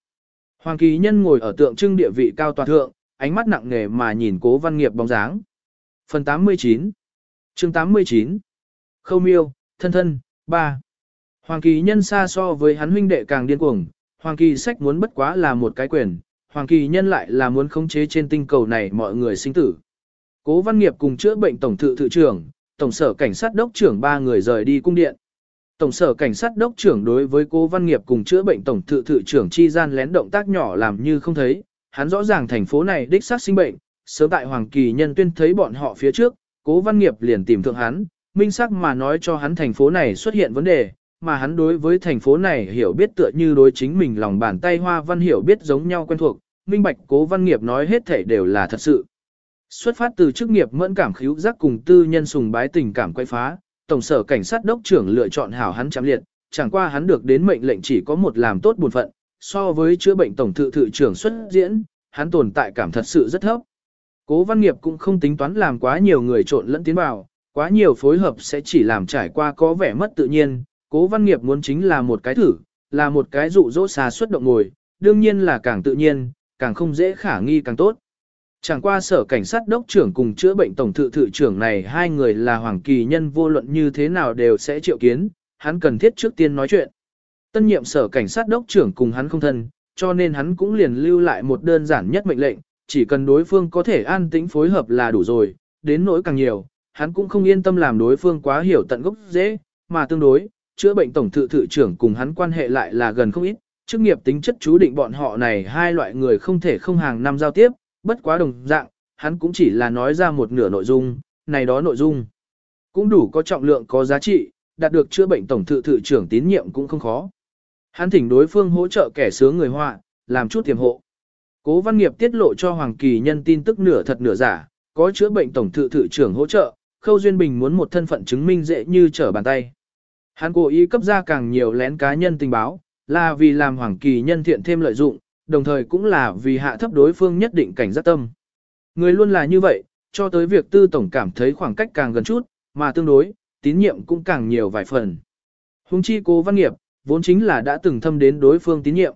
Hoàng kỳ nhân ngồi ở tượng trưng địa vị cao toàn thượng, ánh mắt nặng nề mà nhìn cố văn nghiệp bóng dáng. Phần 89 chương 89 Khâu miêu, thân thân, ba Hoàng kỳ nhân xa so với hắn huynh đệ càng điên cuồng, Hoàng kỳ sách muốn bất quá là một cái quyền, Hoàng kỳ nhân lại là muốn khống chế trên tinh cầu này mọi người sinh tử. Cố văn nghiệp cùng chữa bệnh tổng thự thự trưởng, tổng sở cảnh sát đốc trưởng ba người rời đi cung điện. Tổng sở cảnh sát đốc trưởng đối với cố văn nghiệp cùng chữa bệnh tổng thự thự trưởng chi gian lén động tác nhỏ làm như không thấy, hắn rõ ràng thành phố này đích xác sinh bệnh, sớm tại Hoàng Kỳ nhân tuyên thấy bọn họ phía trước, cố văn nghiệp liền tìm thượng hắn, minh xác mà nói cho hắn thành phố này xuất hiện vấn đề, mà hắn đối với thành phố này hiểu biết tựa như đối chính mình lòng bàn tay hoa văn hiểu biết giống nhau quen thuộc, minh bạch cố văn nghiệp nói hết thể đều là thật sự. Xuất phát từ chức nghiệp mẫn cảm khíu giác cùng tư nhân sùng bái tình cảm quay phá, tổng sở cảnh sát đốc trưởng lựa chọn hảo hắn chạm liệt, chẳng qua hắn được đến mệnh lệnh chỉ có một làm tốt buồn phận, so với chữa bệnh tổng thự thự trưởng xuất diễn, hắn tồn tại cảm thật sự rất thấp. Cố văn nghiệp cũng không tính toán làm quá nhiều người trộn lẫn tiến vào, quá nhiều phối hợp sẽ chỉ làm trải qua có vẻ mất tự nhiên, cố văn nghiệp muốn chính là một cái thử, là một cái dụ dỗ xà xuất động ngồi, đương nhiên là càng tự nhiên, càng không dễ khả nghi càng tốt. Chẳng qua sở cảnh sát đốc trưởng cùng chữa bệnh tổng thự thự trưởng này hai người là hoàng kỳ nhân vô luận như thế nào đều sẽ triệu kiến, hắn cần thiết trước tiên nói chuyện. Tân nhiệm sở cảnh sát đốc trưởng cùng hắn không thân, cho nên hắn cũng liền lưu lại một đơn giản nhất mệnh lệnh, chỉ cần đối phương có thể an tĩnh phối hợp là đủ rồi, đến nỗi càng nhiều, hắn cũng không yên tâm làm đối phương quá hiểu tận gốc dễ, mà tương đối, chữa bệnh tổng thự thự trưởng cùng hắn quan hệ lại là gần không ít, chức nghiệp tính chất chú định bọn họ này hai loại người không thể không hàng năm giao tiếp, bất quá đồng dạng, hắn cũng chỉ là nói ra một nửa nội dung, này đó nội dung cũng đủ có trọng lượng có giá trị, đạt được chữa bệnh tổng thự thự trưởng tín nhiệm cũng không khó. Hắn thỉnh đối phương hỗ trợ kẻ sướng người họa, làm chút tiềm hộ. Cố văn nghiệp tiết lộ cho Hoàng Kỳ nhân tin tức nửa thật nửa giả, có chữa bệnh tổng thự thự trưởng hỗ trợ, Khâu Duyên Bình muốn một thân phận chứng minh dễ như trở bàn tay. Hắn cố ý cấp ra càng nhiều lén cá nhân tình báo, là vì làm Hoàng Kỳ nhân thiện thêm lợi dụng, đồng thời cũng là vì hạ thấp đối phương nhất định cảnh giác tâm. Người luôn là như vậy, cho tới việc tư tổng cảm thấy khoảng cách càng gần chút, mà tương đối, tín nhiệm cũng càng nhiều vài phần. Hùng chi cố văn nghiệp, vốn chính là đã từng thâm đến đối phương tín nhiệm.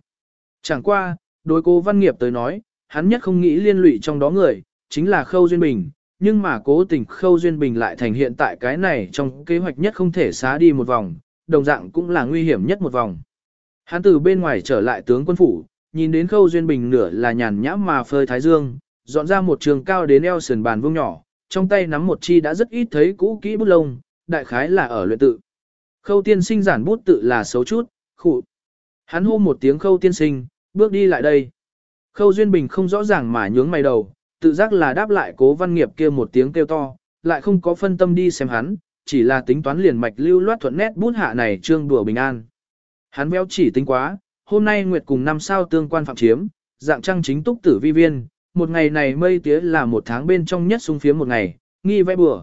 Chẳng qua, đối cố văn nghiệp tới nói, hắn nhất không nghĩ liên lụy trong đó người, chính là Khâu Duyên Bình, nhưng mà cố tình Khâu Duyên Bình lại thành hiện tại cái này trong kế hoạch nhất không thể xá đi một vòng, đồng dạng cũng là nguy hiểm nhất một vòng. Hắn từ bên ngoài trở lại tướng quân phủ, nhìn đến Khâu Duyên Bình nửa là nhàn nhã mà phơi thái dương, dọn ra một trường cao đến eo sườn bàn vuông nhỏ, trong tay nắm một chi đã rất ít thấy cũ kỹ bút lông, đại khái là ở luyện tự. Khâu tiên sinh giản bút tự là xấu chút, khụ. Hắn hô một tiếng khâu tiên sinh, bước đi lại đây. Khâu Duyên Bình không rõ ràng mà nhướng mày đầu, tự giác là đáp lại cố văn nghiệp kia một tiếng kêu to, lại không có phân tâm đi xem hắn, chỉ là tính toán liền mạch lưu loát thuận nét bút hạ này trương đùa bình an. Hắn béo chỉ tính quá, hôm nay Nguyệt cùng năm sao tương quan phạm chiếm, dạng trăng chính túc tử vi viên, một ngày này mây tía là một tháng bên trong nhất sung phía một ngày, nghi vẽ bừa.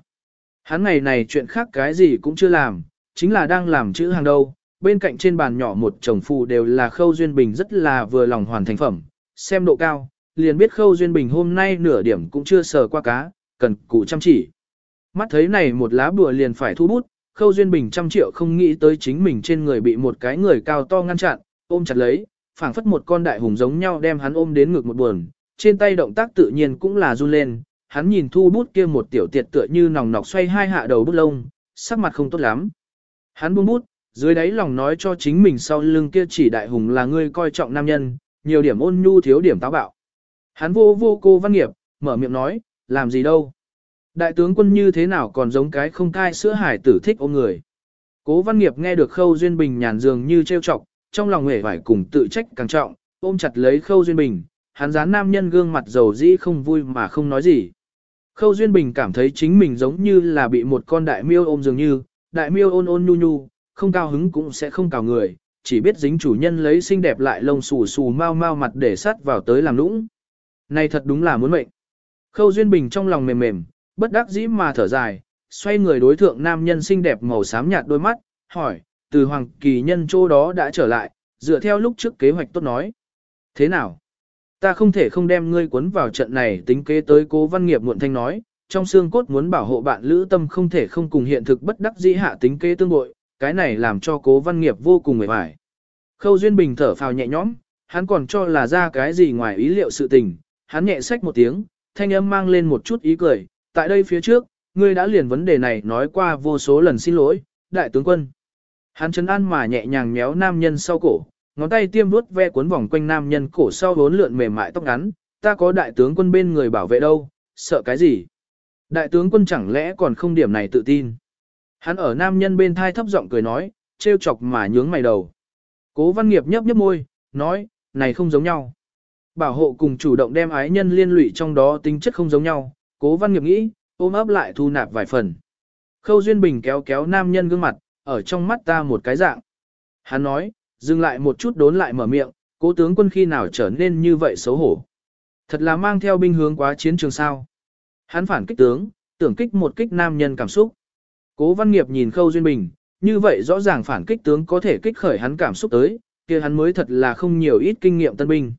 Hắn ngày này chuyện khác cái gì cũng chưa làm, chính là đang làm chữ hàng đâu, bên cạnh trên bàn nhỏ một chồng phù đều là khâu duyên bình rất là vừa lòng hoàn thành phẩm, xem độ cao, liền biết khâu duyên bình hôm nay nửa điểm cũng chưa sờ qua cá, cần cụ chăm chỉ. Mắt thấy này một lá bùa liền phải thu bút, khâu duyên bình trăm triệu không nghĩ tới chính mình trên người bị một cái người cao to ngăn chặn, ôm chặt lấy, phảng phất một con đại hùng giống nhau đem hắn ôm đến ngực một buồn, trên tay động tác tự nhiên cũng là run lên, hắn nhìn thu bút kia một tiểu tiệt tựa như nòng nọc xoay hai hạ đầu bút lông, sắc mặt không tốt lắm. Hắn buông bút, dưới đáy lòng nói cho chính mình sau lưng kia chỉ đại hùng là người coi trọng nam nhân, nhiều điểm ôn nhu thiếu điểm táo bạo. Hắn vô vô cô văn nghiệp, mở miệng nói, làm gì đâu. Đại tướng quân như thế nào còn giống cái không cai sữa hải tử thích ôm người. Cố văn nghiệp nghe được khâu duyên bình nhàn dường như trêu chọc, trong lòng hề phải cùng tự trách càng trọng, ôm chặt lấy khâu duyên bình, hắn dán nam nhân gương mặt dầu dĩ không vui mà không nói gì. Khâu duyên bình cảm thấy chính mình giống như là bị một con đại miêu ôm dường như, đại miêu ôn ôn nhu nhu, không cao hứng cũng sẽ không cào người, chỉ biết dính chủ nhân lấy xinh đẹp lại lông xù xù mau mau mặt để sắt vào tới làm lũng. Này thật đúng là muốn mệnh. Khâu Duyên Bình trong lòng mềm mềm, bất đắc dĩ mà thở dài, xoay người đối thượng nam nhân xinh đẹp màu xám nhạt đôi mắt, hỏi, từ hoàng kỳ nhân chỗ đó đã trở lại, dựa theo lúc trước kế hoạch tốt nói. Thế nào? Ta không thể không đem ngươi cuốn vào trận này tính kế tới cố văn nghiệp muộn thanh nói, trong xương cốt muốn bảo hộ bạn lữ tâm không thể không cùng hiện thực bất đắc dĩ hạ tính kế tương bội, cái này làm cho cố văn nghiệp vô cùng mệt mỏi. Khâu Duyên Bình thở phào nhẹ nhõm, hắn còn cho là ra cái gì ngoài ý liệu sự tình, hắn nhẹ sách một tiếng, thanh âm mang lên một chút ý cười, tại đây phía trước, ngươi đã liền vấn đề này nói qua vô số lần xin lỗi, đại tướng quân. Hắn chấn an mà nhẹ nhàng méo nam nhân sau cổ, ngón tay tiêm vuốt ve cuốn vòng quanh nam nhân cổ sau bốn lượn mềm mại tóc ngắn, ta có đại tướng quân bên người bảo vệ đâu, sợ cái gì? Đại tướng quân chẳng lẽ còn không điểm này tự tin? Hắn ở nam nhân bên thai thấp giọng cười nói, trêu chọc mà nhướng mày đầu. Cố văn nghiệp nhấp nhấp môi, nói, này không giống nhau. Bảo hộ cùng chủ động đem ái nhân liên lụy trong đó tính chất không giống nhau, cố văn nghiệp nghĩ, ôm ấp lại thu nạp vài phần. Khâu Duyên Bình kéo kéo nam nhân gương mặt, ở trong mắt ta một cái dạng. Hắn nói, dừng lại một chút đốn lại mở miệng, cố tướng quân khi nào trở nên như vậy xấu hổ. Thật là mang theo binh hướng quá chiến trường sao. Hắn phản kích tướng, tưởng kích một kích nam nhân cảm xúc. Cố văn nghiệp nhìn Khâu Duyên Bình, như vậy rõ ràng phản kích tướng có thể kích khởi hắn cảm xúc tới, kia hắn mới thật là không nhiều ít kinh nghiệm tân binh.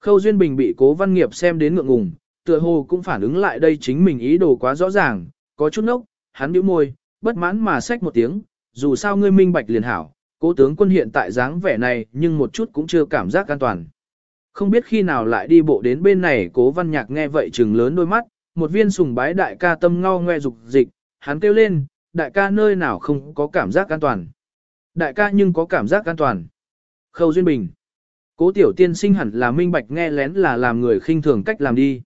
Khâu Duyên Bình bị cố văn nghiệp xem đến ngượng ngùng, tựa hồ cũng phản ứng lại đây chính mình ý đồ quá rõ ràng, có chút nốc, hắn bĩu môi, bất mãn mà xách một tiếng, dù sao ngươi minh bạch liền hảo, cố tướng quân hiện tại dáng vẻ này nhưng một chút cũng chưa cảm giác an toàn. Không biết khi nào lại đi bộ đến bên này cố văn nhạc nghe vậy trừng lớn đôi mắt, một viên sùng bái đại ca tâm ngao ngoe dục dịch, hắn kêu lên, đại ca nơi nào không có cảm giác an toàn. Đại ca nhưng có cảm giác an toàn. Khâu Duyên Bình. Cố tiểu tiên sinh hẳn là minh bạch nghe lén là làm người khinh thường cách làm đi.